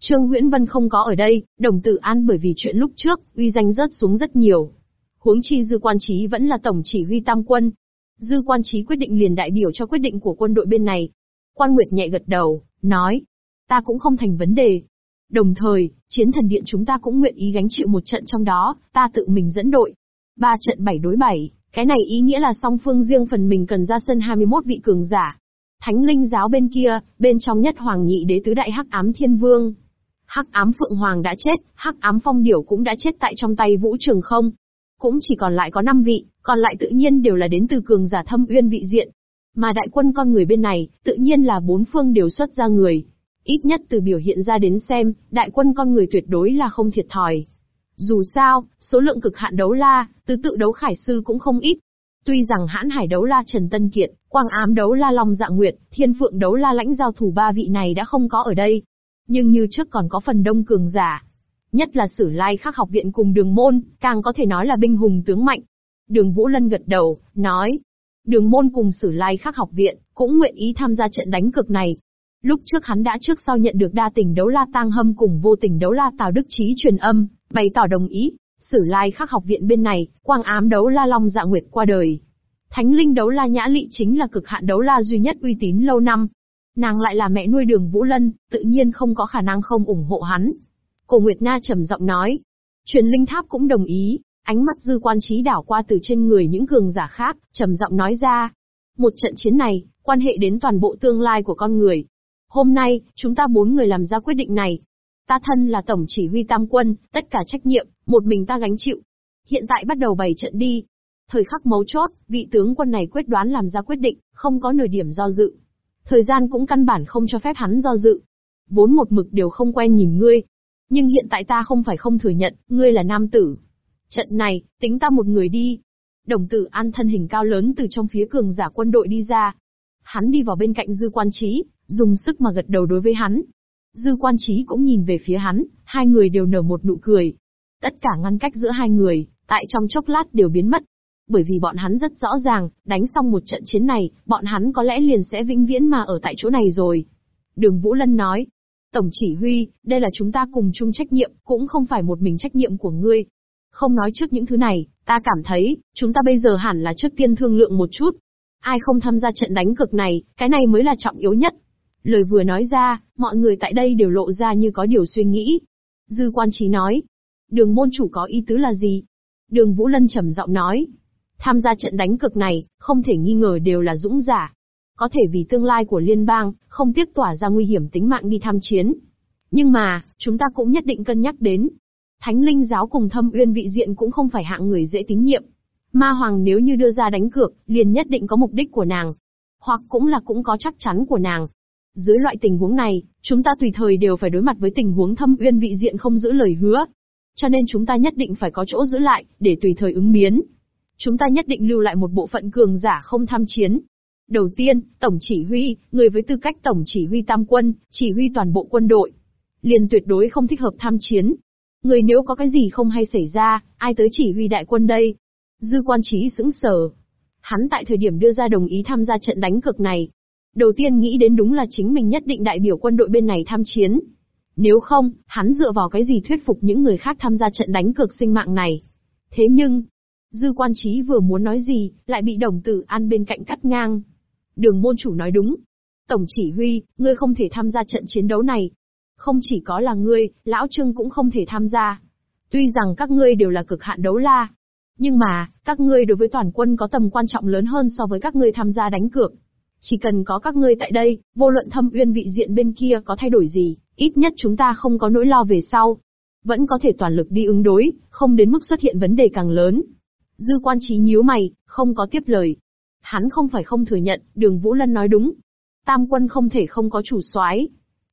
Trương Nguyễn Vân không có ở đây, Đồng Tử An bởi vì chuyện lúc trước, uy danh rớt xuống rất nhiều. Huống chi Dư Quan Trí vẫn là tổng chỉ huy tam quân. Dư Quan Trí quyết định liền đại biểu cho quyết định của quân đội bên này. Quan Nguyệt nhẹ gật đầu, nói, ta cũng không thành vấn đề. Đồng thời, chiến thần điện chúng ta cũng nguyện ý gánh chịu một trận trong đó, ta tự mình dẫn đội. Ba trận bảy đối bảy, cái này ý nghĩa là song phương riêng phần mình cần ra sân 21 vị cường giả. Thánh linh giáo bên kia, bên trong nhất hoàng nhị đế tứ đại hắc ám thiên vương. Hắc ám phượng hoàng đã chết, hắc ám phong điểu cũng đã chết tại trong tay vũ trường không. Cũng chỉ còn lại có 5 vị, còn lại tự nhiên đều là đến từ cường giả thâm uyên vị diện. Mà đại quân con người bên này, tự nhiên là bốn phương đều xuất ra người. Ít nhất từ biểu hiện ra đến xem, đại quân con người tuyệt đối là không thiệt thòi. Dù sao, số lượng cực hạn đấu la, tứ tự đấu khải sư cũng không ít. Tuy rằng hãn hải đấu la Trần Tân Kiệt, quang ám đấu la Long Dạ Nguyệt, thiên phượng đấu la lãnh giao thủ ba vị này đã không có ở đây. Nhưng như trước còn có phần đông cường giả. Nhất là sử lai khắc học viện cùng đường môn, càng có thể nói là binh hùng tướng mạnh. Đường Vũ Lân gật đầu, nói. Đường môn cùng sử lai khắc học viện, cũng nguyện ý tham gia trận đánh cực này. Lúc trước hắn đã trước sau nhận được đa tình đấu la tang hâm cùng vô tình đấu la tào đức trí truyền âm, bày tỏ đồng ý. Sử lai khắc học viện bên này, quang ám đấu la long dạ nguyệt qua đời. Thánh linh đấu la nhã lị chính là cực hạn đấu la duy nhất uy tín lâu năm. Nàng lại là mẹ nuôi đường Vũ Lân, tự nhiên không có khả năng không ủng hộ hắn. Cổ Nguyệt Na trầm giọng nói. Truyền linh tháp cũng đồng ý, ánh mắt dư quan trí đảo qua từ trên người những cường giả khác, trầm giọng nói ra. Một trận chiến này, quan hệ đến toàn bộ tương lai của con người. Hôm nay, chúng ta bốn người làm ra quyết định này. Ta thân là tổng chỉ huy tam quân, tất cả trách nhiệm, một mình ta gánh chịu. Hiện tại bắt đầu bày trận đi. Thời khắc mấu chốt, vị tướng quân này quyết đoán làm ra quyết định, không có nửa điểm do dự. Thời gian cũng căn bản không cho phép hắn do dự. Vốn một mực đều không quen nhìn ngươi. Nhưng hiện tại ta không phải không thừa nhận, ngươi là nam tử. Trận này, tính ta một người đi. Đồng tử an thân hình cao lớn từ trong phía cường giả quân đội đi ra. Hắn đi vào bên cạnh dư quan trí, dùng sức mà gật đầu đối với hắn. Dư quan trí cũng nhìn về phía hắn, hai người đều nở một nụ cười. Tất cả ngăn cách giữa hai người, tại trong chốc lát đều biến mất. Bởi vì bọn hắn rất rõ ràng, đánh xong một trận chiến này, bọn hắn có lẽ liền sẽ vĩnh viễn mà ở tại chỗ này rồi. Đường Vũ Lân nói, Tổng chỉ huy, đây là chúng ta cùng chung trách nhiệm, cũng không phải một mình trách nhiệm của ngươi. Không nói trước những thứ này, ta cảm thấy, chúng ta bây giờ hẳn là trước tiên thương lượng một chút. Ai không tham gia trận đánh cực này, cái này mới là trọng yếu nhất. Lời vừa nói ra, mọi người tại đây đều lộ ra như có điều suy nghĩ. Dư quan trí nói, đường môn chủ có ý tứ là gì? Đường Vũ Lân trầm giọng nói, tham gia trận đánh cực này, không thể nghi ngờ đều là dũng giả. Có thể vì tương lai của liên bang, không tiếc tỏa ra nguy hiểm tính mạng đi tham chiến. Nhưng mà, chúng ta cũng nhất định cân nhắc đến. Thánh linh giáo cùng thâm uyên vị diện cũng không phải hạng người dễ tín nhiệm. Ma Hoàng nếu như đưa ra đánh cược, liền nhất định có mục đích của nàng. Hoặc cũng là cũng có chắc chắn của nàng. Dưới loại tình huống này, chúng ta tùy thời đều phải đối mặt với tình huống thâm uyên vị diện không giữ lời hứa. Cho nên chúng ta nhất định phải có chỗ giữ lại, để tùy thời ứng biến. Chúng ta nhất định lưu lại một bộ phận cường giả không tham chiến. Đầu tiên, Tổng chỉ huy, người với tư cách Tổng chỉ huy tam quân, chỉ huy toàn bộ quân đội. Liền tuyệt đối không thích hợp tham chiến. Người nếu có cái gì không hay xảy ra, ai tới chỉ huy đại quân đây? Dư quan trí sững sờ. Hắn tại thời điểm đưa ra đồng ý tham gia trận đánh cực này, Đầu tiên nghĩ đến đúng là chính mình nhất định đại biểu quân đội bên này tham chiến. Nếu không, hắn dựa vào cái gì thuyết phục những người khác tham gia trận đánh cược sinh mạng này. Thế nhưng, dư quan trí vừa muốn nói gì, lại bị đồng tử an bên cạnh cắt ngang. Đường môn chủ nói đúng. Tổng chỉ huy, ngươi không thể tham gia trận chiến đấu này. Không chỉ có là ngươi, lão trương cũng không thể tham gia. Tuy rằng các ngươi đều là cực hạn đấu la. Nhưng mà, các ngươi đối với toàn quân có tầm quan trọng lớn hơn so với các ngươi tham gia đánh cược. Chỉ cần có các ngươi tại đây, vô luận thâm uyên vị diện bên kia có thay đổi gì, ít nhất chúng ta không có nỗi lo về sau. Vẫn có thể toàn lực đi ứng đối, không đến mức xuất hiện vấn đề càng lớn. Dư quan trí nhíu mày, không có tiếp lời. Hắn không phải không thừa nhận, đường Vũ Lân nói đúng. Tam quân không thể không có chủ soái.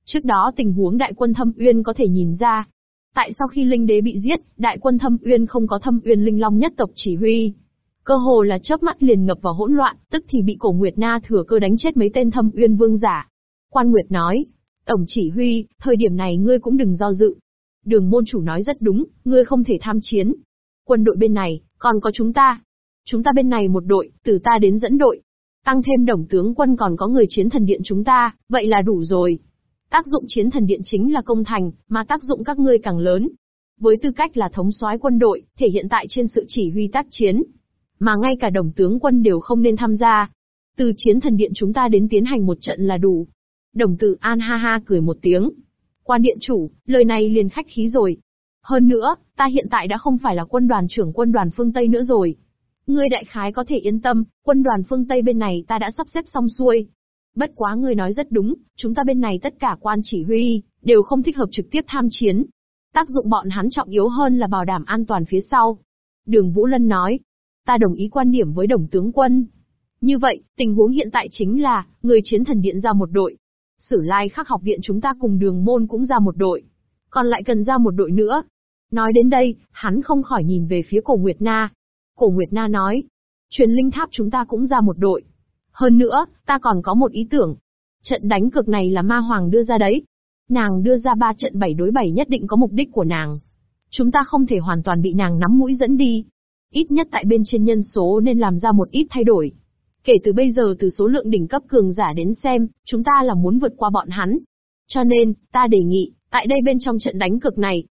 Trước đó tình huống đại quân thâm uyên có thể nhìn ra. Tại sau khi linh đế bị giết, đại quân thâm uyên không có thâm uyên linh long nhất tộc chỉ huy, Cơ hồ là chớp mắt liền ngập vào hỗn loạn, tức thì bị cổ Nguyệt Na thừa cơ đánh chết mấy tên thâm uyên vương giả. Quan Nguyệt nói, Tổng chỉ huy, thời điểm này ngươi cũng đừng do dự. Đường môn chủ nói rất đúng, ngươi không thể tham chiến. Quân đội bên này, còn có chúng ta. Chúng ta bên này một đội, từ ta đến dẫn đội. Tăng thêm đồng tướng quân còn có người chiến thần điện chúng ta, vậy là đủ rồi. Tác dụng chiến thần điện chính là công thành, mà tác dụng các ngươi càng lớn. Với tư cách là thống soái quân đội, thể hiện tại trên sự chỉ huy tác chiến, mà ngay cả đồng tướng quân đều không nên tham gia. Từ chiến thần điện chúng ta đến tiến hành một trận là đủ. Đồng tử An ha ha cười một tiếng. Quan điện chủ, lời này liền khách khí rồi. Hơn nữa, ta hiện tại đã không phải là quân đoàn trưởng quân đoàn phương Tây nữa rồi. Ngươi đại khái có thể yên tâm, quân đoàn phương Tây bên này ta đã sắp xếp xong xuôi. Bất quá ngươi nói rất đúng, chúng ta bên này tất cả quan chỉ huy, đều không thích hợp trực tiếp tham chiến. Tác dụng bọn hắn trọng yếu hơn là bảo đảm an toàn phía sau. Đường Vũ Lân nói, Ta đồng ý quan điểm với đồng tướng quân. Như vậy, tình huống hiện tại chính là, người chiến thần điện ra một đội. Sử lai khắc học viện chúng ta cùng đường môn cũng ra một đội. Còn lại cần ra một đội nữa. Nói đến đây, hắn không khỏi nhìn về phía cổ Nguyệt Na. Cổ Nguyệt Na nói, truyền linh tháp chúng ta cũng ra một đội. Hơn nữa, ta còn có một ý tưởng. Trận đánh cực này là ma hoàng đưa ra đấy. Nàng đưa ra ba trận bảy đối bảy nhất định có mục đích của nàng. Chúng ta không thể hoàn toàn bị nàng nắm mũi dẫn đi. Ít nhất tại bên trên nhân số nên làm ra một ít thay đổi. Kể từ bây giờ từ số lượng đỉnh cấp cường giả đến xem, chúng ta là muốn vượt qua bọn hắn. Cho nên, ta đề nghị, tại đây bên trong trận đánh cực này,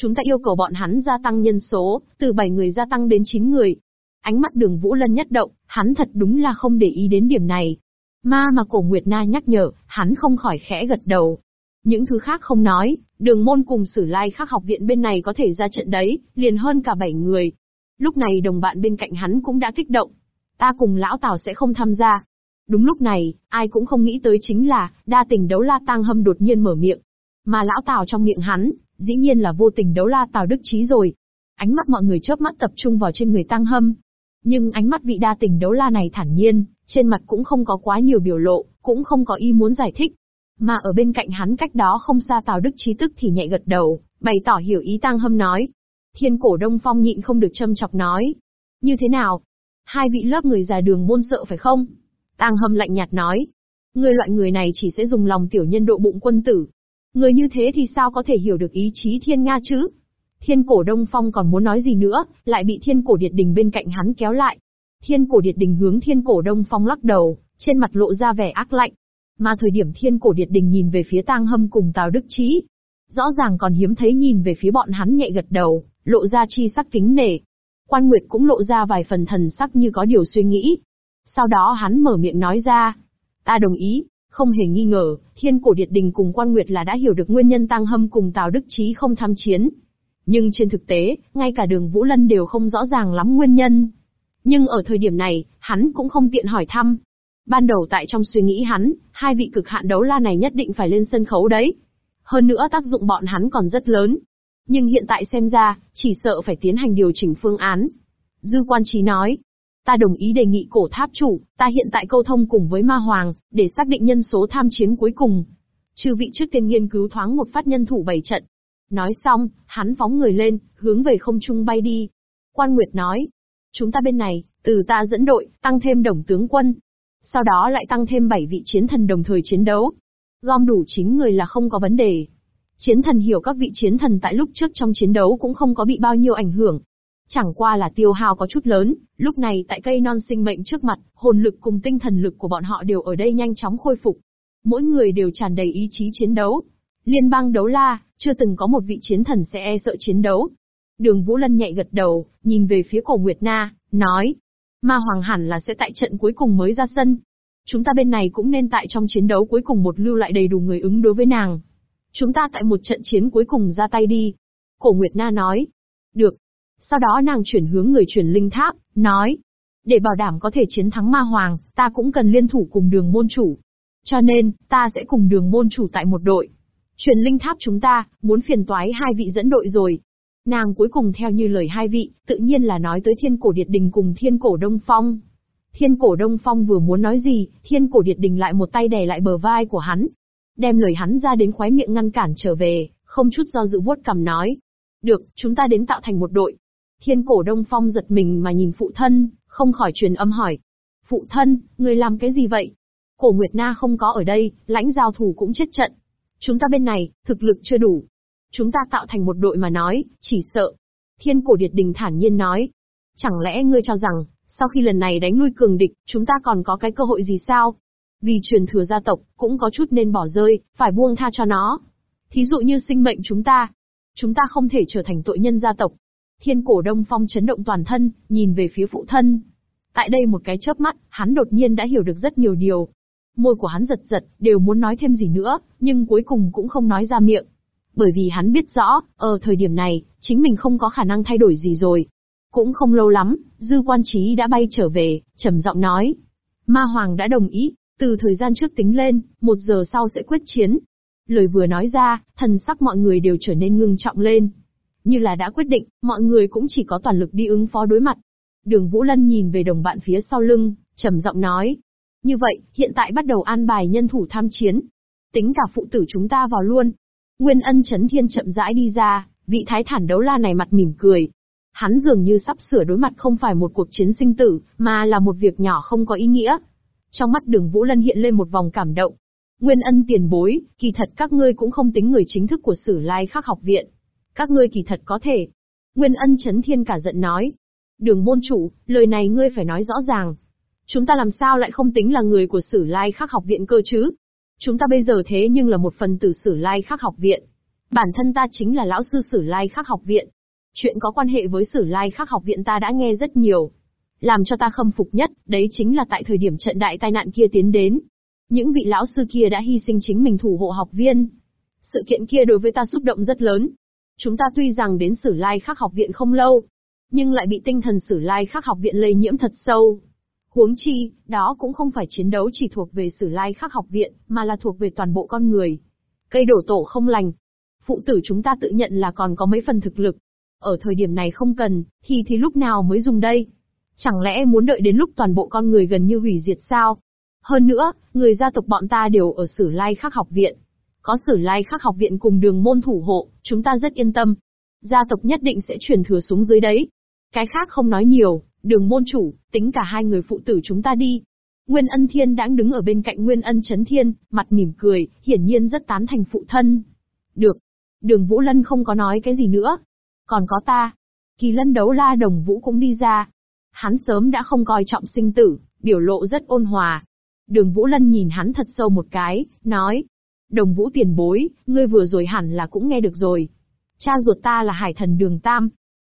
chúng ta yêu cầu bọn hắn gia tăng nhân số, từ 7 người gia tăng đến 9 người. Ánh mắt đường Vũ Lân nhất động, hắn thật đúng là không để ý đến điểm này. Ma mà cổ Nguyệt Na nhắc nhở, hắn không khỏi khẽ gật đầu. Những thứ khác không nói, đường môn cùng sử lai khác học viện bên này có thể ra trận đấy, liền hơn cả 7 người. Lúc này đồng bạn bên cạnh hắn cũng đã kích động. Ta cùng lão Tào sẽ không tham gia. Đúng lúc này, ai cũng không nghĩ tới chính là, đa tình đấu la tang hâm đột nhiên mở miệng. Mà lão Tào trong miệng hắn, dĩ nhiên là vô tình đấu la Tào Đức Trí rồi. Ánh mắt mọi người chớp mắt tập trung vào trên người tăng hâm. Nhưng ánh mắt vị đa tình đấu la này thản nhiên, trên mặt cũng không có quá nhiều biểu lộ, cũng không có ý muốn giải thích. Mà ở bên cạnh hắn cách đó không xa Tào Đức Trí tức thì nhẹ gật đầu, bày tỏ hiểu ý tăng hâm nói, Thiên cổ Đông Phong nhịn không được châm chọc nói. Như thế nào? Hai vị lớp người già đường môn sợ phải không? Tăng hâm lạnh nhạt nói. Người loại người này chỉ sẽ dùng lòng tiểu nhân độ bụng quân tử. Người như thế thì sao có thể hiểu được ý chí thiên Nga chứ? Thiên cổ Đông Phong còn muốn nói gì nữa, lại bị thiên cổ Điệt Đình bên cạnh hắn kéo lại. Thiên cổ Điệt Đình hướng thiên cổ Đông Phong lắc đầu, trên mặt lộ ra vẻ ác lạnh. Mà thời điểm thiên cổ Điệt Đình nhìn về phía tang hâm cùng Tào Đức Trí, rõ ràng còn hiếm thấy nhìn về phía bọn hắn nhẹ gật đầu, lộ ra chi sắc kính nể. Quan Nguyệt cũng lộ ra vài phần thần sắc như có điều suy nghĩ. Sau đó hắn mở miệng nói ra. Ta đồng ý, không hề nghi ngờ, thiên cổ điệt đình cùng Quan Nguyệt là đã hiểu được nguyên nhân tăng hâm cùng Tào Đức Trí không tham chiến. Nhưng trên thực tế, ngay cả đường Vũ Lân đều không rõ ràng lắm nguyên nhân. Nhưng ở thời điểm này, hắn cũng không tiện hỏi thăm. Ban đầu tại trong suy nghĩ hắn, hai vị cực hạn đấu la này nhất định phải lên sân khấu đấy. Hơn nữa tác dụng bọn hắn còn rất lớn, nhưng hiện tại xem ra, chỉ sợ phải tiến hành điều chỉnh phương án. Dư quan trí nói. Ta đồng ý đề nghị cổ tháp chủ, ta hiện tại câu thông cùng với ma hoàng, để xác định nhân số tham chiến cuối cùng. Chư vị trước tiên nghiên cứu thoáng một phát nhân thủ bảy trận. Nói xong, hắn phóng người lên, hướng về không trung bay đi. Quan Nguyệt nói, chúng ta bên này, từ ta dẫn đội, tăng thêm đồng tướng quân. Sau đó lại tăng thêm 7 vị chiến thần đồng thời chiến đấu. Gom đủ chính người là không có vấn đề. Chiến thần hiểu các vị chiến thần tại lúc trước trong chiến đấu cũng không có bị bao nhiêu ảnh hưởng. Chẳng qua là tiêu hao có chút lớn, lúc này tại cây non sinh mệnh trước mặt, hồn lực cùng tinh thần lực của bọn họ đều ở đây nhanh chóng khôi phục. Mỗi người đều tràn đầy ý chí chiến đấu. Liên bang đấu la, chưa từng có một vị chiến thần sẽ e sợ chiến đấu. Đường Vũ Lân nhạy gật đầu, nhìn về phía cổ Nguyệt Na, nói. Ma Hoàng hẳn là sẽ tại trận cuối cùng mới ra sân. Chúng ta bên này cũng nên tại trong chiến đấu cuối cùng một lưu lại đầy đủ người ứng đối với nàng. Chúng ta tại một trận chiến cuối cùng ra tay đi. Cổ Nguyệt Na nói. Được. Sau đó nàng chuyển hướng người chuyển linh tháp, nói. Để bảo đảm có thể chiến thắng ma hoàng, ta cũng cần liên thủ cùng đường môn chủ. Cho nên, ta sẽ cùng đường môn chủ tại một đội. Truyền linh tháp chúng ta, muốn phiền toái hai vị dẫn đội rồi. Nàng cuối cùng theo như lời hai vị, tự nhiên là nói tới thiên cổ điệt đình cùng thiên cổ đông phong. Thiên cổ đông phong vừa muốn nói gì, thiên cổ điệt đình lại một tay đè lại bờ vai của hắn, đem lời hắn ra đến khóe miệng ngăn cản trở về, không chút do dự vuốt cầm nói. Được, chúng ta đến tạo thành một đội. Thiên cổ đông phong giật mình mà nhìn phụ thân, không khỏi truyền âm hỏi. Phụ thân, người làm cái gì vậy? Cổ Nguyệt Na không có ở đây, lãnh giao thủ cũng chết trận. Chúng ta bên này, thực lực chưa đủ. Chúng ta tạo thành một đội mà nói, chỉ sợ. Thiên cổ điệt đình thản nhiên nói. Chẳng lẽ ngươi cho rằng, sau khi lần này đánh lui cường địch, chúng ta còn có cái cơ hội gì sao? Vì truyền thừa gia tộc, cũng có chút nên bỏ rơi, phải buông tha cho nó. Thí dụ như sinh mệnh chúng ta. Chúng ta không thể trở thành tội nhân gia tộc. Thiên cổ đông phong chấn động toàn thân, nhìn về phía phụ thân. Tại đây một cái chớp mắt, hắn đột nhiên đã hiểu được rất nhiều điều. Môi của hắn giật giật, đều muốn nói thêm gì nữa, nhưng cuối cùng cũng không nói ra miệng. Bởi vì hắn biết rõ, ở thời điểm này, chính mình không có khả năng thay đổi gì rồi. Cũng không lâu lắm, dư quan trí đã bay trở về, trầm giọng nói. Ma Hoàng đã đồng ý, từ thời gian trước tính lên, một giờ sau sẽ quyết chiến. Lời vừa nói ra, thần sắc mọi người đều trở nên ngưng trọng lên. Như là đã quyết định, mọi người cũng chỉ có toàn lực đi ứng phó đối mặt. Đường Vũ Lân nhìn về đồng bạn phía sau lưng, trầm giọng nói. Như vậy, hiện tại bắt đầu an bài nhân thủ tham chiến. Tính cả phụ tử chúng ta vào luôn. Nguyên ân chấn thiên chậm rãi đi ra, vị thái thản đấu la này mặt mỉm cười. Hắn dường như sắp sửa đối mặt không phải một cuộc chiến sinh tử, mà là một việc nhỏ không có ý nghĩa. Trong mắt đường Vũ Lân hiện lên một vòng cảm động. Nguyên ân tiền bối, kỳ thật các ngươi cũng không tính người chính thức của sử lai khắc học viện. Các ngươi kỳ thật có thể. Nguyên ân chấn thiên cả giận nói. Đường môn chủ, lời này ngươi phải nói rõ ràng. Chúng ta làm sao lại không tính là người của sử lai khắc học viện cơ chứ? Chúng ta bây giờ thế nhưng là một phần tử sử lai khắc học viện. Bản thân ta chính là lão sư sử lai khắc học viện. Chuyện có quan hệ với sử lai khắc học viện ta đã nghe rất nhiều. Làm cho ta khâm phục nhất, đấy chính là tại thời điểm trận đại tai nạn kia tiến đến. Những vị lão sư kia đã hy sinh chính mình thủ hộ học viên. Sự kiện kia đối với ta xúc động rất lớn. Chúng ta tuy rằng đến sử lai khắc học viện không lâu, nhưng lại bị tinh thần sử lai khắc học viện lây nhiễm thật sâu. Huống chi, đó cũng không phải chiến đấu chỉ thuộc về sử lai khắc học viện, mà là thuộc về toàn bộ con người. Cây đổ tổ không lành. Phụ tử chúng ta tự nhận là còn có mấy phần thực lực. Ở thời điểm này không cần, thì thì lúc nào mới dùng đây? Chẳng lẽ muốn đợi đến lúc toàn bộ con người gần như hủy diệt sao? Hơn nữa, người gia tộc bọn ta đều ở Sử Lai Khắc học viện. Có Sử Lai Khắc học viện cùng đường môn thủ hộ, chúng ta rất yên tâm. Gia tộc nhất định sẽ truyền thừa xuống dưới đấy. Cái khác không nói nhiều, đường môn chủ, tính cả hai người phụ tử chúng ta đi. Nguyên ân thiên đang đứng ở bên cạnh Nguyên ân chấn thiên, mặt mỉm cười, hiển nhiên rất tán thành phụ thân. Được. Đường Vũ Lân không có nói cái gì nữa. Còn có ta. Kỳ lân đấu la đồng Vũ cũng đi ra, Hắn sớm đã không coi trọng sinh tử, biểu lộ rất ôn hòa. Đường Vũ Lân nhìn hắn thật sâu một cái, nói. Đồng Vũ tiền bối, ngươi vừa rồi hẳn là cũng nghe được rồi. Cha ruột ta là hải thần đường Tam.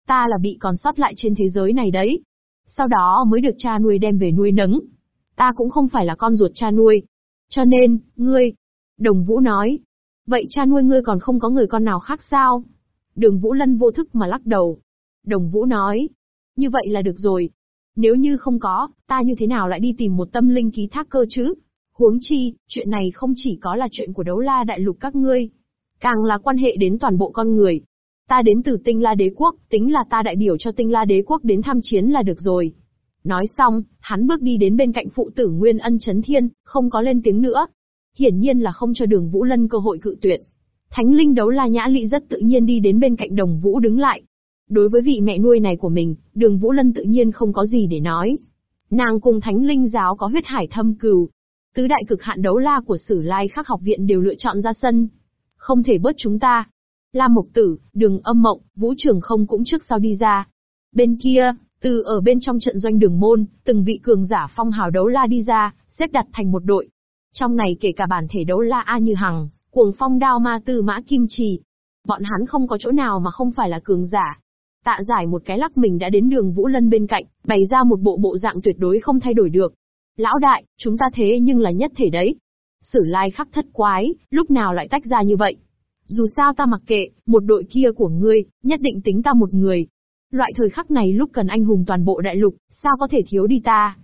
Ta là bị còn sót lại trên thế giới này đấy. Sau đó mới được cha nuôi đem về nuôi nấng. Ta cũng không phải là con ruột cha nuôi. Cho nên, ngươi. Đồng Vũ nói. Vậy cha nuôi ngươi còn không có người con nào khác sao? Đường Vũ Lân vô thức mà lắc đầu. Đồng Vũ nói. Như vậy là được rồi. Nếu như không có, ta như thế nào lại đi tìm một tâm linh ký thác cơ chứ? Huống chi, chuyện này không chỉ có là chuyện của đấu la đại lục các ngươi, càng là quan hệ đến toàn bộ con người. Ta đến từ tinh la đế quốc, tính là ta đại biểu cho tinh la đế quốc đến tham chiến là được rồi. Nói xong, hắn bước đi đến bên cạnh phụ tử Nguyên Ân Chấn Thiên, không có lên tiếng nữa. Hiển nhiên là không cho đường Vũ Lân cơ hội cự tuyệt. Thánh linh đấu la nhã lị rất tự nhiên đi đến bên cạnh đồng Vũ đứng lại. Đối với vị mẹ nuôi này của mình, đường Vũ Lân tự nhiên không có gì để nói. Nàng cùng thánh linh giáo có huyết hải thâm cừu. Tứ đại cực hạn đấu la của sử lai khắc học viện đều lựa chọn ra sân. Không thể bớt chúng ta. Lam Mộc Tử, đường âm mộng, Vũ Trường không cũng trước sau đi ra. Bên kia, từ ở bên trong trận doanh đường môn, từng vị cường giả phong hào đấu la đi ra, xếp đặt thành một đội. Trong này kể cả bản thể đấu la A Như Hằng, cuồng phong đao ma tư mã kim trì. Bọn hắn không có chỗ nào mà không phải là cường giả. Tạ giải một cái lắc mình đã đến đường Vũ Lân bên cạnh, bày ra một bộ bộ dạng tuyệt đối không thay đổi được. Lão đại, chúng ta thế nhưng là nhất thể đấy. Sử lai khắc thất quái, lúc nào lại tách ra như vậy? Dù sao ta mặc kệ, một đội kia của ngươi, nhất định tính ta một người, Loại thời khắc này lúc cần anh hùng toàn bộ đại lục, sao có thể thiếu đi ta?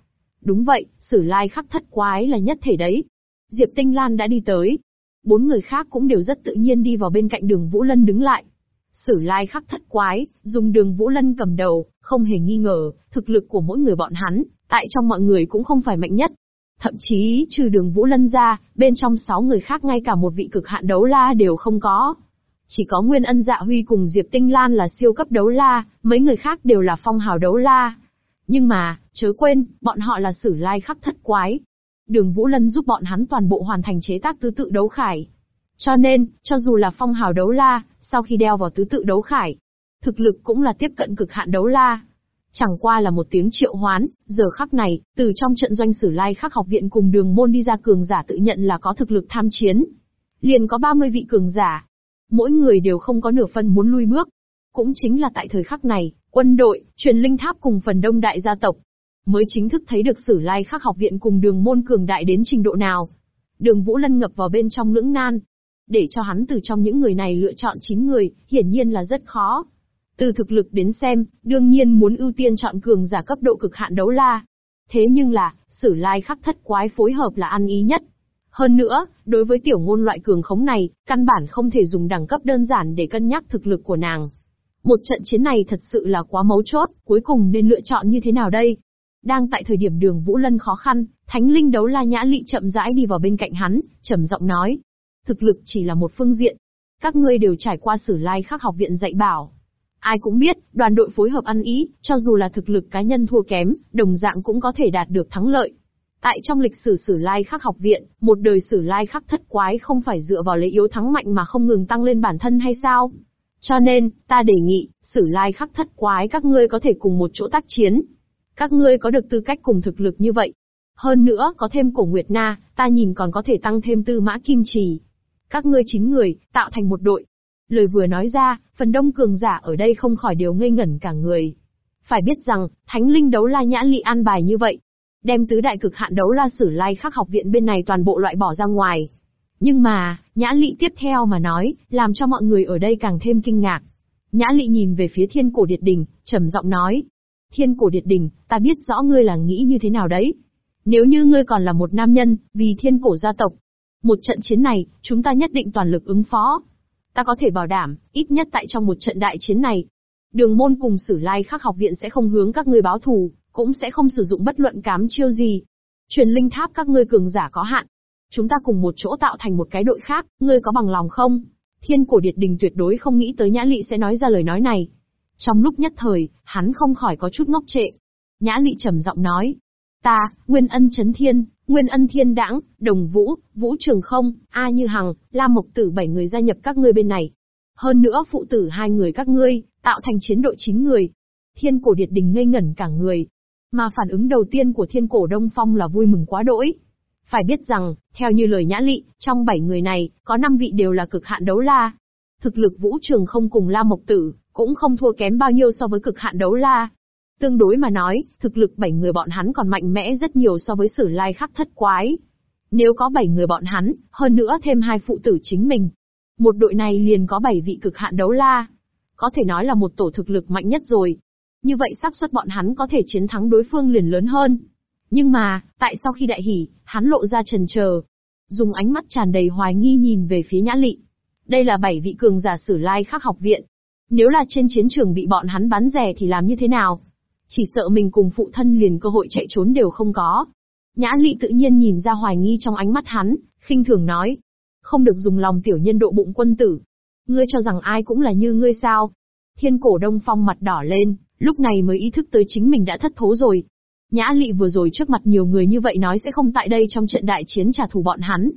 Đúng vậy, sử lai khắc thất quái là nhất thể đấy. Diệp Tinh Lan đã đi tới. Bốn người khác cũng đều rất tự nhiên đi vào bên cạnh đường Vũ Lân đứng lại. Sử lai khắc thất quái, dùng đường Vũ Lân cầm đầu, không hề nghi ngờ, thực lực của mỗi người bọn hắn, tại trong mọi người cũng không phải mạnh nhất. Thậm chí, trừ đường Vũ Lân ra, bên trong sáu người khác ngay cả một vị cực hạn đấu la đều không có. Chỉ có Nguyên Ân Dạ Huy cùng Diệp Tinh Lan là siêu cấp đấu la, mấy người khác đều là phong hào đấu la. Nhưng mà, chớ quên, bọn họ là sử lai khắc thất quái. Đường Vũ Lân giúp bọn hắn toàn bộ hoàn thành chế tác tứ tự đấu khải. Cho nên, cho dù là phong hào đấu la, sau khi đeo vào tứ tự đấu khải, thực lực cũng là tiếp cận cực hạn đấu la. Chẳng qua là một tiếng triệu hoán, giờ khắc này, từ trong trận doanh sử lai khắc học viện cùng đường môn đi ra cường giả tự nhận là có thực lực tham chiến. Liền có 30 vị cường giả, Mỗi người đều không có nửa phân muốn lui bước. Cũng chính là tại thời khắc này, quân đội, truyền linh tháp cùng phần đông đại gia tộc, mới chính thức thấy được sử lai khắc học viện cùng đường môn cường đại đến trình độ nào. Đường Vũ Lân ngập vào bên trong lưỡng nan. Để cho hắn từ trong những người này lựa chọn 9 người, hiển nhiên là rất khó. Từ thực lực đến xem, đương nhiên muốn ưu tiên chọn cường giả cấp độ cực hạn đấu la. Thế nhưng là, sử lai khắc thất quái phối hợp là ăn ý nhất. Hơn nữa, đối với tiểu ngôn loại cường khống này, căn bản không thể dùng đẳng cấp đơn giản để cân nhắc thực lực của nàng. Một trận chiến này thật sự là quá mấu chốt, cuối cùng nên lựa chọn như thế nào đây? Đang tại thời điểm đường Vũ Lân khó khăn, Thánh Linh đấu la nhã lị chậm rãi đi vào bên cạnh hắn, trầm giọng nói. Thực lực chỉ là một phương diện. Các ngươi đều trải qua sử lai khắc học viện dạy bảo. Ai cũng biết, đoàn đội phối hợp ăn ý, cho dù là thực lực cá nhân thua kém, đồng dạng cũng có thể đạt được thắng lợi. Tại trong lịch sử sử lai khắc học viện, một đời sử lai khắc thất quái không phải dựa vào lấy yếu thắng mạnh mà không ngừng tăng lên bản thân hay sao? Cho nên, ta đề nghị, sử lai khắc thất quái các ngươi có thể cùng một chỗ tác chiến. Các ngươi có được tư cách cùng thực lực như vậy. Hơn nữa, có thêm cổ Nguyệt Na, ta nhìn còn có thể tăng thêm tư mã kim trì. Các ngươi chín người, tạo thành một đội. Lời vừa nói ra, phần đông cường giả ở đây không khỏi đều ngây ngẩn cả người. Phải biết rằng, thánh linh đấu la nhã lị an bài như vậy, đem tứ đại cực hạn đấu la sử lai khắc học viện bên này toàn bộ loại bỏ ra ngoài. Nhưng mà, Nhã Lị tiếp theo mà nói, làm cho mọi người ở đây càng thêm kinh ngạc. Nhã Lị nhìn về phía thiên cổ điệt đình, trầm giọng nói. Thiên cổ điệt đình, ta biết rõ ngươi là nghĩ như thế nào đấy. Nếu như ngươi còn là một nam nhân, vì thiên cổ gia tộc. Một trận chiến này, chúng ta nhất định toàn lực ứng phó. Ta có thể bảo đảm, ít nhất tại trong một trận đại chiến này, đường môn cùng sử lai khắc học viện sẽ không hướng các ngươi báo thù cũng sẽ không sử dụng bất luận cám chiêu gì. Truyền linh tháp các ngươi cường giả có hạn. Chúng ta cùng một chỗ tạo thành một cái đội khác, ngươi có bằng lòng không? Thiên cổ điệt đình tuyệt đối không nghĩ tới Nhã Lị sẽ nói ra lời nói này. Trong lúc nhất thời, hắn không khỏi có chút ngốc trệ. Nhã Lị trầm giọng nói. Ta, Nguyên Ân Chấn Thiên, Nguyên Ân Thiên Đãng, Đồng Vũ, Vũ Trường Không, A Như Hằng, La Mộc Tử bảy người gia nhập các ngươi bên này. Hơn nữa phụ tử hai người các ngươi, tạo thành chiến đội chín người. Thiên cổ điệt đình ngây ngẩn cả người, mà phản ứng đầu tiên của thiên cổ Đông Phong là vui mừng quá đỗi. Phải biết rằng, theo như lời nhã lị, trong 7 người này, có 5 vị đều là cực hạn đấu la. Thực lực vũ trường không cùng La Mộc Tử, cũng không thua kém bao nhiêu so với cực hạn đấu la. Tương đối mà nói, thực lực bảy người bọn hắn còn mạnh mẽ rất nhiều so với sử lai khắc thất quái. Nếu có bảy người bọn hắn, hơn nữa thêm hai phụ tử chính mình. Một đội này liền có bảy vị cực hạn đấu la. Có thể nói là một tổ thực lực mạnh nhất rồi. Như vậy xác suất bọn hắn có thể chiến thắng đối phương liền lớn hơn. Nhưng mà, tại sau khi đại hỉ, hắn lộ ra trần chờ, dùng ánh mắt tràn đầy hoài nghi nhìn về phía nhã lị. Đây là bảy vị cường giả sử lai khắc học viện. Nếu là trên chiến trường bị bọn hắn bắn rẻ thì làm như thế nào? Chỉ sợ mình cùng phụ thân liền cơ hội chạy trốn đều không có. Nhã lị tự nhiên nhìn ra hoài nghi trong ánh mắt hắn, khinh thường nói. Không được dùng lòng tiểu nhân độ bụng quân tử. Ngươi cho rằng ai cũng là như ngươi sao? Thiên cổ đông phong mặt đỏ lên, lúc này mới ý thức tới chính mình đã thất thố rồi. Nhã lị vừa rồi trước mặt nhiều người như vậy nói sẽ không tại đây trong trận đại chiến trả thù bọn hắn.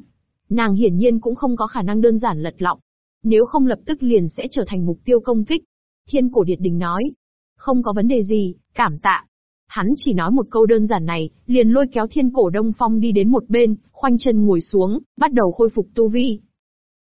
Nàng hiển nhiên cũng không có khả năng đơn giản lật lọng. Nếu không lập tức liền sẽ trở thành mục tiêu công kích. Thiên cổ điệt đình nói. Không có vấn đề gì, cảm tạ. Hắn chỉ nói một câu đơn giản này, liền lôi kéo thiên cổ đông phong đi đến một bên, khoanh chân ngồi xuống, bắt đầu khôi phục tu vi.